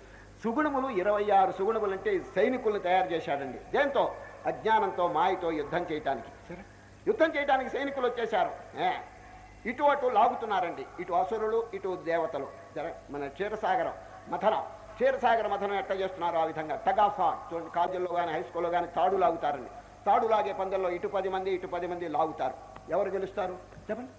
[SPEAKER 1] సుగుణములు ఇరవై ఆరు సుగుణములు అంటే సైనికులను తయారు చేశాడండి. దేంతో? అజ్ఞానంతో మాయతో యుద్ధం చేయటానికి. సరే. యుద్ధం చేయడానికి సైనికులు వచ్చేశారు. ఏ, ఇటు అటు లాగుతున్నారండి. ఇటు అసురులు ఇటు దేవతలు. జర మన క్షీరసాగరం మథనం. క్షీరసాగర మథనం ఎట్లా చేస్తున్నారో ఆ విధంగా. టగాఫా చూడండి కాలేజీల్లో కానీ హై స్కూల్లో కానీ తాడు లాగుతారండి. తాడు లాగే పందెల్లో ఇటు పది మంది ఇటు పది మంది లాగుతారు. ఎవరు గెలుస్తారు? చెప్పండి.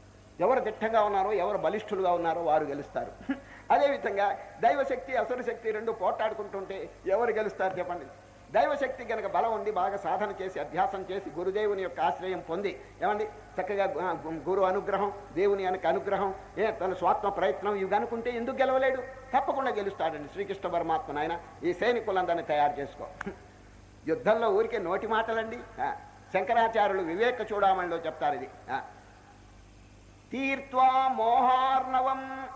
[SPEAKER 1] ఎవరు దిట్టంగా ఉన్నారో ఎవరు బలిష్ఠులుగా ఉన్నారో వారు గెలుస్తారు. అదేవిధంగా దైవశక్తి అసుర శక్తి రెండు పోటాడుకుంటుంటే ఎవరు గెలుస్తారు చెప్పండి? దైవశక్తి కనుక బలం ఉండి బాగా సాధన చేసి అభ్యాసం చేసి గురుదేవుని యొక్క ఆశ్రయం పొంది ఏమండి? చక్కగా గురు అనుగ్రహం దేవుని యొక్క అనుగ్రహం ఏ తన స్వాత్మ ప్రయత్నం ఇవి అనుకుంటే ఎందుకు గెలవలేడు? తప్పకుండా గెలుస్తాడండి శ్రీకృష్ణ పరమాత్మ నాయన. ఈ సైనికులందరినీ తయారు చేసుకో. యుద్ధంలో ఊరికే నోటి మాటలండి. ఆ, శంకరాచార్యులు వివేక చూడమనిలో చెప్తారు ఇది. ఆ. తీర్త్వా మోహార్ణవం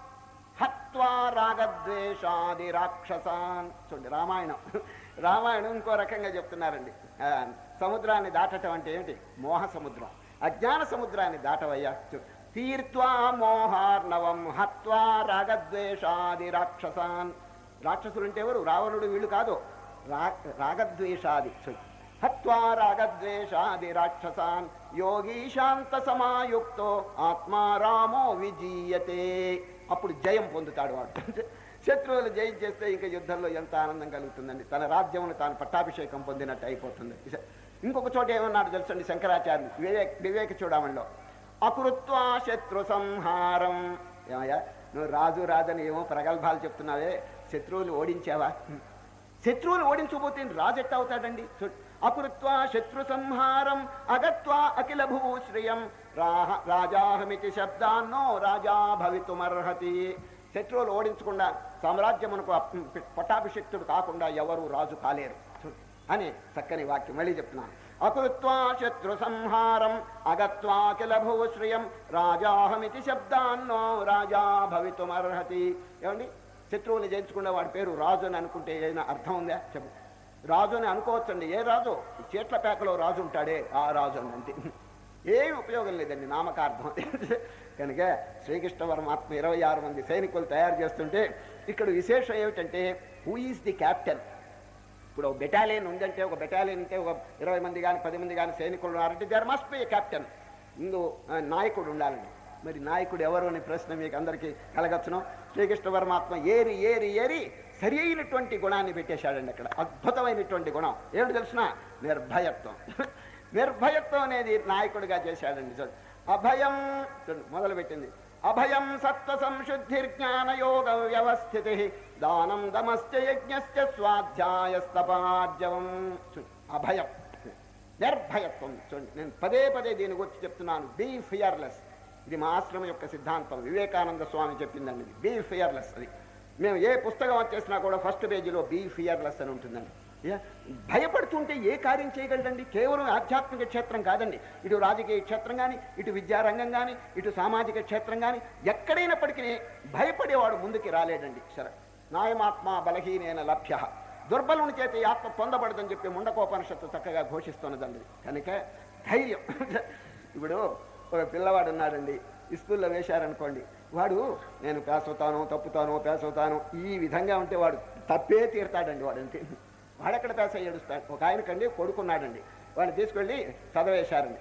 [SPEAKER 1] హత్వా రాగద్వేషాది రాక్షసాన్. చూడండి రామాయణం. రామాయణం ఇంకో రకంగా చెప్తున్నారండి. సముద్రాన్ని దాటటం అంటే ఏమిటి? మోహ సముద్రం. అజ్ఞాన సముద్రాన్ని దాటవయ్యా. తీర్త్వా మోహార్ణవం హత్వా రాగద్వేషాది రాక్షసాన్. రాక్షసులు అంటే ఎవరు? రావణుడు వీళ్ళు కాదు. రా రాగద్వేషాది. హత్వా రాగద్వేషాది రాక్షసాన్. యోగీ శాంత సమాయుక్తో ఆత్మారామో విజీయతే. అప్పుడు జయం పొందుతాడు వాడు. శత్రువులు జయించేస్తే ఇంకా యుద్ధంలో ఎంత ఆనందం కలుగుతుందండి. తన రాజ్యమును తాను పట్టాభిషేకం పొందినట్టు అయిపోతుంది. ఇంకొక చోట ఏమన్నాడు తెలుసండి శంకరాచార్యులు వివేక్ వివేక చూడమణిలో అకృత్వ శత్రు సంహారం. ఏమయ్యా నువ్వు రాజు రాజని ఏమో ప్రగల్భాలు చెప్తున్నావే. శత్రువులు ఓడించావా? శత్రువులు ఓడించబోతే రాజు ఎట్ట అవుతాడండి? అకృత్వ శత్రు సంహారం. అగత్వా అఖిల భూశ్రియం. రాహ రాజాహమితి శబ్దాన్నో రాజా భవితుమర్హతి. శత్రువులు ఓడించకుండా సామ్రాజ్యమునకు అప్- పట్టాభిషిక్తుడు కాకుండా ఎవరు రాజు కాలేరు. అని చక్కని వాక్యం మళ్ళీ చెప్తున్నాను. అకృత్వా శత్రు సంహారం అగత్వా కిల భూశ్రియం రాజాహమితి శబ్దాన్నో రాజా భవితుమర్హతి. ఏమండి? శత్రువుని జయించకుండా వాడి పేరు రాజు అని అనుకుంటే ఏదైనా అర్థం ఉందా? చెప్పు. రాజు అని అనుకోవచ్చండి. ఏ రాజు? చేట్ల పేకలో రాజు ఉంటాడే. ఆ రాజు అని అంతే. ఏమి ఉపయోగం లేదండి నామకార్థం. కనుక శ్రీకృష్ణ పరమాత్మ ఇరవై ఆరు మంది సైనికులు తయారు చేస్తుంటే ఇక్కడ విశేషం ఏమిటంటే హూ ఈజ్ ది క్యాప్టెన్ ఇప్పుడు ఒక బెటాలియన్ ఉందంటే ఒక బెటాలియన్ అంటే ఒక ఇరవై మంది కానీ పది మంది కానీ సైనికులు ఉన్నారంటే దేర్ మస్ట్ బి క్యాప్టెన్ ముందు నాయకుడు ఉండాలండి. మరి నాయకుడు ఎవరు అనే ప్రశ్న మీకు అందరికీ కలగచ్చును. శ్రీకృష్ణ పరమాత్మ ఏరి ఏరి ఏరి సరి అయినటువంటి గుణాన్ని పెట్టేశాడండి అక్కడ. అద్భుతమైనటువంటి గుణం. ఏమిటి తెలిసిన? నిర్భయత్వం. నిర్భయత్వం అనేది నాయకుడిగా చేశాడండి అభయం మొదలు మొదలుపెట్టింది. అభయం సత్వ సంశుద్ధి జ్ఞానయోగ వ్యవస్థితి దానం దమశ్చ యజ్ఞశ్చ స్వాధ్యాయస్తపార్జవం. అభయం. నిర్భయత్వం చూడండి నేను పదే పదే దీని గురించి చెప్తున్నాను. బీ ఫియర్లెస్ ఇది మా ఆశ్రమం యొక్క సిద్ధాంతం. వివేకానంద స్వామి చెప్పిందండి బీ ఫియర్లెస్ అది. మేము ఏ పుస్తకం వచ్చేసినా కూడా ఫస్ట్ పేజీలో బీ ఫియర్లెస్ అని ఉంటుందండి. భయపడుతుంటే ఏ కార్యం చేయగలడండి? కేవలం ఆధ్యాత్మిక క్షేత్రం కాదండి. ఇటు రాజకీయ క్షేత్రం కానీ ఇటు విద్యారంగం కానీ ఇటు సామాజిక క్షేత్రం కానీ ఎక్కడైనప్పటికీ భయపడేవాడు ముందుకి రాలేడండి. సరే నాయమాత్మ బలహీనైన లభ్య. దుర్బలుని చేత ఆత్మ పొందబడదని చెప్పి ముండకోపనిషత్తు చక్కగా ఘోషిస్తున్నదండి. కనుక ధైర్యం. ఇప్పుడు ఒక పిల్లవాడు ఉన్నాడండి. స్కూల్లో వేశారనుకోండి. వాడు నేను పేసవుతాను తప్పుతాను పేసవుతాను ఈ విధంగా ఉంటే వాడు తప్పే తీరుతాడండి వాడు వాడెక్కడ పాస్ ఏడుస్తాడు? ఒక ఆయనకండి కొడుకున్నాడండి. వాడిని తీసుకెళ్ళి చదివేశారండి.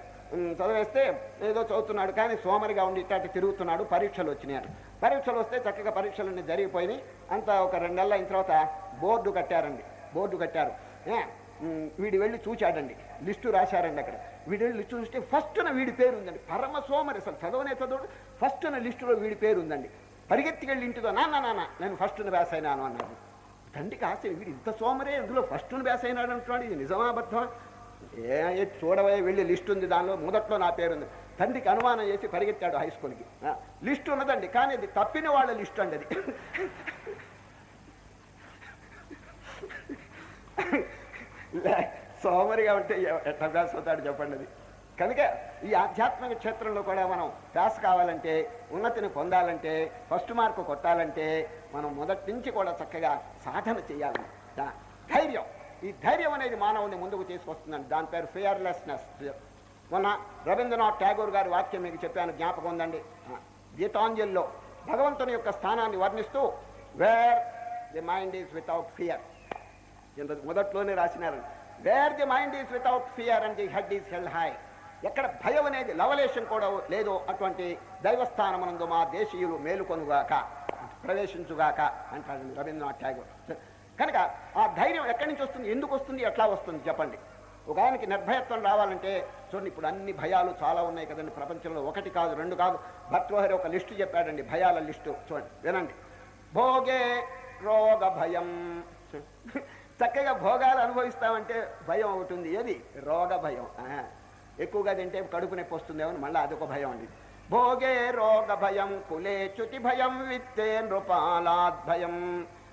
[SPEAKER 1] చదివేస్తే ఏదో చదువుతున్నాడు కానీ సోమరిగా ఉండి ఇట్టాటి తిరుగుతున్నాడు పరీక్షలు వచ్చినాయని పరీక్షలు వస్తే చక్కగా పరీక్షలన్నీ జరిగిపోయినాయి. అంతా ఒక రెండు నెలలు అయిన తర్వాత బోర్డు కట్టారండి. బోర్డు కట్టారు. వీడి వీడు వెళ్ళి చూచాడండి. లిస్టు రాశారండి అక్కడ. వీడు వెళ్ళి చూస్తే ఫస్ట్న వీడి పేరు ఉందండి పరమ సోమరి అసలు చదవనే చదవడు. ఫస్ట్న లిస్టులో వీడి పేరు ఉందండి పరిగెత్తికెళ్ళి ఇంటితో నాన్న నాన్న నేను ఫస్ట్ను వ్యాస్ అన్నాడు. తండ్రికి ఆశ్చర్యం వీడు ఇంత సోమరే ఇందులో ఫస్ట్ను బ్యాస్ అయినాడు అంటున్నాడు ఇది నిజమా అబద్ధమా? ఏ చూడవే వెళ్ళి లిస్ట్ ఉంది దానిలో మొదట్లో నా పేరు ఉంది తండ్రికి అనుమానం చేసి పరిగెత్తాడు హై స్కూల్కి లిస్ట్ ఉన్నదండి కానీ అది తప్పిన వాళ్ళ లిస్ట్ అండి అది. లే- సోమరిగా ఉంటే ఎట్లా బ్యాస్ అవుతాడు చెప్పండి అది. కనుక ఈ ఆధ్యాత్మిక క్షేత్రంలో కూడా మనం ప్యాస్ కావాలంటే ఉన్నతిని పొందాలంటే ఫస్ట్ మార్కు కొట్టాలంటే మనం మొదటి నుంచి కూడా చక్కగా సాధన చేయాలి. ధైర్యం. ఈ ధైర్యం అనేది మానవుని ముందుకు తీసుకొస్తుందండి. దాని పేరు ఫియర్లెస్నెస్ మొన్న రవీంద్రనాథ్ ఠాగూర్ గారి వాక్యం మీకు చెప్పాను. జ్ఞాపకం ఉందండి? గీతాంజల్లో గీతాంజలిలో భగవంతుని యొక్క స్థానాన్ని వర్ణిస్తూ where the mind is without fear ఇంత మొదట్లోనే రాసినారు where the mind is without fear and the head is held high ఎక్కడ భయం అనేది లవలేశం కూడా లేదో అటువంటి దైవస్థానమునందు మా దేశీయులు మేలుకొనుగాక ప్రవేశించుగాక అంటాడు రవీంద్రనాథ్ ఠాగూర్. కనుక ఆ ధైర్యం ఎక్కడి నుంచి వస్తుంది ఎందుకు వస్తుంది ఎట్లా వస్తుంది చెప్పండి. ఒక ఆయనకి నిర్భయత్వం రావాలంటే చూడండి ఇప్పుడు అన్ని భయాలు చాలా ఉన్నాయి కదండి ప్రపంచంలో ఒకటి కాదు రెండు కాదు. భర్తృహరి ఒక లిస్టు చెప్పాడండి భయాల లిస్టు చూడండి వినండి. భోగే రోగ భయం. చక్కగా భోగాలు అనుభవిస్తామంటే భయం ఒకటి ఉంది. ఏది? రోగ భయం. ఎక్కువగా తింటే కడుపు నొప్పి వస్తుందేమని మళ్ళీ అదొక భయం అండి. భోగే రోగ భయం కులే చుతి భయం విత్తే నృపాలాద్భయం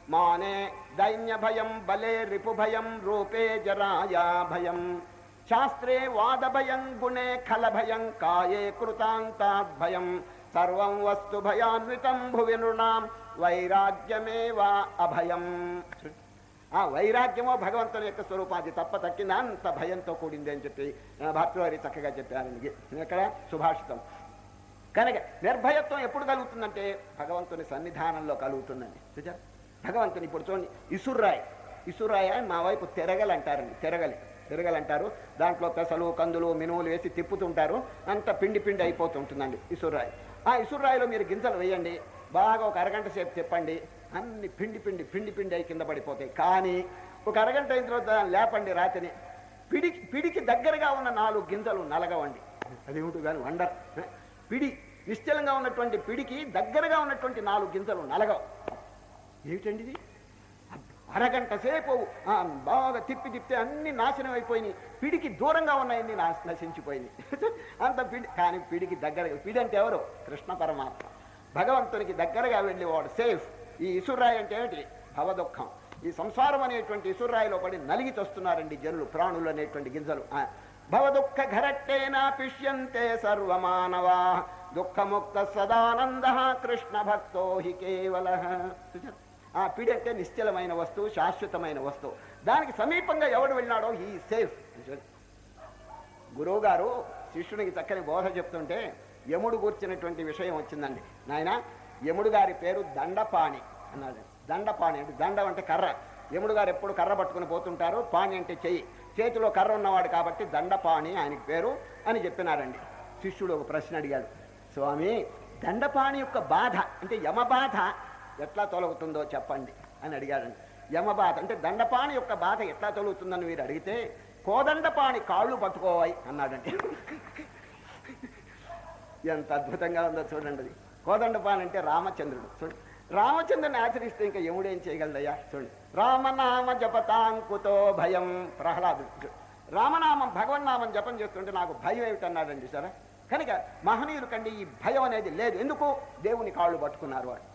[SPEAKER 1] మానే దైన్య భయం బలే రిపు భయం రూపే జరాయా భయం. శాస్త్రే వాద భయం గుణే ఖల భయం కాయే కృతాంతాద్భయం సర్వం వస్తు భయాన్వితం భువి నృణాం వైరాగ్యమేవా అభయం. ఆ వైరాగ్యమో భగవంతుని యొక్క స్వరూపాది తప్ప తక్కింది. అంత భయంతో కూడింది అని చెప్పి భర్తవారి చక్కగా చెప్పారు ఇక్కడ సుభాషితం. కనుక నిర్భయత్వం ఎప్పుడు కలుగుతుందంటే భగవంతుని సన్నిధానంలో కలుగుతుందండి. చూచారు భగవంతుని ఇప్పుడు చూడండి ఇసుర్రాయ్. ఇసుర్రాయ్ అని మా వైపు తెరగలు అంటారండి. తెరగలి. తిరగలు అంటారు. దాంట్లో పెసలు కందులు మినువులు వేసి తిప్పుతుంటారు. అంత పిండి పిండి అయిపోతుంటుందండి ఇసుర్రాయ్. ఆ ఇసుర్రాయిలో మీరు గింజలు వేయండి. బాగా ఒక అరగంట సేపు తిప్పండి. అన్ని పిండి పిండి పిండి పిండి అయి కింద పడిపోతాయి. కానీ ఒక అరగంట అయిన తర్వాత లేపండి రాతిని. పిడికి పిడికి దగ్గరగా ఉన్న నాలుగు గింజలు నలగవండి. అదేమిటి కానీ వండర్ పిడి నిశ్చలంగా ఉన్నటువంటి పిడికి దగ్గరగా ఉన్నటువంటి నాలుగు గింజలు నలగవు. ఏమిటండి ఇది? అరగంట సేపు ఆ, బాగా తిప్పి తిప్పితే అన్ని నాశనం అయిపోయినాయి. పిడికి దూరంగా ఉన్నాయన్ని నాశ నశించిపోయినాయి. అంత పిడి కానీ పిడికి దగ్గర పిడి అంటే ఎవరు? కృష్ణ పరమాత్మ. భగవంతునికి దగ్గరగా వెళ్ళేవాడు సేఫ్. ఈ ఇసురాయి అంటే ఏమిటి భవదుఖం. ఈ సంసారం అనేటువంటి ఇసురాయిలో పడి నలిగి చస్తున్నారండి జనులు ప్రాణులు అనేటువంటి గింజలు. ఆ, భవదుఃఖ ఘరట్టేనా పిష్యంతే సర్వమానవా. దుఃఖముక్త సదానంద కృష్ణ భక్తో హి కేవల. ఆ పిడి అంటే నిశ్చలమైన వస్తువు శాశ్వతమైన వస్తువు. దానికి సమీపంగా ఎవడు వెళ్ళినాడో? ఈ సేఫ్. గురువు గారు శిష్యునికి చక్కని బోధ చెప్తుంటే యముడు కూర్చున్నటువంటి విషయం వచ్చిందండి. నాయన యముడు గారి పేరు దండపాణి అన్నాడు. దండపాణి అంటే దండం అంటే కర్ర. యముడు గారు ఎప్పుడు కర్ర పట్టుకుని పోతుంటారు? పాణి అంటే చెయ్యి. చేతిలో కర్ర ఉన్నవాడు కాబట్టి దండపాణి ఆయనకి పేరు అని చెప్పినారండి. శిష్యుడు ఒక ప్రశ్న అడిగాడు. స్వామి దండపాణి యొక్క బాధ అంటే యమ బాధ ఎట్లా తొలగుతుందో చెప్పండి అని అడిగాడండి. యమ బాధ అంటే దండపాణి యొక్క బాధ ఎట్లా తొలుగుతుందని మీరు అడిగితే కోదండపాణి కాళ్ళు పట్టుకోవాలి అన్నాడండి. ఎంత అద్భుతంగా ఉందో చూడండి కోదండపాన్ అంటే రామచంద్రుడు. చూడు రామచంద్రుని ఆచరిస్తే ఇంకా ఎవడేం చేయగలదయ్యా చూడు రామనామ జపతాంకుతో భయం ప్రహ్లాదుడు. రామనామం రామనామం భగవన్నామం జపం చేస్తుంటే నాకు భయం ఏమిటన్నాడండి సరే కనుక మహనీయులు కండి ఈ భయం అనేది లేదు. ఎందుకు? దేవుని కాళ్ళు పట్టుకున్నారు వాడు.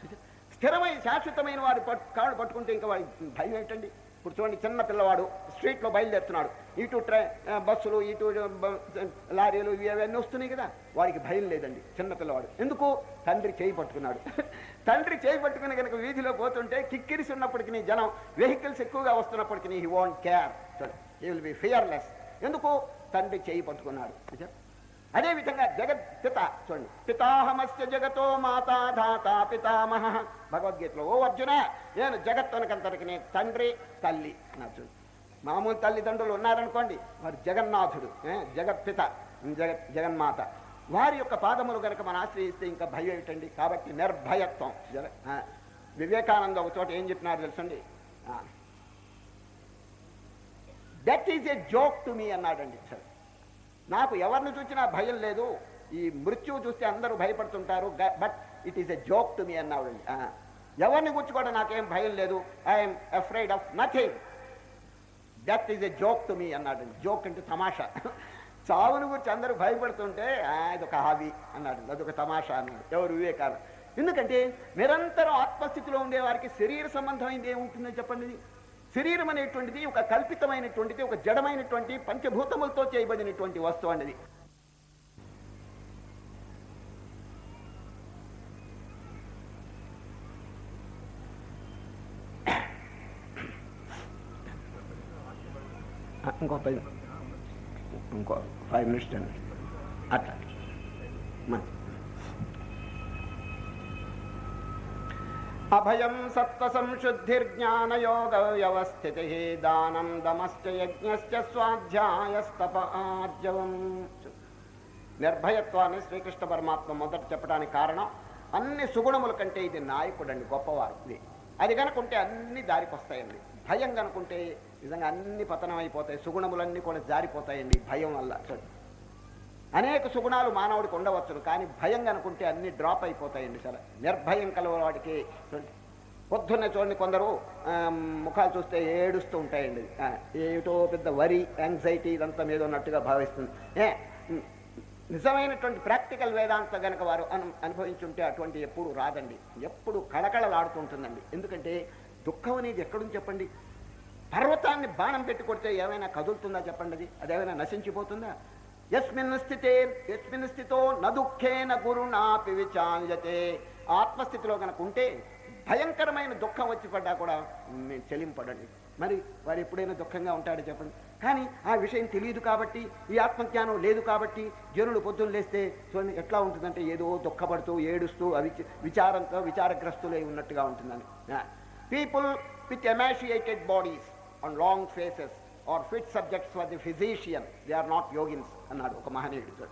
[SPEAKER 1] స్థిరమైన శాశ్వతమైన వారి పట్టు కాళ్ళు పట్టుకుంటే ఇంకా వాడి భయం ఏంటండి ఇప్పుడు చూడండి చిన్న పిల్లవాడు స్ట్రీట్లో బయలుదేరుతున్నాడు. ఇటు ట్రై బస్సులు ఇటు లారీలు ఇవి అవన్నీ వస్తున్నాయి కదా. వాడికి భయం లేదండి చిన్న పిల్లవాడు. ఎందుకు? తండ్రి చేయి పట్టుకున్నాడు. తండ్రి చేయి పట్టుకుని కనుక వీధిలో పోతుంటే కిక్కిరిసి ఉన్నప్పటికీ జనం వెహికల్స్ ఎక్కువగా వస్తున్నప్పటికీ he won't care he will be fearless ఎందుకు? తండ్రి చేయి పట్టుకున్నాడు. అదేవిధంగా అదే విధంగా జగత్ పిత చూడండి. పితాహమస్య జగతో మాతా ధాత పితామహ. భగవద్గీతలో ఓ అర్జున నేను జగత్తునకంతటికి తండ్రి తల్లి నా మామూలు తల్లిదండ్రులు ఉన్నారనుకోండి వారు జగన్నాథుడు జగత్ జగత్పిత జగత్ జగన్మాత. వారి యొక్క పాదములు గనక మనం ఆశ్రయిస్తే ఇంకా భయం ఏమిటండి? కాబట్టి నిర్భయత్వం. వివేకానంద ఒక చోట ఏం చెప్పినారు తెలుసండి? That is a joke to me అన్నాడండి సరే నాకు ఎవరిని చూసినా భయం లేదు. ఈ మృత్యువు చూస్తే అందరూ భయపడుతుంటారు. But it is a joke to me అన్నా ఎవరిని కూర్చుకోవడం కూడా నాకేం భయం లేదు. I'm afraid of nothing death is a joke to me అన్నాడు జోక్ అంటే తమాషా. చావుని గురించి అందరూ భయపడుతుంటే "ఆ, ఇదొక హాబీ అన్నాడు అదొక తమాషా అన్నాడు. ఎవరు వివేకాలు ఎందుకంటే నిరంతరం ఆత్మస్థితిలో ఉండేవారికి శరీర సంబంధమైంది ఏముంటుందో చెప్పండి. శరీరం అనేటువంటిది ఒక కల్పితమైనటువంటిది ఒక జడమైనటువంటి పంచభూతములతో చేయబడినటువంటి వస్తువు అనేది ఇంకో పది ఇంకో ఫైవ్ మినిట్స్ టెన్ అట్లా. మంచి అభయం సత్వ సంశుద్ధిర్జ్ఞానయోగ వ్యవస్థితి దానం దమశ్చ యజ్ఞశ్చ స్వాధ్యాయస్తప ఆర్జవం. నిర్భయత్వాన్ని శ్రీకృష్ణ పరమాత్మ మొదట చెప్పడానికి కారణం అన్ని సుగుణముల కంటే ఇది నాయకుడండి గొప్పవారు ఇది. అది కనుకుంటే అన్ని దారికొస్తాయండి. భయం కనుకుంటే నిజంగా అన్ని పతనం అయిపోతాయి సుగుణములన్నీ కూడా జారిపోతాయండి భయం వల్ల. చూడండి అనేక సుగుణాలు మానవుడికి ఉండవచ్చును కానీ భయం కనుకుంటే అన్ని డ్రాప్ అయిపోతాయండి సరే. నిర్భయం కలవాడికి పొద్దున్న చూడండి కొందరు ముఖాలు చూస్తే ఏడుస్తూ ఉంటాయండి. ఏమిటో పెద్ద వరి యాంగ్జైటీ ఇదంతా మీద ఉన్నట్టుగా భావిస్తుంది. ఏ నిజమైనటువంటి ప్రాక్టికల్ వేదాంత గనక వారు అను అనుభవించుంటే అటువంటి ఎప్పుడు రాదండి. ఎప్పుడు కళకళలాడుతుంటుందండి. ఎందుకంటే దుఃఖం అనేది ఎక్కడుంది చెప్పండి? పర్వతాన్ని బాణం పెట్టి కొడితే ఏమైనా కదులుతుందా చెప్పండి అది? అదేమైనా నశించిపోతుందా? ఎస్మిన్ స్థితే ఎస్మిన్ స్థితో న దుఃఖేన గురునాపి విచాల్యతే. ఆత్మస్థితిలో కనుక ఉంటే భయంకరమైన దుఃఖం వచ్చి పడ్డా కూడా నేను చెలింపడండి. మరి వారు ఎప్పుడైనా దుఃఖంగా ఉంటాడో చెప్పండి. కానీ ఆ విషయం తెలియదు కాబట్టి ఈ ఆత్మజ్ఞానం లేదు కాబట్టి జనులు పొద్దున్న లేస్తే చూడండి ఎట్లా ఉంటుందంటే ఏదో దుఃఖపడుతూ ఏడుస్తూ అవి విచారంతో విచారగ్రస్తులై ఉన్నట్టుగా ఉంటుందని. People with emaciated bodies on long faces are fit subjects for the physician they are not yogins అన్నాడు ఒక మహనీయుడితో.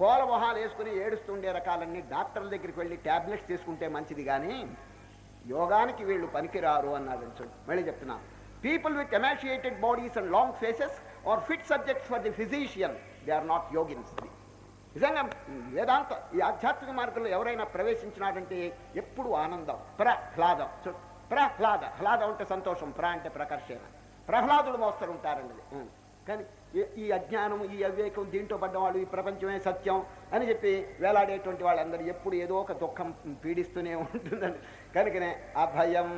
[SPEAKER 1] కోల మొహాలు వేసుకుని ఏడుస్తుండే రకాలన్నీ డాక్టర్ల దగ్గరికి వెళ్ళి టాబ్లెట్స్ తీసుకుంటే మంచిది కానీ యోగానికి వీళ్ళు పనికిరారు అన్నాడు చూడు మళ్ళీ చెప్తున్నాను people with emaciated bodies and long faces are fit subjects for the physician they are not yogins నిజంగా వేదాంత ఈ ఆధ్యాత్మిక మార్గంలో ఎవరైనా ప్రవేశించినాడంటే ఎప్పుడు ఆనందం. ప్రహ్లాదం. చూడు ప్రహ్లాద. హ్లాదం అంటే సంతోషం. ప్ర అంటే ప్రకర్షణ. ప్రహ్లాదుడు మోస్తరు ఉంటారండి కానీ ఈ- అజ్ఞానం ఈ అవివేకం దీంట్లో పడ్డవాళ్ళు ఈ ప్రపంచమే సత్యం అని చెప్పి వేలాడేటువంటి వాళ్ళందరూ ఎప్పుడు ఏదో ఒక దుఃఖం పీడిస్తూనే ఉంటుందండి. కనుకనే అభయం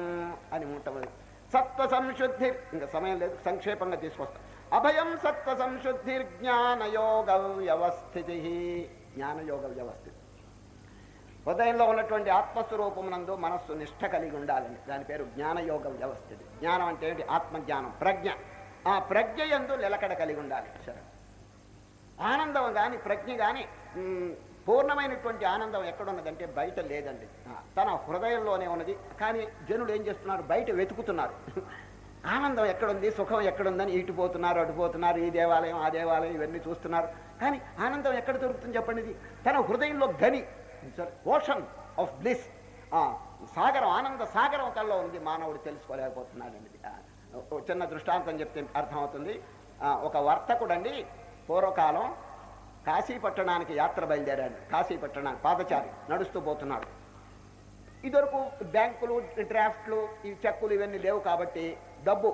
[SPEAKER 1] అని ఉంటుంది సత్వ సంశుద్ధి ఇంకా సమయం లేదు సంక్షేపంగా తీసుకొస్తాం. అభయం సత్వ సంశుద్ధి జ్ఞానయోగ వ్యవస్థితి జ్ఞానయోగ వ్యవస్థితి హృదయంలో ఉన్నటువంటి ఆత్మస్వరూపమునందు మనస్సు నిష్ఠ కలిగి ఉండాలని దాని పేరు జ్ఞానయోగ వ్యవస్థితి జ్ఞానం అంటే ఏంటి? ఆత్మజ్ఞానం ప్రజ్ఞ. ఆ ప్రజ్ఞ ఎందు నిలకడ కలిగి ఉండాలి. సరే ఆనందం కానీ ప్రజ్ఞ కానీ పూర్ణమైనటువంటి ఆనందం ఎక్కడున్నదంటే బయట లేదండి. తన హృదయంలోనే ఉన్నది. కానీ జనులు ఏం చేస్తున్నారు? బయట వెతుకుతున్నారు. ఆనందం ఎక్కడుంది? సుఖం ఎక్కడుందని ఇటుపోతున్నారు అటుపోతున్నారు ఈ దేవాలయం ఆ దేవాలయం ఇవన్నీ చూస్తున్నారు. కానీ ఆనందం ఎక్కడ దొరుకుతుంది చెప్పండి ఇది? తన హృదయంలో గని ఓషన్ ఆఫ్ బ్లిస్. సాగరం ఆనంద సాగరం కల్లో ఉంది. మానవుడు తెలుసుకోలేకపోతున్నాడండి. చిన్న దృష్టాంతం చెప్తే అర్థమవుతుంది. ఒక వర్తకుడండి పూర్వకాలం కాశీ పట్టణానికి యాత్ర బయలుదేరాడు. కాశీ పట్టణానికి పాదచారి నడుస్తూ పోతున్నాడు. ఇదివరకు బ్యాంకులు డ్రాఫ్ట్లు ఈ చెక్కులు ఇవన్నీ లేవు కాబట్టి డబ్బు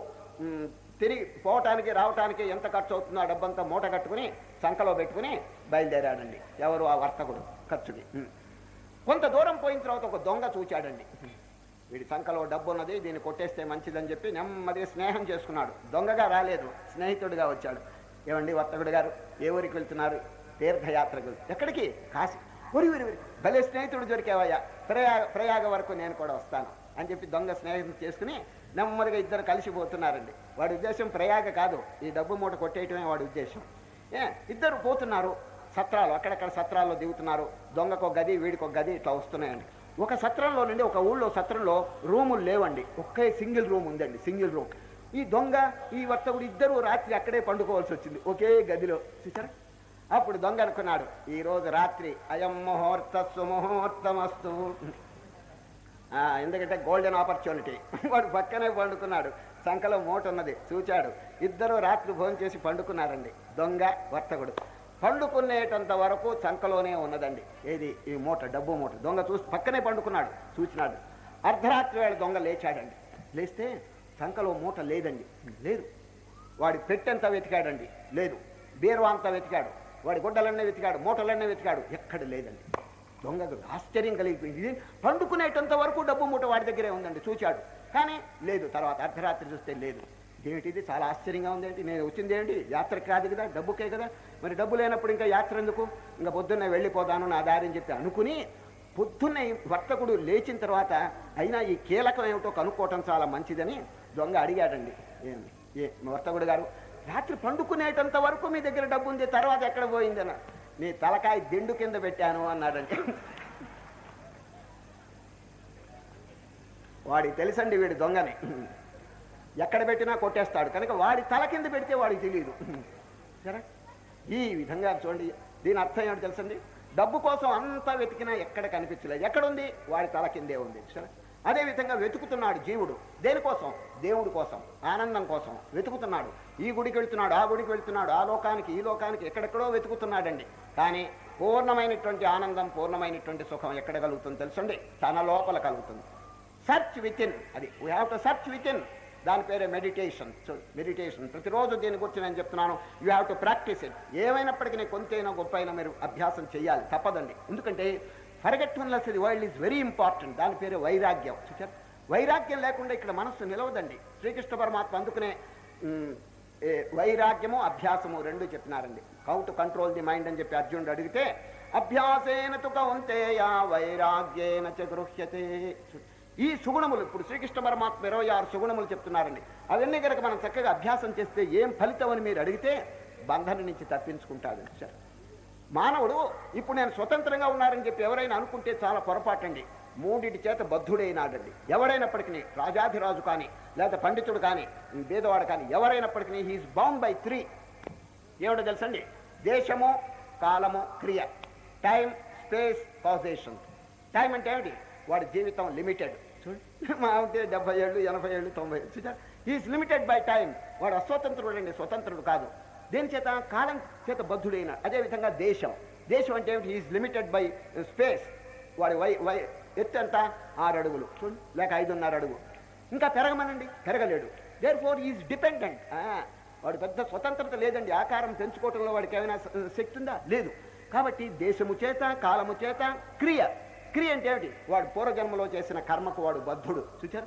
[SPEAKER 1] తిరిగి పోవటానికి రావటానికి ఎంత ఖర్చు అవుతుందో ఆ డబ్బంతా మూట కట్టుకుని సంకలో పెట్టుకుని బయలుదేరాడండి. ఎవరు? ఆ వర్తకుడు ఖర్చుకి. కొంత దూరం పోయిన తర్వాత ఒక దొంగ చూచాడండి. వీడి సంఖలో డబ్బు ఉన్నది దీన్ని కొట్టేస్తే మంచిదని చెప్పి నెమ్మదిగా స్నేహం చేసుకున్నాడు. దొంగగా రాలేదు స్నేహితుడిగా వచ్చాడు. ఏమండి వర్తకుడు గారు ఏ ఊరికి వెళ్తున్నారు? తీర్థయాత్రకు ఎక్కడికి? కాశీ. ఉరి ఉరి ఉరి. భలే స్నేహితుడు దొరికేవయ్యా. ప్రయాగ ప్రయాగ వరకు నేను కూడా వస్తాను అని చెప్పి దొంగ స్నేహం చేసుకుని నెమ్మదిగా ఇద్దరు కలిసిపోతున్నారండి వాడి ఉద్దేశం ప్రయాగ కాదు ఈ డబ్బు మూట కొట్టేయటమే వాడి ఉద్దేశం. ఏ ఇద్దరు పోతున్నారు. సత్రాలు అక్కడక్కడ సత్రాల్లో దిగుతున్నారు. దొంగకు గది వీడికి ఒక గది ఇట్లా వస్తున్నాయండి. ఒక సత్రంలో నుండి ఒక ఊళ్ళో సత్రంలో రూములు లేవండి. ఒకే సింగిల్ రూమ్ ఉందండి సింగిల్ రూమ్. ఈ దొంగ ఈ వర్తకుడు ఇద్దరు రాత్రి అక్కడే పండుకోవాల్సి వచ్చింది. ఒకే గదిలో. చూసారా అప్పుడు దొంగ అనుకున్నాడు ఈరోజు రాత్రి అయం ముహూర్త సుముహూర్తమస్తు. ఆ, ఎందుకంటే గోల్డెన్ ఆపర్చునిటీ వాడు పక్కనే పండుకున్నాడు. సంకలో మూట ఉన్నది చూచాడు. ఇద్దరు రాత్రి భోజనం చేసి పండుకున్నారండి. దొంగ వర్తకుడు. పండుకునేటంత వరకు చంకలోనే ఉన్నదండి. ఏది? ఈ మూట డబ్బు మూట. దొంగ చూసి పక్కనే పండుకున్నాడు చూసినాడు. అర్ధరాత్రి వేళ దొంగ లేచాడండి. లేస్తే చంకలో మూట లేదండి. లేదు. వాడి పెట్టెంత వెతికాడండి? లేదు. బీరువా అంతా వెతికాడు. వాడి గుడ్డలన్నీ వెతికాడు మూటలన్నీ వెతికాడు. ఎక్కడ లేదండి. దొంగకు ఆశ్చర్యం కలిగిపోయింది. ఇది పండుకునేటంత వరకు డబ్బు మూట వాడి దగ్గరే ఉందండి చూచాడు కానీ లేదు. తర్వాత అర్ధరాత్రి చూస్తే లేదు. ఏమిటిది చాలా ఆశ్చర్యంగా ఉందేంటి? నేను వచ్చింది ఏంటి యాత్రకు కాదు కదా డబ్బుకే కదా. మరి డబ్బు లేనప్పుడు ఇంకా యాత్ర ఎందుకు? ఇంకా పొద్దున్నే వెళ్ళిపోతాను నా దారిని చెప్పి అనుకుని పొద్దున్న వర్తకుడు లేచిన తర్వాత అయినా ఈ కీలకం ఏమిటో కనుక్కోవటం చాలా మంచిదని దొంగ అడిగాడండి. ఏంది ఏ వర్తకుడు గారు రాత్రి పండుకునేటంత వరకు మీ దగ్గర డబ్బు ఉంది తర్వాత ఎక్కడ పోయిందన నీ తలకాయ దిండు కింద పెట్టాను అన్నాడండి. వాడికి తెలుసండి వీడి దొంగని. ఎక్కడ పెట్టినా కొట్టేస్తాడు కనుక వాడి తల కింద పెడితే వాడికి తెలియదు కరెక్ట్ ఈ విధంగా చూడండి దీని అర్థం ఏమిటి తెలుసండి? డబ్బు కోసం అంతా వెతికినా ఎక్కడ కనిపించలేదు. ఎక్కడుంది? వాడి తల కిందే ఉంది. సరే అదే విధంగా వెతుకుతున్నాడు జీవుడు. దేనికోసం దేవుడి కోసం. ఆనందం కోసం వెతుకుతున్నాడు. ఈ గుడికి వెళుతున్నాడు ఆ గుడికి వెళ్తున్నాడు ఆ లోకానికి ఈ లోకానికి ఎక్కడెక్కడో వెతుకుతున్నాడండి. కానీ పూర్ణమైనటువంటి ఆనందం పూర్ణమైనటువంటి సుఖం ఎక్కడ కలుగుతుంది తెలుసండి? తన లోపల కలుగుతుంది. సర్చ్ విత్ ఇన్ అది we have to search within దాని పేరే మెడిటేషన్ మెడిటేషన్ ప్రతిరోజు దీని గురించి నేను చెప్తున్నాను. You have to practice it ఏమైనప్పటికీ కొంతైనా గొప్ప అయినా మీరు అభ్యాసం చేయాలి. తప్పదండి. ఎందుకంటే forgetfulness the world is very important దాని పేరు వైరాగ్యం. చూచారు వైరాగ్యం లేకుండా ఇక్కడ మనస్సు నిలవదండి. శ్రీకృష్ణ పరమాత్మ అందుకునే వైరాగ్యము అభ్యాసము రెండు చెప్పినారండి. How to control the mind అని చెప్పి అర్జునుడు అడిగితే అభ్యాసేన తు కౌంతేయ వైరాగ్యేన చ గృహ్యతే. ఈ సుగుణములు ఇప్పుడు శ్రీకృష్ణ పరమాత్మ ఇరవై ఆరు సుగుణములు చెప్తున్నారండి. అవన్నీ కనుక మనం చక్కగా అభ్యాసం చేస్తే ఏం ఫలితం అని మీరు అడిగితే బంధన నుంచి తప్పించుకుంటాడు సార్. మానవుడు ఇప్పుడు నేను స్వతంత్రంగా ఉన్నారని చెప్పి ఎవరైనా అనుకుంటే చాలా పొరపాటండి. మూడింటి చేత బద్ధుడైనాడండి ఎవరైనప్పటికీ రాజాధిరాజు కానీ లేదా పండితుడు కానీ పేదవాడు కానీ ఎవరైనప్పటికీ he is bound by three. ఏమిటో తెలుసండి? దేశము కాలము క్రియ. టైం స్పేస్ కాజేషన్ టైం అంటే ఏమిటి? వాడి జీవితం లిమిటెడ్. చూడండి మా డెబ్బై ఏళ్ళు ఎనభై ఏళ్ళు తొంభై ఏళ్ళు. చూసారు? ఈజ్ లిమిటెడ్ బై టైం వాడు అస్వతంత్రుడు అండి స్వతంత్రుడు కాదు. దేని చేత? కాలం చేత బద్ధుడైన అదేవిధంగా దేశం. దేశం అంటే ఏమిటి? ఈజ్ లిమిటెడ్ బై స్పేస్ వాడి వై వై ఎత్తు ఎంత? ఆరు అడుగులు. చూడండి లేక ఐదున్నర అడుగు. ఇంకా పెరగమనండి? పెరగలేడు. దేర్ ఫోర్ ఈజ్ డిపెండెంట్ వాడు పెద్ద స్వతంత్రత లేదండి. ఆకారం పెంచుకోవటంలో వాడికి ఏమైనా శక్తి ఉందా? లేదు. కాబట్టి దేశము చేత కాలము చేత క్రియ. క్రియ అంటే ఏమిటి? వాడు పూర్వజన్మలో చేసిన కర్మకు వాడు బద్ధుడు. చూచారు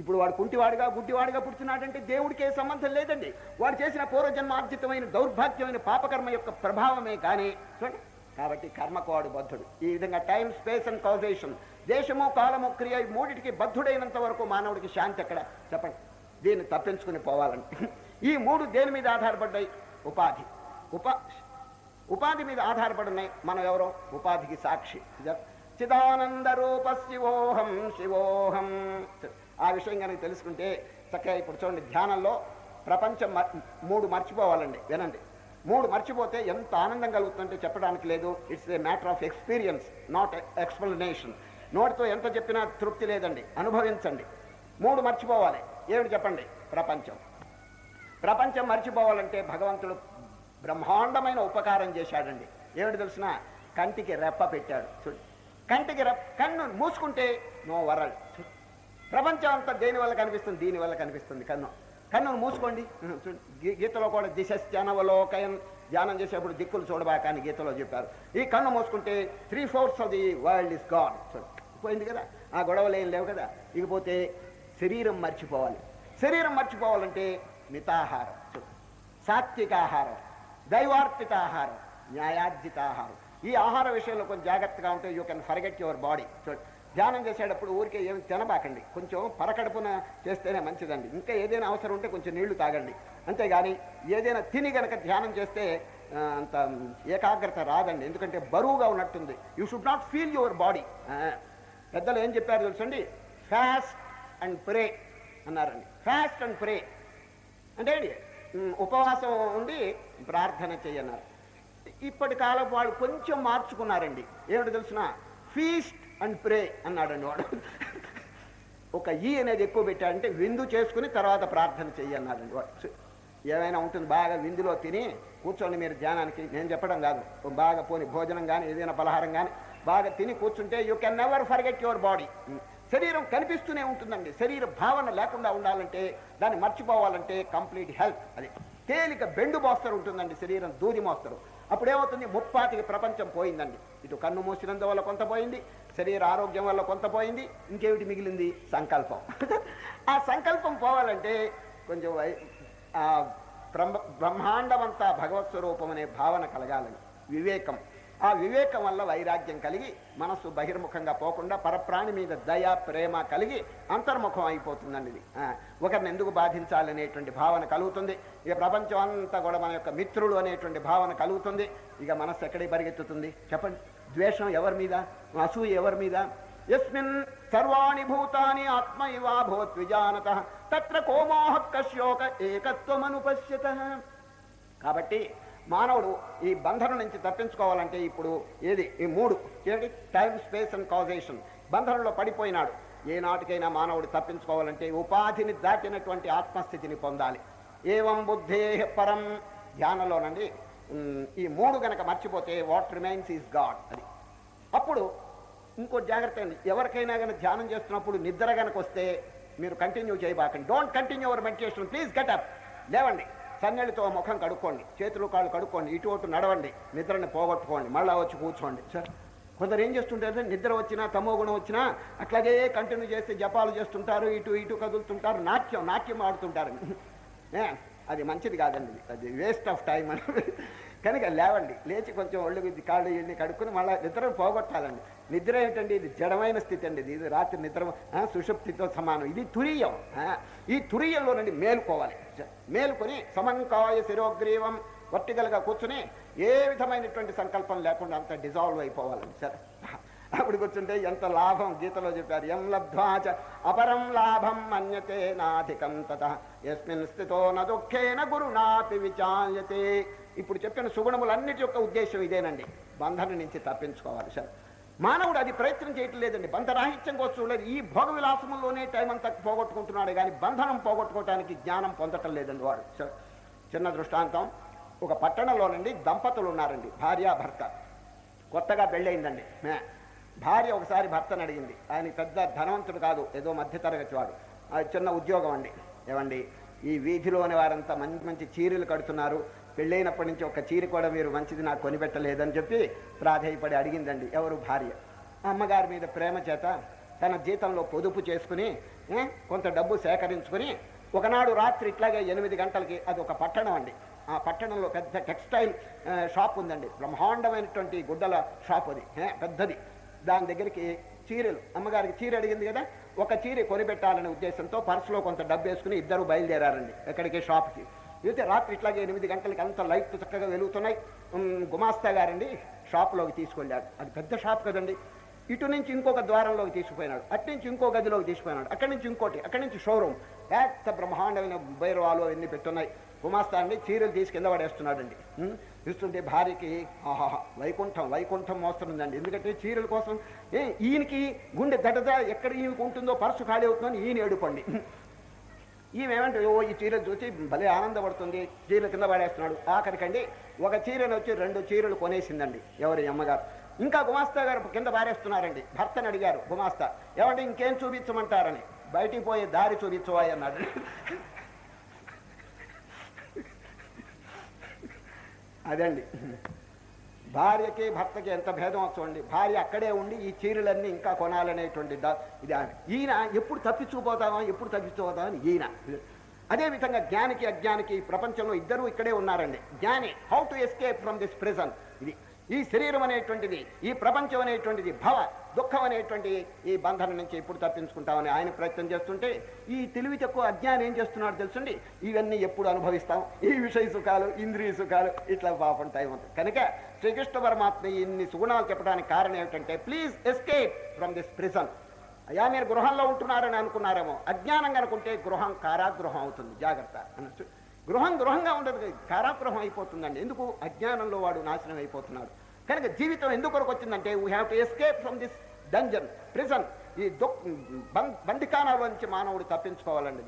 [SPEAKER 1] ఇప్పుడు వాడు కుంటివాడుగా గుడ్డివాడిగా పుడుతున్నాడంటే దేవుడికి ఏ సంబంధం లేదండి. వాడు చేసిన పూర్వజన్మార్జితమైన దౌర్భాగ్యమైన పాపకర్మ యొక్క ప్రభావమే కానీ చూడండి. కాబట్టి కర్మకు వాడు బద్ధుడు. ఈ విధంగా టైం స్పేస్ అండ్ కాజేషన్ దేశము కాలము క్రియ మూడిటికి బద్ధుడైనంత వరకు మానవుడికి శాంతి ఎక్కడ? చెప్పండి. దీన్ని తప్పించుకుని పోవాలంటే ఈ మూడు దేని మీద ఆధారపడ్డాయి? ఉపాధి. ఉపా ఉపాధి మీద ఆధారపడున్నాయి. మనం ఎవరో? ఉపాధికి సాక్షి. చిదానంద రూప శివోహం. శివోహం ఆ విషయం కనుక తెలుసుకుంటే చక్కగా ఇప్పుడు చూడండి ధ్యానంలో ప్రపంచం మర్- మూడు మర్చిపోవాలండి వినండి. మూడు మర్చిపోతే ఎంత ఆనందం కలుగుతుందంటే చెప్పడానికి లేదు. It's a matter of experience not explanation నోటితో ఎంత చెప్పినా తృప్తి లేదండి అనుభవించండి. మూడు మర్చిపోవాలి. ఏమిటి చెప్పండి? ప్రపంచం. ప్రపంచం మర్చిపోవాలంటే భగవంతుడు బ్రహ్మాండమైన ఉపకారం చేశాడండి. ఏమిటి తెలిసిన కంటికి రెప్ప పెట్టాడు. చూడు. కంటికి కన్ను మూసుకుంటే నో వరల్డ్ ప్రపంచం అంతా దేని వల్ల కనిపిస్తుంది? దీని వల్ల కనిపిస్తుంది కన్ను. కన్నును మూసుకోండి. గీతలో కూడా దిశస్ జనవలోకయం ధ్యానం చేసేప్పుడు దిక్కులు చూడబాక అని గీతలో చెప్పారు. ఈ కన్ను మూసుకుంటే three fourths of the world is God పోయింది కదా? ఆ గొడవలు ఏం లేవు కదా? ఇకపోతే శరీరం మర్చిపోవాలి. శరీరం మర్చిపోవాలంటే మితాహారం. చూడు సాత్విక ఆహారం ఈ ఆహార విషయంలో కొంచెం జాగ్రత్తగా ఉంటే you can forget your body చూడు ధ్యానం చేసేటప్పుడు ఊరికే ఏమి తినబాకండి. కొంచెం పరకడుపున చేస్తేనే మంచిదండి. ఇంకా ఏదైనా అవసరం ఉంటే కొంచెం నీళ్ళు తాగండి. అంతేగాని ఏదైనా తిని గనక ధ్యానం చేస్తే అంత ఏకాగ్రత రాదండి. ఎందుకంటే బరువుగా ఉన్నట్టుంది. You should not feel your body పెద్దలు ఏం చెప్పారు తెలుసండి? ఫాస్ట్ అండ్ ప్రే అన్నారండి. ఫాస్ట్ అండ్ ప్రే అంటే ఉపవాసం ఉండి ప్రార్థన చేయన్నారు ఇప్పటి కాలం వాళ్ళు కొంచెం మార్చుకున్నారండి. ఏమిటి తెలిసిన? ఫీస్ట్ అండ్ ప్రే అన్నాడండి వాడు. ఒక ఈ అనేది ఎక్కువ పెట్టాడంటే విందు చేసుకుని తర్వాత ప్రార్థన చెయ్యన్నాడండి వాడు. ఏమైనా ఉంటుంది బాగా విందులో తిని కూర్చోండి మీరు ధ్యానానికి. నేను చెప్పడం కాదు. బాగా పోని భోజనం కానీ ఏదైనా పలహారం కానీ బాగా తిని కూర్చుంటే you can never forget your body శరీరం కనిపిస్తూనే ఉంటుందండి. శరీర భావన లేకుండా ఉండాలంటే దాన్ని మర్చిపోవాలంటే కంప్లీట్ హెల్త్ అది. తేలిక బెండు మోస్తరు ఉంటుందండి శరీరం దూది మోస్తరు. అప్పుడేమవుతుంది? ముప్పాతికి ప్రపంచం పోయిందండి. ఇటు కన్ను మూసినందువల్ల కొంత పోయింది శరీర ఆరోగ్యం వల్ల కొంత పోయింది ఇంకేమిటి మిగిలింది? సంకల్పం. ఆ సంకల్పం పోవాలంటే కొంచెం ఆ బ్రహ్మ బ్రహ్మాండమంతా భగవత్ స్వరూపం అనే భావన కలగాలని. వివేకం. ఆ వివేకం వల్ల వైరాగ్యం కలిగి మనస్సు బహిర్ముఖంగా పోకుండా పరప్రాణి మీద దయ ప్రేమ కలిగి అంతర్ముఖం అయిపోతుందండి ఇది. ఒకరిని ఎందుకు బాధించాలనేటువంటి భావన కలుగుతుంది. ఇక ప్రపంచం అంతా కూడా మన యొక్క మిత్రులు అనేటువంటి భావన కలుగుతుంది. ఇక మనస్సు ఎక్కడికి పరిగెత్తుతుంది? చెప్పండి. ద్వేషం ఎవరి మీద? అసూయ ఎవరి మీద? యస్మిన్ సర్వాణి భూతాని ఆత్మ ఇవాభూత్ విజానత తత్ర కోమోహ కశ్యోక ఏకత్వమనుపశ్యత. కాబట్టి మానవుడు ఈ బంధన నుంచి తప్పించుకోవాలంటే ఇప్పుడు ఏది? ఈ మూడు. ఏంటి టైం స్పేస్ అండ్ కాజేషన్ బంధనంలో పడిపోయినాడు. ఏనాటికైనా మానవుడు తప్పించుకోవాలంటే ఉపాధిని దాటినటువంటి ఆత్మస్థితిని పొందాలి. ఏవం బుద్ధే పరం. ధ్యానంలోనండి. ఈ మూడు గనక మర్చిపోతే వాట్ రిమైన్స్ ఈజ్ గాడ్ అది. అప్పుడు ఇంకో జాగ్రత్త అండి. ఎవరికైనా కానీ ధ్యానం చేస్తున్నప్పుడు నిద్ర గనక వస్తే మీరు continue చేయబాకండి. Don't continue our meditation please get up లేవండి. సన్నెళ్ళతో ముఖం కడుక్కోండి చేతులు కాళ్ళు కడుక్కోండి ఇటు అటు నడవండి నిద్రని పోగొట్టుకోండి మళ్ళీ వచ్చి కూర్చోండి సార్. కొందరు ఏం చేస్తుంటారు నిద్ర వచ్చినా తమో గుణం వచ్చినా అట్లాగే కంటిన్యూ చేస్తే జపాలు చేస్తుంటారు ఇటు ఇటు కదులుతుంటారు నాట్యం నాట్యం ఆడుతుంటారు. ఏ, అది మంచిది కాదండి అది వేస్ట్ ఆఫ్ టైం అని కనుక లేవండి. లేచి కొంచెం ఒళ్ళు గుద్ది కాళ్ళు ఇళ్ళని కడుక్కుని మళ్ళీ నిద్రను పోగొట్టాలండి. నిద్ర ఏంటండి ఇది జడమైన స్థితి అండి. ఇది ఇది రాత్రి నిద్ర సుషుప్తితో సమానం. ఇది తురియం ఈ తురియంలో నుండి మేలుకోవాలి మేలుకొని సమంకాయ శిరోగ్రీవం వర్టికల్గా కూర్చుని ఏ విధమైనటువంటి సంకల్పం లేకుండా అంత డిజాల్వ్ అయిపోవాలండి సరే. అప్పుడు కూర్చుంటే ఎంత లాభం గీతలో చెప్పారు. ఎం లబ్ధ్వాచ అపరం లాభం మన్యతే నాధికం తత. ఎస్మిన్ స్థితో న దుఃఖేన గురునాపి విచాల్యతే. ఇప్పుడు చెప్పిన సుగుణములన్నిటి యొక్క ఉద్దేశం ఇదేనండి. బంధన నుంచి తప్పించుకోవాలి సార్. మానవుడు అది ప్రయత్నం చేయటం లేదండి. బంధరాహిత్యం కోసం చూడలేదు ఈ భోగ విలాసములోనే టైం అంతా పోగొట్టుకుంటున్నాడు కానీ బంధనం పోగొట్టుకోవటానికి జ్ఞానం పొందటం లేదండి వాడు సార్. చిన్న దృష్టాంతం. ఒక పట్టణంలోనండి దంపతులు ఉన్నారండి భార్యాభర్త కొత్తగా పెళ్ళయిందండి. మే. భార్య ఒకసారి భర్తను అడిగింది. ఆయన పెద్ద ధనవంతుడు కాదు ఏదో మధ్యతరగతి వాడు. చిన్న ఉద్యోగం అండి. ఏమండి? ఈ వీధిలోని వారంతా మంచి మంచి చీరలు కడుతున్నారు. పెళ్ళైనప్పటి నుంచి ఒక చీర కూడా మీరు మంచిది నాకు కొనిపెట్టలేదని చెప్పి ప్రాధేయపడి అడిగిందండి ఎవరు భార్య. అమ్మగారి మీద ప్రేమ చేత తన జీతంలో పొదుపు చేసుకుని కొంత డబ్బు సేకరించుకుని ఒకనాడు రాత్రి ఇట్లాగే ఎనిమిది గంటలకి అది ఒక పట్టణం అండి. ఆ పట్టణంలో పెద్ద టెక్స్టైల్ షాప్ ఉందండి. బ్రహ్మాండమైనటువంటి గుడ్డల షాప్ అది పెద్దది. దాని దగ్గరికి చీరలు అమ్మగారికి చీర అడిగింది కదా ఒక చీర కొనిపెట్టాలనే ఉద్దేశంతో పర్సులో కొంత డబ్బు వేసుకుని ఇద్దరు బయలుదేరారండి ఎక్కడికి షాప్కి. అయితే రాత్రి ఇట్లాగే ఎనిమిది గంటలకి అంత లైట్లు చక్కగా వెలుగుతున్నాయి. గుమాస్తా గారండి షాప్లోకి తీసుకెళ్ళాడు అది పెద్ద షాప్ కదండి. ఇటు నుంచి ఇంకొక ద్వారంలోకి తీసుకుపోయినాడు. అటు నుంచి ఇంకో గదిలోకి తీసుకుపోయినాడు. అక్కడి నుంచి ఇంకోటి అక్కడి నుంచి షోరూమ్ పెద్ద బ్రహ్మాండమైన బైరవాలు అవన్నీ పెట్టున్నాయి. గుమాస్తా అండి చీరలు తీసి కింద పడేస్తున్నాడండి. చూస్తుంటే భార్యకి ఆహాహా వైకుంఠం వైకుంఠం మోస్తుందండి ఎందుకంటే చీరల కోసం ఈయనకి గుండె దడద ఎక్కడ ఈయనకు ఉంటుందో పరసు ఖాళీ అవుతుందని ఈయన ఏడుపండి. ఈమెమంటే ఓ ఈ చీరలు చూసి భలే ఆనందపడుతుంది చీరలు కింద పడేస్తున్నాడు. ఆఖరికండి ఒక చీరను వచ్చి రెండు చీరలు కొనేసిందండి ఎవరి అమ్మగారు. ఇంకా గుమాస్తా గారు కింద పారేస్తున్నారండి. భర్తను అడిగారు గుమాస్తా ఏమంటే ఇంకేం చూపించమంటారని? బయటికి పోయి దారి చూపించవాయి అన్నాడు. అదండి. భార్యకి భర్తకి ఎంత భేదం చూడండి. భార్య అక్కడే ఉండి ఈ చీరలన్నీ ఇంకా కొనాలనేటువంటి ఇది ఈయన ఎప్పుడు తప్పించుకుపోతామా ఎప్పుడు తప్పించుకుపోతామని ఈయన. అదే విధంగా జ్ఞానికి అజ్ఞానికి ఈ ప్రపంచంలో ఇద్దరు ఇక్కడే ఉన్నారండి. జ్ఞాని how to escape from this present ఇది ఈ శరీరం అనేటువంటిది ఈ ప్రపంచం అనేటువంటిది భవ దుఃఖం అనేటువంటి ఈ బంధనం నుంచి ఎప్పుడు తప్పించుకుంటామని ఆయన ప్రయత్నం చేస్తుంటే ఈ తెలివి తక్కువ అజ్ఞానం ఏం చేస్తున్నాడు తెలుసండి? ఇవన్నీ ఎప్పుడు అనుభవిస్తాం. ఈ విషయ సుఖాలు ఇంద్రియ సుఖాలు ఇట్లా పాపం టైం ఉంటుంది కనుక శ్రీకృష్ణ పరమాత్మ ఇన్ని సుగుణాలు చెప్పడానికి కారణం ఏమిటంటే please escape from this prison అయ్యా మీరు గృహంలో ఉంటున్నారని అనుకున్నారేమో. అజ్ఞానం కనుకుంటే గృహం కారాగృహం అవుతుంది. జాగ్రత్త. అనొచ్చు గృహం గృహంగా ఉండదు కారాగృహం అయిపోతుందండి. ఎందుకు? అజ్ఞానంలో వాడు నాశనం అయిపోతున్నాడు. కనుక జీవితం ఎందుకు కొరకు వచ్చిందంటే we have to escape from this dungeon prison ఈ దు బం- బందికానాల నుంచి మానవుడు తప్పించుకోవాలండి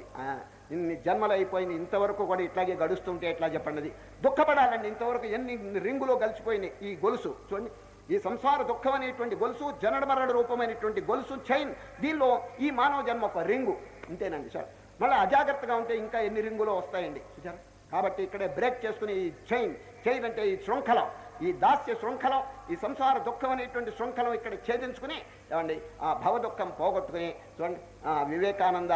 [SPEAKER 1] ఇన్ని జన్మలు అయిపోయింది ఇంతవరకు కూడా ఇట్లాగే గడుస్తుంటే ఎట్లా చెప్పండి దుఃఖపడాలండి. ఇంతవరకు ఎన్ని రింగులో కలిసిపోయినాయి ఈ గొలుసు. చూడండి. ఈ సంసార దుఃఖం అనేటువంటి గొలుసు జనడ మరణ రూపమైనటువంటి గొలుసు చైన్. దీనిలో ఈ మానవ జన్మ ఒక రింగు. అంతేనండి సార్. మళ్ళీ అజాగ్రత్తగా ఉంటే ఇంకా ఎన్ని రింగులో వస్తాయండి? చూసారా కాబట్టి ఇక్కడే బ్రేక్ చేసుకుని ఈ చైన్ చైన్ అంటే ఈ శృంఖలం ఈ దాస్య శృంఖలం ఈ సంసార దుఃఖం అనేటువంటి శృంఖలం ఇక్కడ ఛేదించుకుని ఏమండి ఆ భవ దుఃఖం పోగొట్టుకుని చూడండి ఆ వివేకానంద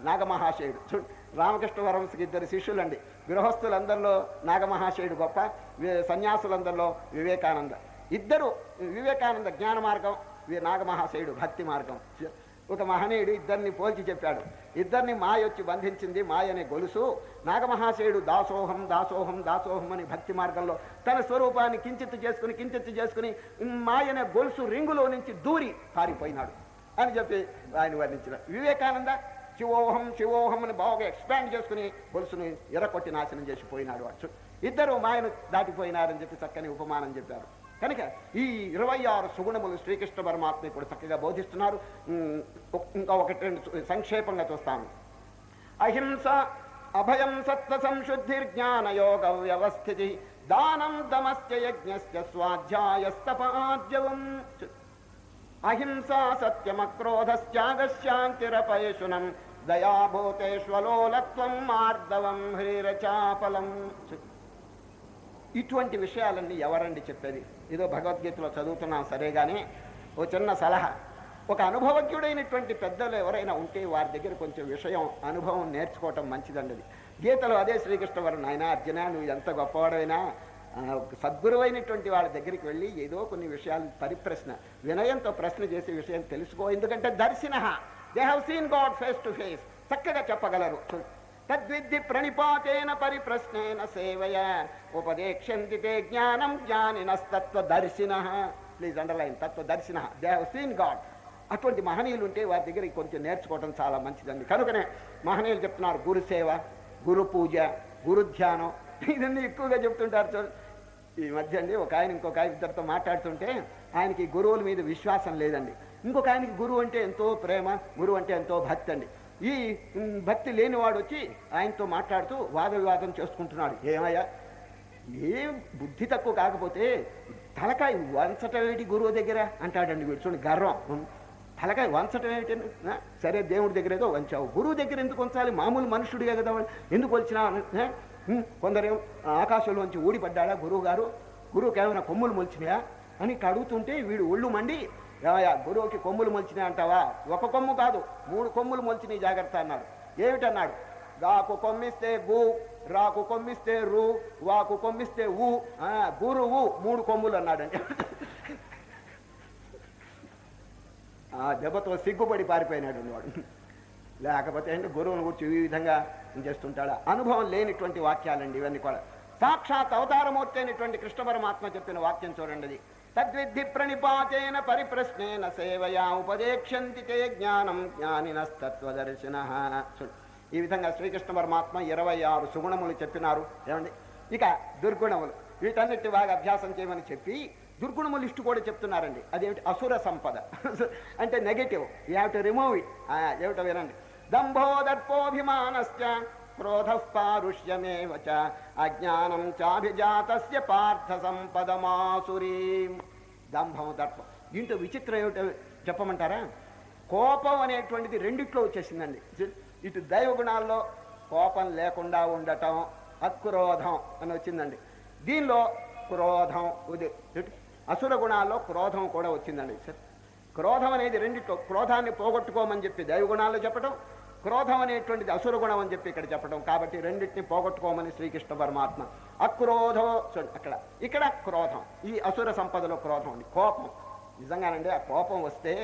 [SPEAKER 1] నాగమహాశయుడు. చూడండి రామకృష్ణ వరంశకి ఇద్దరు శిష్యులండి. గృహస్థులందరిలో నాగమహాశయుడు గొప్ప వి- సన్యాసులందరిలో వివేకానంద. ఇద్దరు వివేకానంద జ్ఞాన మార్గం నాగమహాశయుడు భక్తి మార్గం. ఒక మహనీయుడు ఇద్దరిని పోల్చి చెప్పాడు. ఇద్దరిని మాయ వచ్చి బంధించింది మాయ అనే గొలుసు. నాగమహాశయుడు దాసోహం దాసోహం దాసోహం అని భక్తి మార్గంలో తన స్వరూపాన్ని కించిత్తు చేసుకుని కించిత్తు చేసుకుని మాయ అనే గొలుసు రింగులో నుంచి దూరి పారిపోయినాడు అని చెప్పి ఆయన వర్ణించిన వివేకానంద శివోహం శివోహం అని బాగా ఎక్స్పాండ్ చేసుకుని గొలుసుని ఎర్రకొట్టి నాశనం చేసి పోయినాడు వాడు ఇద్దరు మాయను దాటిపోయినారని చెప్పి చక్కని ఉపమానం చెప్పారు. కనుక ఈ ఇరవై ఆరు సుగుణములు శ్రీకృష్ణ పరమాత్మ ఇప్పుడు చక్కగా బోధిస్తున్నారు. ఇంకా ఒకటి రెండు సంక్షేపంగా చూస్తాను. అహింస అభయం సత్వ సంశుద్ధిర్జ్ఞాన యోగ వ్యవస్థితి దానం దమశ్చ యజ్ఞశ్చ స్వాధ్యాయస్తపాద్యవం అహింస సత్యమక్రోధశ్చాగశాంతిరపయశునం దయాభూతేష్వలోలత్వం మార్దవం హ్రీరచాపలం. ఇటువంటి విషయాలన్నీ ఎవరండి చెప్పేది? ఏదో భగవద్గీతలో చదువుతున్నాం సరే కానీ ఓ చిన్న సలహా. ఒక అనుభవజ్ఞుడైనటువంటి పెద్దలు ఎవరైనా ఉంటే వారి దగ్గర కొంచెం విషయం అనుభవం నేర్చుకోవటం మంచిదండి గీతలో అదే శ్రీకృష్ణ వారు నాయన అర్జున నువ్వు ఎంత గొప్పవాడైనా సద్గురువైనటువంటి వాళ్ళ దగ్గరికి వెళ్ళి ఏదో కొన్ని విషయాలు పరిప్రశ్న వినయంతో ప్రశ్న చేసే విషయం తెలుసుకో. ఎందుకంటే దర్శిన. They have seen God face to face చక్కగా చెప్పగలరు. తద్విద్ది ప్రణిపాతేన పరిప్రశ్నేన సేవయ. ఉపదేక్షంతి తే జ్ఞానం జ్ఞానినస్తత్వదర్శిన ప్లీజ్ అండర్లైన్ తత్వదర్శిన దే హ్యావ్ సీన్ గాడ్ అటువంటి మహనీయులు ఉంటే వారి దగ్గర కొంచెం నేర్చుకోవడం చాలా మంచిదండి. కనుకనే మహనీయులు చెప్తున్నారు గురు సేవ గురు పూజ గురుధ్యానం ఇదన్నీ ఎక్కువగా చెప్తుంటారు చూడండి ఈ మధ్య అండి ఒక ఆయన ఇంకొక ఆయన ఇద్దరితో మాట్లాడుతుంటే ఆయనకి గురువుల మీద విశ్వాసం లేదండి. ఇంకొక ఆయనకి గురువు అంటే ఎంతో ప్రేమ గురువు అంటే ఎంతో భక్తి అండి. ఈ భక్తి లేనివాడు వచ్చి ఆయనతో మాట్లాడుతూ వాద వివాదం చేసుకుంటున్నాడు. ఏమయ్యా? ఏం బుద్ధి తక్కువ కాకపోతే తలకాయ వంచటమేటి గురువు దగ్గర? అంటాడండి వీడు. చూడండి గర్వం. తలకాయ వంచటం ఏమిటి సరే దేవుడి దగ్గర ఏదో వంచావు. గురువు దగ్గర ఎందుకు వంచాలి? మామూలు మనుషుడిగా కదా ఎందుకు వచ్చినా కొందరేం ఆకాశంలోంచి ఊడిపడ్డాడా గురువు గారు? గురువుకి ఏమైనా కొమ్ములు మొలిచినాయా? అని అడుగుతుంటే వీడు ఒళ్ళు మండి ఏమయ్యా గురువుకి కొమ్ములు మొలిచినాయి అంటావా? ఒక కొమ్ము కాదు మూడు కొమ్ములు మొలిచినాయి జాగ్రత్త అన్నాడు. ఏమిటన్నాడు? గాకు కొమ్మిస్తే గు రాకు కొమ్మిస్తే రు వాకు కొమ్మిస్తే ఊ గురువు మూడు కొమ్ములు అన్నాడండి ఆ దెబ్బతో సిగ్గుపడి పారిపోయినాడు వాడు. లేకపోతే అంటే గురువుని గురించి ఈ విధంగా చేస్తుంటాడా? అనుభవం లేనిటువంటి వాక్యాలండి ఇవన్నీ కూడా. సాక్షాత్ అవతారమూర్తి అయినటువంటి కృష్ణ పరమాత్మ చెప్పిన వాక్యం చూడండి అది. తద్విద్ధి ప్రణిపాతేన పరిప్రశ్నేన సేవయా ఉపదేక్షంతి తే జ్ఞానం జ్ఞానినస్తత్వదర్శిన. ఈ విధంగా శ్రీకృష్ణ పరమాత్మ ఇరవై ఆరు సుగుణములు చెప్పినారు. ఏమండి? ఇక దుర్గుణములు. వీటన్నిటి బాగా అభ్యాసం చేయమని చెప్పి దుర్గుణము లిస్టు కూడా చెప్తున్నారండి. అదేమిటి? అసుర సంపద. అంటే negative you have to remove it ఏమిటో వినండి. దంభోదర్పోభిమానశ్చ క్రోధ పారుష్యమే అజ్ఞానం చాభిజాతస్య పార్థ సంపదమాసురీ దంభం దర్పం దీంట్లో విచిత్రం ఏమిటో చెప్పమంటారా? కోపం అనేటువంటిది రెండిట్లో వచ్చేసిందండి. ఇటు దైవ గుణాల్లో కోపం లేకుండా ఉండటం అక్రోధం అని వచ్చిందండి. దీనిలో క్రోధం ఉది. అసుర గుణాల్లో క్రోధం కూడా వచ్చిందండి. సార్ క్రోధం అనేది రెండిట్లో క్రోధాన్ని పోగొట్టుకోమని చెప్పి దైవ గుణాల్లో చెప్పడం క్రోధం అనేటువంటిది అసుర గుణం అని చెప్పి ఇక్కడ చెప్పడం. కాబట్టి రెండింటిని పోగొట్టుకోమని శ్రీకృష్ణ పరమాత్మ. అక్రోధో అక్కడ ఇక్కడ క్రోధం. ఈ అసుర సంపదలో క్రోధం అండి కోపం. నిజంగానండి ఆ కోపం వస్తే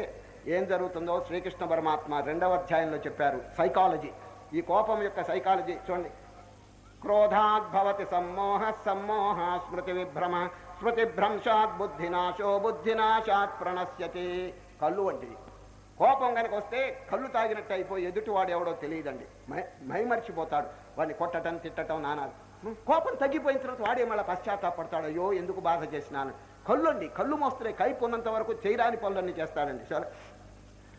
[SPEAKER 1] ఏం జరుగుతుందో శ్రీకృష్ణ పరమాత్మ రెండవ అధ్యాయంలో చెప్పారు. సైకాలజీ ఈ కోపం యొక్క సైకాలజీ చూడండి. క్రోధాద్భవతి సమ్మోహ సమ్మోహ స్మృతి విభ్రమ స్మృతి భ్రంశాత్ బుద్ధినాశో బుద్ధినాశాత్ ప్రణశ్యతి. కళ్ళు వంటిది కోపం కనుక వస్తే కళ్ళు తాగినట్టు అయిపోయి ఎదుటివాడు ఎవడో తెలియదండి. మై మైమర్చిపోతాడు. వాడిని కొట్టటం తిట్టడం నానాలు. కోపం తగ్గిపోయిన తర్వాత వాడే మళ్ళీ పశ్చాత్తాపడతాడు. అయ్యో ఎందుకు బాధ చేసినాను? కళ్ళు అండి కళ్ళు మోస్తున్నాయి కైపు ఉన్నంత వరకు చేయరాని పనులన్నీ చేస్తాడండి. సరే.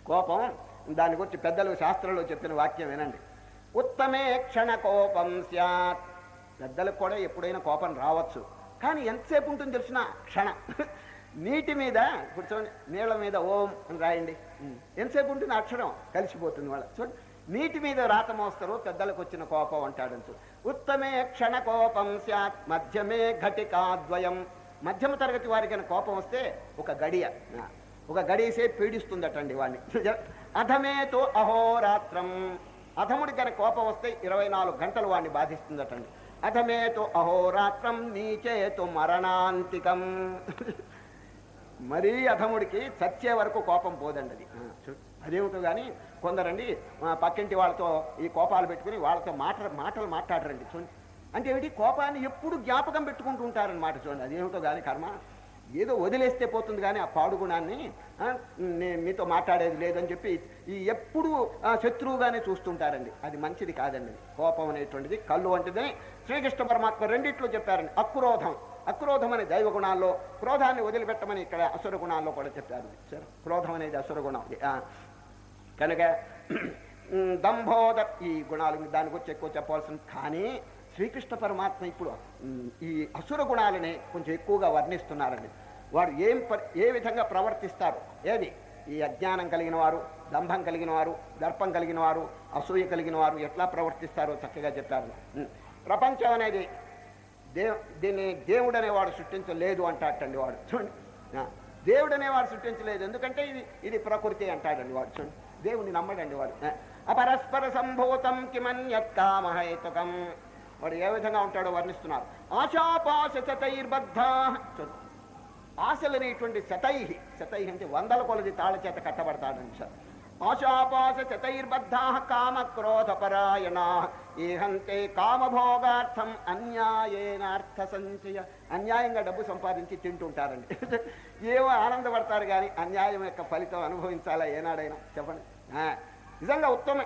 [SPEAKER 1] కోపం దాని గురించి పెద్దలు శాస్త్రంలో చెప్పిన వాక్యం వినండి. ఉత్తమే క్షణ కోపం స్యాత్. పెద్దలకు కూడా ఎప్పుడైనా కోపం రావచ్చు. కానీ ఎంతసేపు ఉంటుంది తెలిసిన? క్షణ. నీటి మీద చూడండి నీళ్ళ మీద ఓం అని రాయండి. ఎంతసేపు ఉంటుంది? అక్షరం కలిసిపోతుంది వాళ్ళ. చూడండి నీటి మీద రాత మోస్తారు పెద్దలకు వచ్చిన కోపం అంటాడు ఉత్తమే క్షణ కోపం స్యాత్ మధ్యమే ఘటికాద్వయం. మధ్యమ తరగతి వారికి కోపం వస్తే ఒక గడియ. ఒక గడియసేపు పీడిస్తుందటండి వాడిని అధమేతో అహోరాత్రం. అధముడి కనుక కోపం వస్తే ఇరవై నాలుగు గంటలు వాడిని బాధిస్తుందటండి. అధమేతో అహోరాత్రం నీచేతు మరణాంతికం. మరీ అధముడికి చచ్చే వరకు కోపం పోదండి అది అదేమిటో కానీ కొందరండి పక్కింటి వాళ్ళతో ఈ కోపాలు పెట్టుకుని వాళ్ళతో మాట మాటలు మాట్లాడరండి చూడండి. అంటే ఏమిటి? కోపాన్ని ఎప్పుడు జ్ఞాపకం పెట్టుకుంటూ ఉంటారన్నమాట చూడండి. అదేమిటో కానీ కర్మ? ఏదో వదిలేస్తే పోతుంది కానీ ఆ పాడు గుణాన్ని ఆ, నే- మీతో మాట్లాడేది లేదని చెప్పి ఈ ఎప్పుడు శత్రువుగానే చూస్తుంటారండి. అది మంచిది కాదండి. కోపం అనేటువంటిది కళ్ళు వంటిదని శ్రీకృష్ణ పరమాత్మ రెండిట్లో చెప్పారండి అక్రోధం. అక్రోధం అనే దైవ గుణాల్లో క్రోధాన్ని వదిలిపెట్టమని ఇక్కడ అసుర గుణాల్లో కూడా చెప్పారు. సార్ క్రోధం అనేది అసుర గుణం. ఆ, కనుక ఉమ్, దంభోద ఈ గుణాలు దాని గురించి ఎక్కువ చెప్పవలసింది కానీ శ్రీకృష్ణ పరమాత్మ ఇప్పుడు ఈ అసుర గుణాలని కొంచెం ఎక్కువగా వర్ణిస్తున్నారండి. వారు ఏం ఏ విధంగా ప్రవర్తిస్తారు? ఏది? ఈ అజ్ఞానం కలిగిన వారు దంభం కలిగిన వారు దర్పం కలిగిన వారు అసూయ కలిగిన వారు ఎట్లా ప్రవర్తిస్తారో చక్కగా చెప్పారు. ప్రపంచం అనేది దేవ్ దీన్ని దేవుడు అనేవాడు సృష్టించలేదు అంటాటండి వాడు. చూడండి. దేవుడు అనేవాడు సృష్టించలేదు. ఎందుకంటే ఇది ఇది ప్రకృతి అంటాడండి వాడు. చూడండి. దేవుని నమ్మడండి వాడు. అపరస్పర సంభూతం కిమన్యత్కామహేతుకం. వాడు ఏ విధంగా ఉంటాడో వర్ణిస్తున్నారు. ఆశాపాశ శతైర్బద్ధ చూడు. ఆశలు శతై శతై అంటే వందల కొలది తాళ చేత కట్టబడతాడండి సార్. ఆశాపాశ శతైర్బద్ధా కామ క్రోధపరాయణ ఏహంతే కామభోగార్థం అన్యాయనార్థ సంచయ అన్యాయంగా డబ్బు సంపాదించి తింటుంటారండి. ఏమో ఆనందపడతారు కానీ అన్యాయం యొక్క ఫలితం అనుభవించాలా ఏనాడైనా? చెప్పండి. ఆ, నిజంగా ఉత్తమ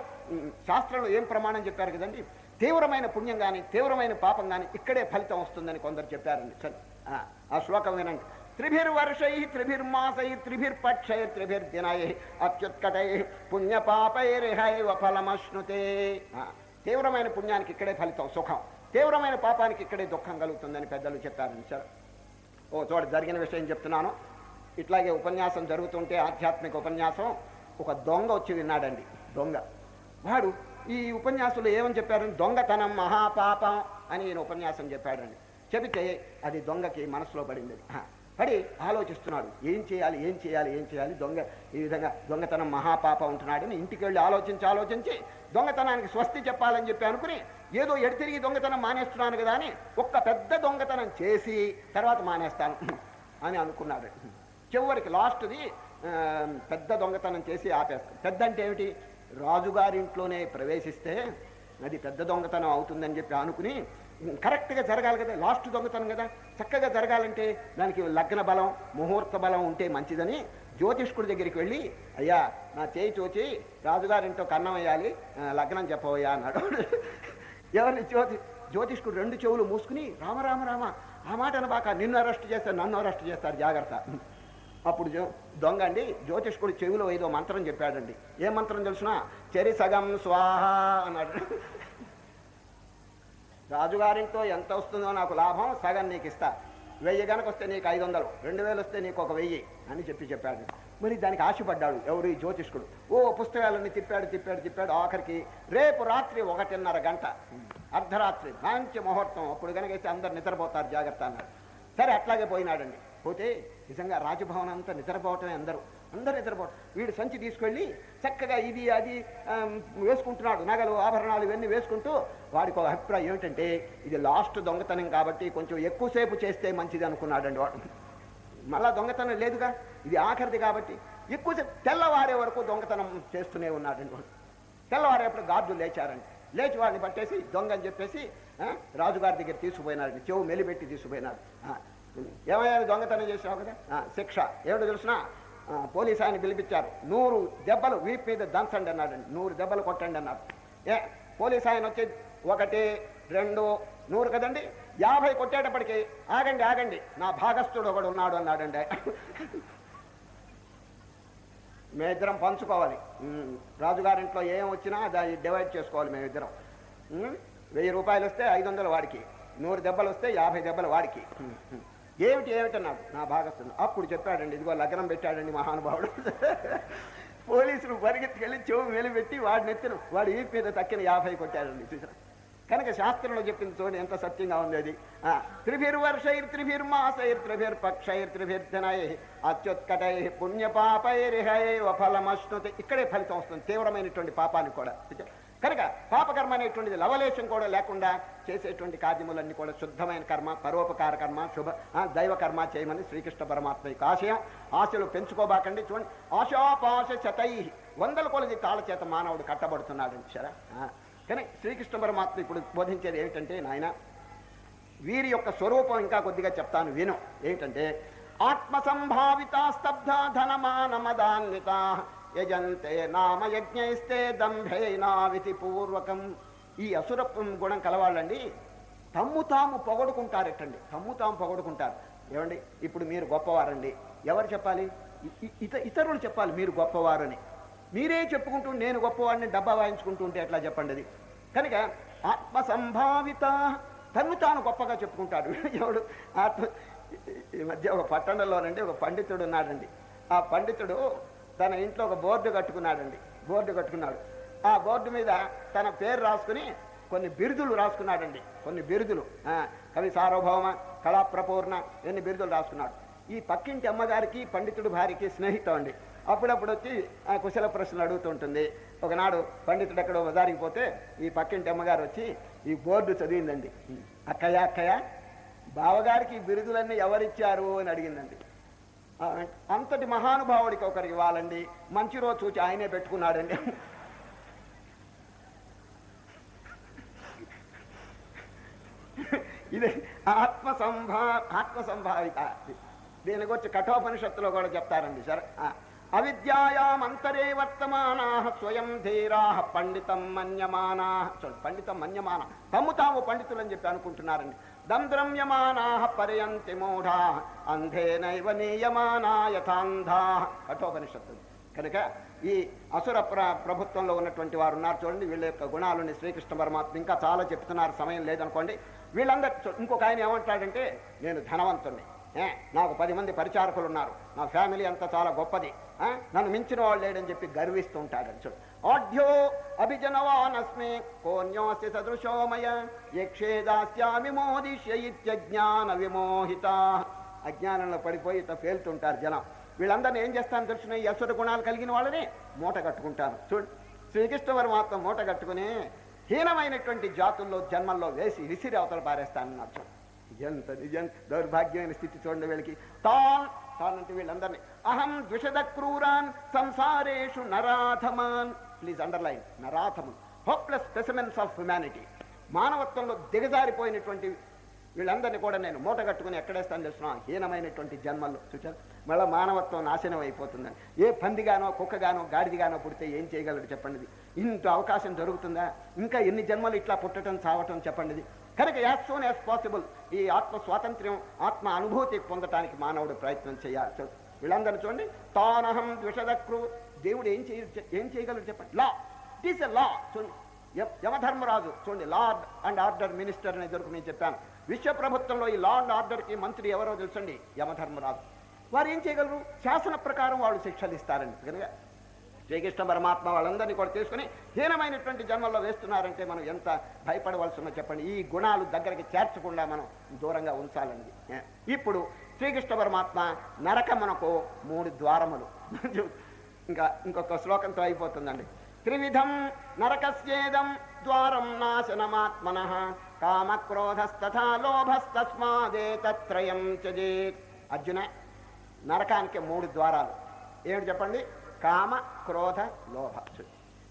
[SPEAKER 1] శాస్త్రంలో ఏం ప్రమాణం చెప్పారు కదండి? తీవ్రమైన పుణ్యం కానీ తీవ్రమైన పాపం కానీ ఇక్కడే ఫలితం వస్తుందని కొందరు చెప్పారండి. సరే ఆ, ఆ శ్లోకం వినండి. త్రిభిర్వర్షై త్రిభిర్మాసై త్రిభిర్పక్షై త్రిభిర్దినై అత్యుత్కటై పుణ్యపాపైరిహైవ ఫలమశ్నుతే తీవ్రమైన పుణ్యానికి ఇక్కడే ఫలితం సుఖం. తీవ్రమైన పాపానికి ఇక్కడే దుఃఖం కలుగుతుందని పెద్దలు చెప్పారండి సార్ ఓ చోట జరిగిన విషయం చెప్తున్నాను. ఇట్లాగే ఉపన్యాసం జరుగుతుంటే ఆధ్యాత్మిక ఉపన్యాసం ఒక దొంగ వచ్చి విన్నాడండి దొంగ. వాడు ఈ ఉపన్యాసంలో ఏమని చెప్పారు? దొంగతనం మహాపాపం అని ఈయన ఉపన్యాసం చెప్పాడండి. చెబితే అది దొంగకి మనసులో పడింది. పడి ఆలోచిస్తున్నాడు. ఏం చేయాలి ఏం చేయాలి ఏం చేయాలి? దొంగ ఈ విధంగా దొంగతనం మహాపాపం ఉంటున్నాడని ఇంటికి వెళ్ళి ఆలోచించి ఆలోచించి దొంగతనానికి స్వస్తి చెప్పాలని చెప్పి అనుకుని ఏదో ఎడితిరిగి దొంగతనం మానేస్తున్నాను కదా అని ఒక్క పెద్ద దొంగతనం చేసి తర్వాత మానేస్తాను అని అనుకున్నాడు. చివరికి లాస్ట్ది పెద్ద దొంగతనం చేసి ఆపేస్తాడు. పెద్ద అంటే ఏమిటి? రాజుగారింట్లోనే ప్రవేశిస్తే అది పెద్ద దొంగతనం అవుతుందని చెప్పి అనుకుని కరెక్ట్గా జరగాలి కదా లాస్ట్ దొంగతనం కదా. చక్కగా జరగాలంటే దానికి లగ్న బలం ముహూర్త బలం ఉంటే మంచిదని జ్యోతిష్కుడి దగ్గరికి వెళ్ళి అయ్యా నా చేయి చూచి రాజుగారింటో కన్నం వేయాలి లగ్నం చెప్పవయ్యా అన్నాడు. ఎవరిని జ్యోతి జ్యోతిష్కుడు రెండు చెవులు మూసుకుని రామ రామ రామ ఆ మాట అనబాక నిన్ను అరెస్ట్ చేస్తారు నన్ను అరెస్ట్ చేస్తారు జాగ్రత్త. అప్పుడు దొంగ అండి జ్యోతిష్కుడు చెవిలో ఏదో మంత్రం చెప్పాడండి. ఏ మంత్రం తెలుసునా? చెరి సగం స్వాహ అన్నాడు. రాజుగారింట్లో ఎంత వస్తుందో నాకు లాభం సగం నీకు ఇస్తా వెయ్యి గనక వస్తే నీకు ఐదు వందలు రెండు వేలు వస్తే నీకు ఒక వెయ్యి అని చెప్పి చెప్పాడు. మరి దానికి ఆశపడ్డాడు ఎవరు ఈ జ్యోతిష్కుడు? ఓ పుస్తకాలన్నీ తిప్పాడు తిప్పాడు తిప్పాడు. ఆఖరికి రేపు రాత్రి ఒకటిన్నర గంట అర్ధరాత్రి మంచి ముహూర్తం. అప్పుడు కనుకైతే అందరు నిద్రపోతారు జాగ్రత్త అన్నాడు సరే అట్లాగే పోయినాడండి. పోతే నిజంగా రాజభవనం అంతా నిద్రపోవటమే అందరూ. అందరూ నిద్రపోవడం వీడు సంచి తీసుకెళ్ళి చక్కగా ఇది అది వేసుకుంటున్నాడు. నగలు ఆభరణాలు ఇవన్నీ వేసుకుంటూ వాడికి ఒక అభిప్రాయం ఏమిటంటే ఇది లాస్ట్ దొంగతనం కాబట్టి కొంచెం ఎక్కువసేపు చేస్తే మంచిది అనుకున్నాడండి వాడు. మళ్ళా దొంగతనం లేదుగా? ఇది ఆఖరిది కాబట్టి ఎక్కువసేపు తెల్లవారే వరకు దొంగతనం చేస్తూనే ఉన్నాడండి వాడు. తెల్లవారేప్పుడు గార్డులు లేచారండి. లేచి వాడిని పట్టేసి దొంగ అని చెప్పేసి ఆ, రాజుగారి దగ్గర తీసుకుపోయినాడు చెవు మెలిపెట్టి తీసుకుపోయినాడు. ఆ, ఏమయ్యా దొంగతనం చేసావు కదా? శిక్ష. ఏమిటో తెలిసిన? పోలీస్ ఆయన పిలిపించారు. నూరు దెబ్బలు వీపు మీద దంచండి అన్నాడండి. నూరు దెబ్బలు కొట్టండి అన్నాడు ఏ పోలీస్ ఆయన వచ్చి ఒకటి రెండు నూరు కదండి? యాభై కొట్టేటప్పటికి ఆగండి ఆగండి. నా భాగస్థుడు ఒకడు ఉన్నాడు అన్నాడండి. మేమిద్దరం పంచుకోవాలి. రాజుగారింట్లో ఏం వచ్చినా దాన్ని డివైడ్ చేసుకోవాలి మేమిద్దరం ఇద్దరం. వెయ్యి రూపాయలు వస్తే ఐదు వందలు వాడికి. నూరు దెబ్బలు వస్తే యాభై దెబ్బలు వాడికి. ఏమిటి ఏమిటన్నాడు? నా భాగస్థుడు. అప్పుడు చెప్పాడండి ఇదిగో లగ్నం పెట్టాడండి మహానుభావుడు. పోలీసులు పరిగెత్తుకెళ్ళి చెవు వెలిపెట్టి వాడిని ఎత్తిన వాడు ఈ మీద తక్కిన యాభై కొట్టాడండి. చూసారా కనుక శాస్త్రంలో చెప్పింది చూడండి ఎంత సత్యంగా ఉంది అది. ఆ, త్రిభిర్వర్షైర్ త్రిభిర్మాసైర్ త్రిభిర్పక్షైర్ త్రిభిర్ధనై అత్యుత్కటై పుణ్యపాపైరిహై ఫలమశ్నుతి. ఇక్కడే ఫలితం వస్తుంది తీవ్రమైనటువంటి పాపానికి కూడా. కనుక పాపకర్మ అనేటువంటిది లవలేశం కూడా లేకుండా చేసేటువంటి కార్యములన్నీ కూడా శుద్ధమైన కర్మ పరోపకార కర్మ శుభ ఆ, దైవ కర్మ చేయమని శ్రీకృష్ణ పరమాత్మ యొక్క ఆశయం ఆశలు పెంచుకోబాకండి. చూడండి ఆశాపాశ శతై వందల కొలది తాళ చేత మానవుడు కట్టబడుతున్నాడు సరే కానీ శ్రీకృష్ణ పరమాత్మ ఇప్పుడు బోధించేది ఏమిటంటే నాయన వీరి యొక్క స్వరూపం ఇంకా కొద్దిగా చెప్తాను విను. ఏమిటంటే ఆత్మ సంభావిత స్తబ్ధ ధనమానమదాన్విత యజంతే నామ యజ్ఞైస్తే దంభేనావితి పూర్వకం. ఈ అసుర గుణం కలవాళ్ళండి. తమ్ము తాము పొగడుకుంటారటండి. తమ్ము తాము పొగడుకుంటారు. ఏమండి? ఇప్పుడు మీరు గొప్పవారండి. ఎవరు చెప్పాలి? ఇత ఇతరులు చెప్పాలి. మీరు గొప్పవారని. మీరే చెప్పుకుంటూ నేను గొప్పవాడిని డబ్బా వాయించుకుంటూ ఉంటే ఎట్లా చెప్పండి అది? కనుక ఆత్మ సంభావిత తన్ను తాను గొప్పగా చెప్పుకుంటాడు. ఎవడు? ఆత్మ ఈ మధ్య ఒక పట్టణంలోనండి ఒక పండితుడు ఉన్నాడండి. ఆ పండితుడు తన ఇంట్లో ఒక బోర్డు కట్టుకున్నాడండి. బోర్డు కట్టుకున్నాడు. ఆ బోర్డు మీద తన పేరు రాసుకుని కొన్ని బిరుదులు రాసుకున్నాడండి. కొన్ని బిరుదులు. ఆ, కవి సార్వభౌమ కళాప్రపూర్ణ ఎన్ని బిరుదులు రాసుకున్నాడు. ఈ పక్కింటి అమ్మగారికి పండితుడు భార్యకి స్నేహితం అండి. అప్పుడప్పుడు వచ్చి ఆ కుశల ప్రశ్నలు అడుగుతుంటుంది ఒకనాడు పండితుడు ఎక్కడో బజారికి పోతే ఈ పక్కింటి అమ్మగారు వచ్చి ఈ బోర్డు చదివిందండి. అక్కయ్య అక్కయ్య బావగారికి బిరుదులన్నీ ఎవరిచ్చారు అని అడిగిందండి. అంతటి మహానుభావుడికి ఒకరికి ఇవ్వాలండి. మంచి రోజు చూచి ఆయనే పెట్టుకున్నాడండి. ఇది ఆత్మ సంభా ఆత్మ సంభావిత దీని గురించి కఠోపనిషత్తులో కూడా చెప్తారండి సరే. ఆ. అవిద్యాయాం అంతరే వర్తమానా స్వయం ధీరా పండితం మన్యమానా చూడండి పండితం మన్యమాన. తమ్ము తాము పండితులు అని చెప్పి అనుకుంటున్నారండి. దంద్రమ్యమానా పర్యంతి మూఢా అంధేనైవ నీయమానా యథాంధా కఠోపనిషత్తు కనుక ఈ అసుర ప్ర ప్రభుత్వంలో ఉన్నటువంటి వారు ఉన్నారు చూడండి వీళ్ళ యొక్క గుణాలని శ్రీకృష్ణ పరమాత్మ ఇంకా చాలా చెప్తున్నారు సమయం లేదనుకోండి. వీళ్ళందరూ ఇంకొక ఆయన ఏమంటాడంటే నేను ధనవంతుణ్ణి. నాకు పది మంది పరిచారకులు ఉన్నారు నా ఫ్యామిలీ అంతా చాలా గొప్పది. ఆ, నన్ను మించిన వాళ్ళు లేడని చెప్పి గర్విస్తూ ఉంటాడని చూడు. ఆఢ్యో అభిజనవానస్మి కోన్యోస్తి సదృశోమయ యక్షేదాస్యామి మోదిష్య ఇత్యజ్ఞాన విమోహిత. అజ్ఞానంలో పడిపోయి ఇట్లా పేలుతుంటారు జనం. వీళ్ళందరినీ ఏం చేస్తాను తెలిసిన? ఈ గుణాలు కలిగిన వాళ్ళని మూట కట్టుకుంటాను. చూడు. శ్రీకృష్ణ పరమాత్మ మూట కట్టుకుని హీనమైనటువంటి జాతుల్లో జన్మల్లో వేసి విసిరి అవతల పారేస్తానన్నారు చూడు. ఎంత నిజం? దౌర్భాగ్యమైన స్థితి చూడండి వీళ్ళకి. తాన్ తానంటే వీళ్ళందరినీ. అహం ద్విషద క్రూరాన్ సంసారేషు నరాధమాన్. ప్లీజ్ అండర్లైన్ నరాధమన్. హోప్లెస్ స్పెసిమెన్స్ ఆఫ్ హ్యుమానిటీ మానవత్వంలో దిగజారిపోయినటువంటి వీళ్ళందరినీ కూడా నేను మూట కట్టుకుని ఎక్కడేస్తాను తెలుసిన హీనమైనటువంటి జన్మల్లో చూచారు మళ్ళీ మానవత్వం నాశనం అయిపోతుందని. ఏ పందిగానో కుక్కగానో గాడిదిగానో పుడితే ఏం చేయగలడు చెప్పండి ఇంత అవకాశం దొరుకుతుందా? ఇంకా ఎన్ని జన్మలు ఇట్లా పుట్టడం చావటం చెప్పండి కనుక యాజ్ సోన్ యాజ్ పాసిబుల్ ఈ ఆత్మ స్వాతంత్ర్యం ఆత్మ అనుభూతి పొందటానికి మానవుడు ప్రయత్నం చేయాలి. వీళ్ళందరూ చూడండి తానహం ద్విషదక్రు. దేవుడు ఏం చేయ ఏం చేయగలరు చెప్పండి? లా ఇట్ ఈస్ ఎ లా చూడండి యమధర్మరాజు చూడండి లా అండ్ ఆర్డర్ మినిస్టర్ అనే దొరకు నేను చెప్పాను. విశ్వ ప్రభుత్వంలో ఈ లా అండ్ ఆర్డర్కి మంత్రి ఎవరో తెలుసండి? యమధర్మరాజు. వారు ఏం చేయగలరు? శాసన ప్రకారం వాళ్ళు శిక్షలు ఇస్తారండి. కనుక శ్రీకృష్ణ పరమాత్మ వాళ్ళందరినీ కూడా తీసుకుని హీనమైనటువంటి జన్మల్లో వేస్తున్నారంటే మనం ఎంత భయపడవలసి చెప్పండి. ఈ గుణాలు దగ్గరికి చేర్చకుండా మనం దూరంగా ఉంచాలండి. ఇప్పుడు శ్రీకృష్ణ పరమాత్మ నరకమునకు మూడు ద్వారములు. ఇంకా ఇంకొక శ్లోకంతో అయిపోతుందండి. త్రివిధం నరకస్యేదం ద్వారం నాశనమాత్మన కామక్రోధస్తథా లోభస్తస్మాదే తత్రయం చజేత్ అర్జున నరకానికి మూడు ద్వారాలు. ఏమిటి చెప్పండి? కామ క్రోధ లోభ.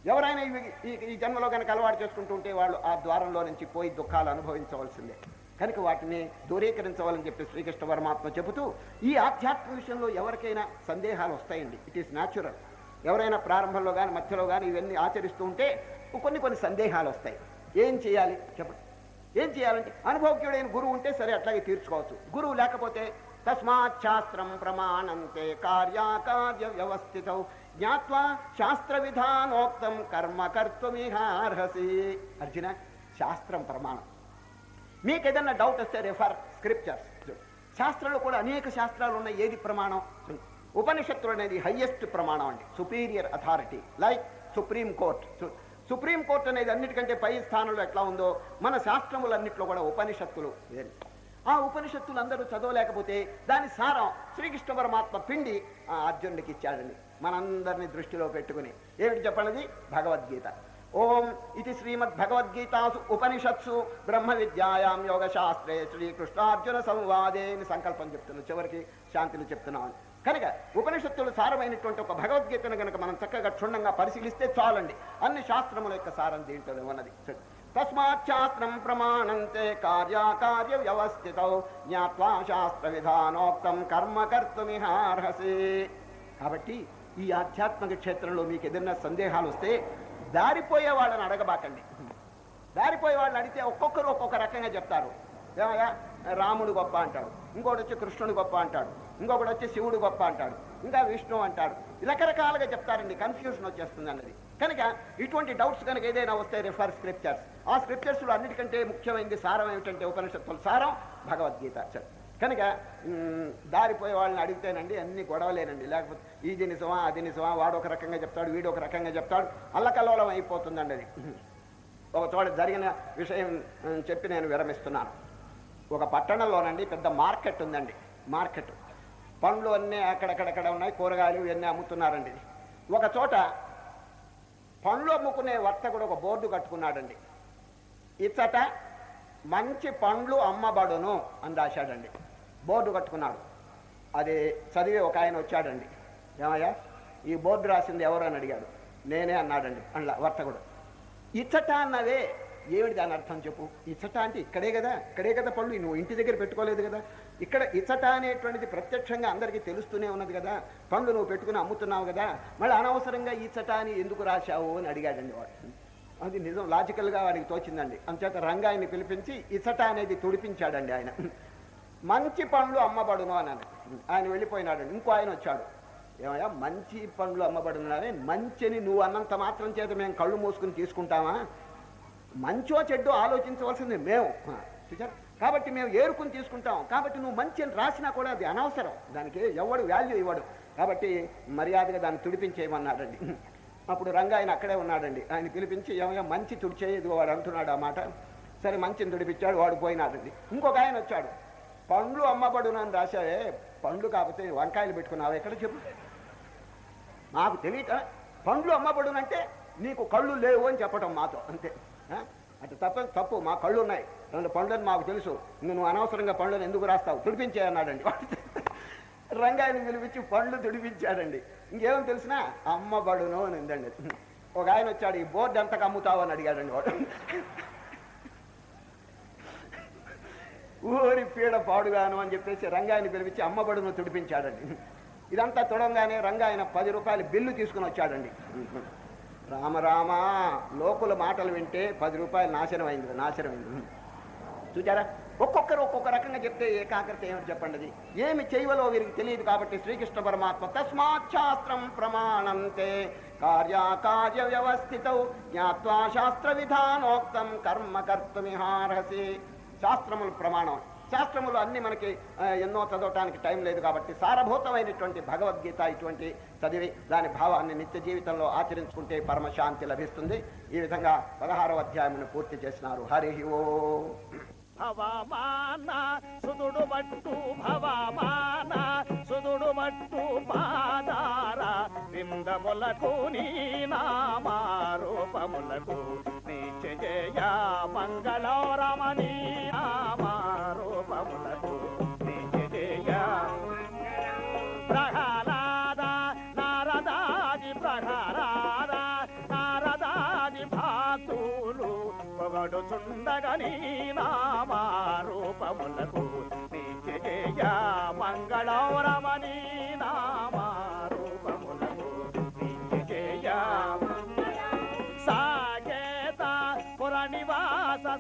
[SPEAKER 1] ఎవరైనా ఈ- ఈ జన్మలో కనుక అలవాటు చేసుకుంటూ ఉంటే వాళ్ళు ఆ ద్వారంలో నుంచి పోయి దుఃఖాలు అనుభవించవలసిందే. కనుక వాటిని దూరీకరించవాలని చెప్పి శ్రీకృష్ణ పరమాత్మ చెబుతూ ఈ ఆధ్యాత్మ విషయంలో ఎవరికైనా సందేహాలు వస్తాయండి. ఇట్ ఈస్ న్యాచురల్ ఎవరైనా ప్రారంభంలో కానీ మధ్యలో కానీ ఇవన్నీ ఆచరిస్తూ ఉంటే కొన్ని కొన్ని సందేహాలు వస్తాయి. ఏం చేయాలి? చెప్పండి. ఏం చేయాలంటే అనుభవజ్ఞుడైన గురువు ఉంటే సరే అట్లాగే తీర్చుకోవచ్చు. గురువు లేకపోతే తస్మాత్ శాస్త్రం ప్రమాణంతే కార్యాకార్య వ్యవస్థిత. జ్ఞావా శాస్త్ర విధానోక్తం కర్మ కర్తుమిహార్హసి అర్జున శాస్త్రం ప్రమాణం మీకు ఏదన్నా డౌట్ వస్తే రెఫర్ స్క్రిప్చర్స్ శాస్త్రంలో కూడా అనేక శాస్త్రాలు ఉన్నాయి. ఏది ప్రమాణం? ఉపనిషత్తులు అనేది హయ్యెస్ట్ ప్రమాణం అండి. Superior authority like supreme court supreme court అనేది అన్నిటికంటే పై స్థానంలో ఎట్లా ఉందో మన శాస్త్రములన్నింటిలో కూడా ఉపనిషత్తులు ఆ ఉపనిషత్తులు అందరూ చదవలేకపోతే దాని సారం శ్రీకృష్ణ పరమాత్మ పిండి ఆ అర్జునుడికి ఇచ్చాడండి. మనందరినీ దృష్టిలో పెట్టుకుని. ఏమిటి చెప్పండి భగవద్గీత. ఓం ఇది శ్రీమద్ భగవద్గీతాసు ఉపనిషత్సు బ్రహ్మ విద్యాయాం యోగ శాస్త్రే శ్రీకృష్ణార్జున సంవాదే అని సంకల్పం చెప్తున్నాను చివరికి శాంతిని చెప్తున్నాను. కనుక ఉపనిషత్తులు సారమైనటువంటి ఒక భగవద్గీతను కనుక మనం చక్కగా క్షుణ్ణంగా పరిశీలిస్తే చాలండి. అన్ని శాస్త్రముల యొక్క సారం దీంట్లోనే ఉన్నది. తస్మాత్ శాస్త్రం ప్రమాణంతే కార్యాకార్య వ్యవస్థిత జ్ఞాత్వా శాస్త్ర విధానోక్తం కర్మ కర్తుమిహార్హసి. కాబట్టి ఈ ఆధ్యాత్మిక క్షేత్రంలో మీకు ఏదైనా సందేహాలు వస్తే దారిపోయే వాళ్ళని అడగబాకండి. దారిపోయే వాళ్ళని అడిగితే ఒక్కొక్కరు ఒక్కొక్క రకంగా చెప్తారు. ఏమయ్యా? రాముడు గొప్ప అంటాడు. ఇంకోటి వచ్చి కృష్ణుడు గొప్ప అంటాడు. ఇంకొకటి వచ్చి శివుడు గొప్ప అంటాడు. ఇంకా విష్ణు అంటాడు. రకరకాలుగా చెప్తారండి. కన్ఫ్యూషన్ వచ్చేస్తుంది అన్నది. కనుక ఇటువంటి డౌట్స్ కనుక ఏదైనా వస్తే రిఫర్ స్క్రిప్చర్స్ ఆ స్క్రిప్చర్స్లో అన్నిటికంటే ముఖ్యమైనది సారం ఏమిటంటే ఉపనిషత్తుల సారం భగవద్గీత. కనుక దారిపోయే వాళ్ళని అడిగితేనండి అన్ని గొడవలేనండి. లేకపోతే ఇది నిజమా అది నిజమా వాడు ఒక రకంగా చెప్తాడు వీడు ఒక రకంగా చెప్తాడు అల్లకల్లోలం అయిపోతుందండి అది. ఒక చోట జరిగిన విషయం చెప్పి నేను విరమిస్తున్నాను. ఒక పట్టణంలోనండి పెద్ద మార్కెట్ ఉందండి. మార్కెట్. పండ్లు అన్నీ అక్కడక్కడక్కడ ఉన్నాయి కూరగాయలు ఇవన్నీ అమ్ముతున్నారండి. ఒక చోట పండ్లు అమ్ముకునే వర్తకుడు ఒక బోర్డు కట్టుకున్నాడండి. ఇచ్చట మంచి పండ్లు అమ్మబడును అని రాశాడండి. బోర్డు కట్టుకున్నాడు. అది చదివి ఒక ఆయన వచ్చాడండి. ఏమయ్యా? ఈ బోర్డు రాసింది ఎవరు అని అడిగాడు. నేనే అన్నాడండి. అండ్లా వర్తకుడు ఇచ్చట అన్నవే. ఏమిటి దాని అర్థం చెప్పు? ఇచ్చట అంటే ఇక్కడే కదా? ఇక్కడే కదా పళ్ళు? నువ్వు ఇంటి దగ్గర పెట్టుకోలేదు కదా? ఇక్కడ ఇచ్చట అనేటువంటిది ప్రత్యక్షంగా అందరికీ తెలుస్తూనే ఉన్నది కదా? పండ్లు నువ్వు పెట్టుకుని అమ్ముతున్నావు కదా? మళ్ళీ అనవసరంగా ఇచ్చట అని ఎందుకు రాశావు అని అడిగాడండి వాడు. అది నిజం లాజికల్గా వాడికి తోచిందండి. అంచేత రంగాయన్ని పిలిపించి ఇచ్చట అనేది తుడిపించాడండి ఆయన. మంచి పండ్లు అమ్మబడును అన్నాడు. ఆయన వెళ్ళిపోయినాడండి ఇంకో ఆయన వచ్చాడు. ఏమయ్యా మంచి పండ్లు అమ్మబడున్నానే మంచిని నువ్వు అన్నంత మాత్రం చేత మేము కళ్ళు మూసుకుని తీసుకుంటామా? మంచో చెడ్డో ఆలోచించవలసింది మేము. చూసారు కాబట్టి మేము ఏరుకుని తీసుకుంటాం. కాబట్టి నువ్వు మంచి అని రాసినా కూడా అది అనవసరం. దానికి ఎవడు వాల్యూ ఇవ్వడు. కాబట్టి మర్యాదగా దాన్ని తుడిపించేయమన్నాడండి. అప్పుడు రంగాయన అక్కడే ఉన్నాడండి. ఆయన పిలిపించి ఏమయ్యా మంచి తుడిచేయదు వాడు అంటున్నాడు ఆ మాట. సరే మంచిని తుడిపించాడు వాడు పోయినాడండి. ఇంకొక ఆయన వచ్చాడు. పండ్లు అమ్మబడును అని రాశావే. పండ్లు కాకపోతే వంకాయలు పెట్టుకున్నావు? ఎక్కడ చెప్పు. నాకు తెలియక పండ్లు అమ్మబడునంటే నీకు కళ్ళు లేవు అని చెప్పటం మాతో అంతే. అంటే తప్ప తప్పు మా కళ్ళు ఉన్నాయి. రెండు పండ్లని మాకు తెలుసు. నువ్వు అనవసరంగా పండ్లను ఎందుకు రాస్తావు? తుడిపించే అన్నాడండి. రంగాయని పిలిపించి పండ్లు తుడిపించాడండి. ఇంకేమని తెలిసినా? అమ్మబడును అని ఉందండి. ఒక ఆయన వచ్చాడు ఈ బోర్డు ఎంతకు అమ్ముతావు? అని అడిగాడండి వాడు. ఊరి పీడ పాడుగాను అని చెప్పేసి రంగాయని పిలిపించి అమ్మబడును తుడిపించాడండి. ఇదంతా తుడంగానే రంగాయన పది రూపాయల బిల్లు తీసుకుని వచ్చాడండి. రామరామ లోకుల మాటలు వింటే పది రూపాయలు నాశనం అయింది నాశనం అయింది. చూచారా? ఒక్కొక్కరు ఒక్కొక్క రకంగా చెప్తే ఏకాగ్రత ఏమిటి చెప్పండి అది? ఏమి చేయవలో వీరికి తెలియదు కాబట్టి శ్రీకృష్ణ పరమాత్మ తస్మాత్ శాస్త్రం ప్రమాణంతే కార్యాకార్య వ్యవస్థిత జ్ఞాత్వా శాస్త్ర విధానోక్తం కర్మ కర్తమిహార్హసి శాస్త్రములు ప్రమాణం. శాస్త్రములు అన్ని మనకి ఎన్నో చదవటానికి టైం లేదు కాబట్టి సారభూతమైనటువంటి భగవద్గీత ఇటువంటి చదివి దాని భావాన్ని నిత్య జీవితంలో ఆచరించుకుంటే పరమశాంతి లభిస్తుంది. ఈ విధంగా పదహారవ అధ్యాయమును పూర్తి చేసినారు. హరి ఓ.
[SPEAKER 2] భవమాన సుదుడు మట్టు భవమాన సుదుడు మట్టు పాదార విందములకు నీ నామారూపములకు నిత్యజయ మంగళరమణి నామారూపములకు నిత్యజయ ప్రహ్లాద నారదాది ప్రహ్లాద నారదాది భాతులు పొగడుచుండగని నామారూపములకు మంగళరమణి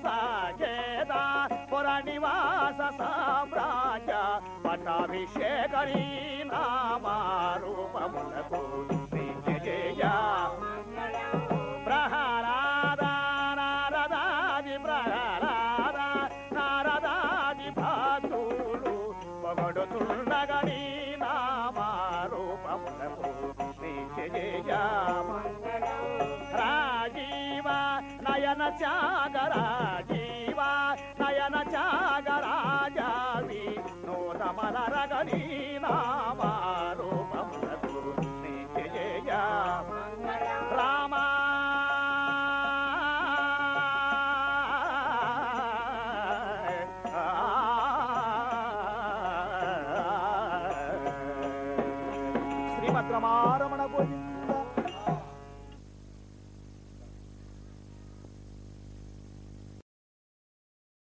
[SPEAKER 2] సాకేత పురనివాస సామ్రాజ్య పటాభిషేకరీ నామారూపములకు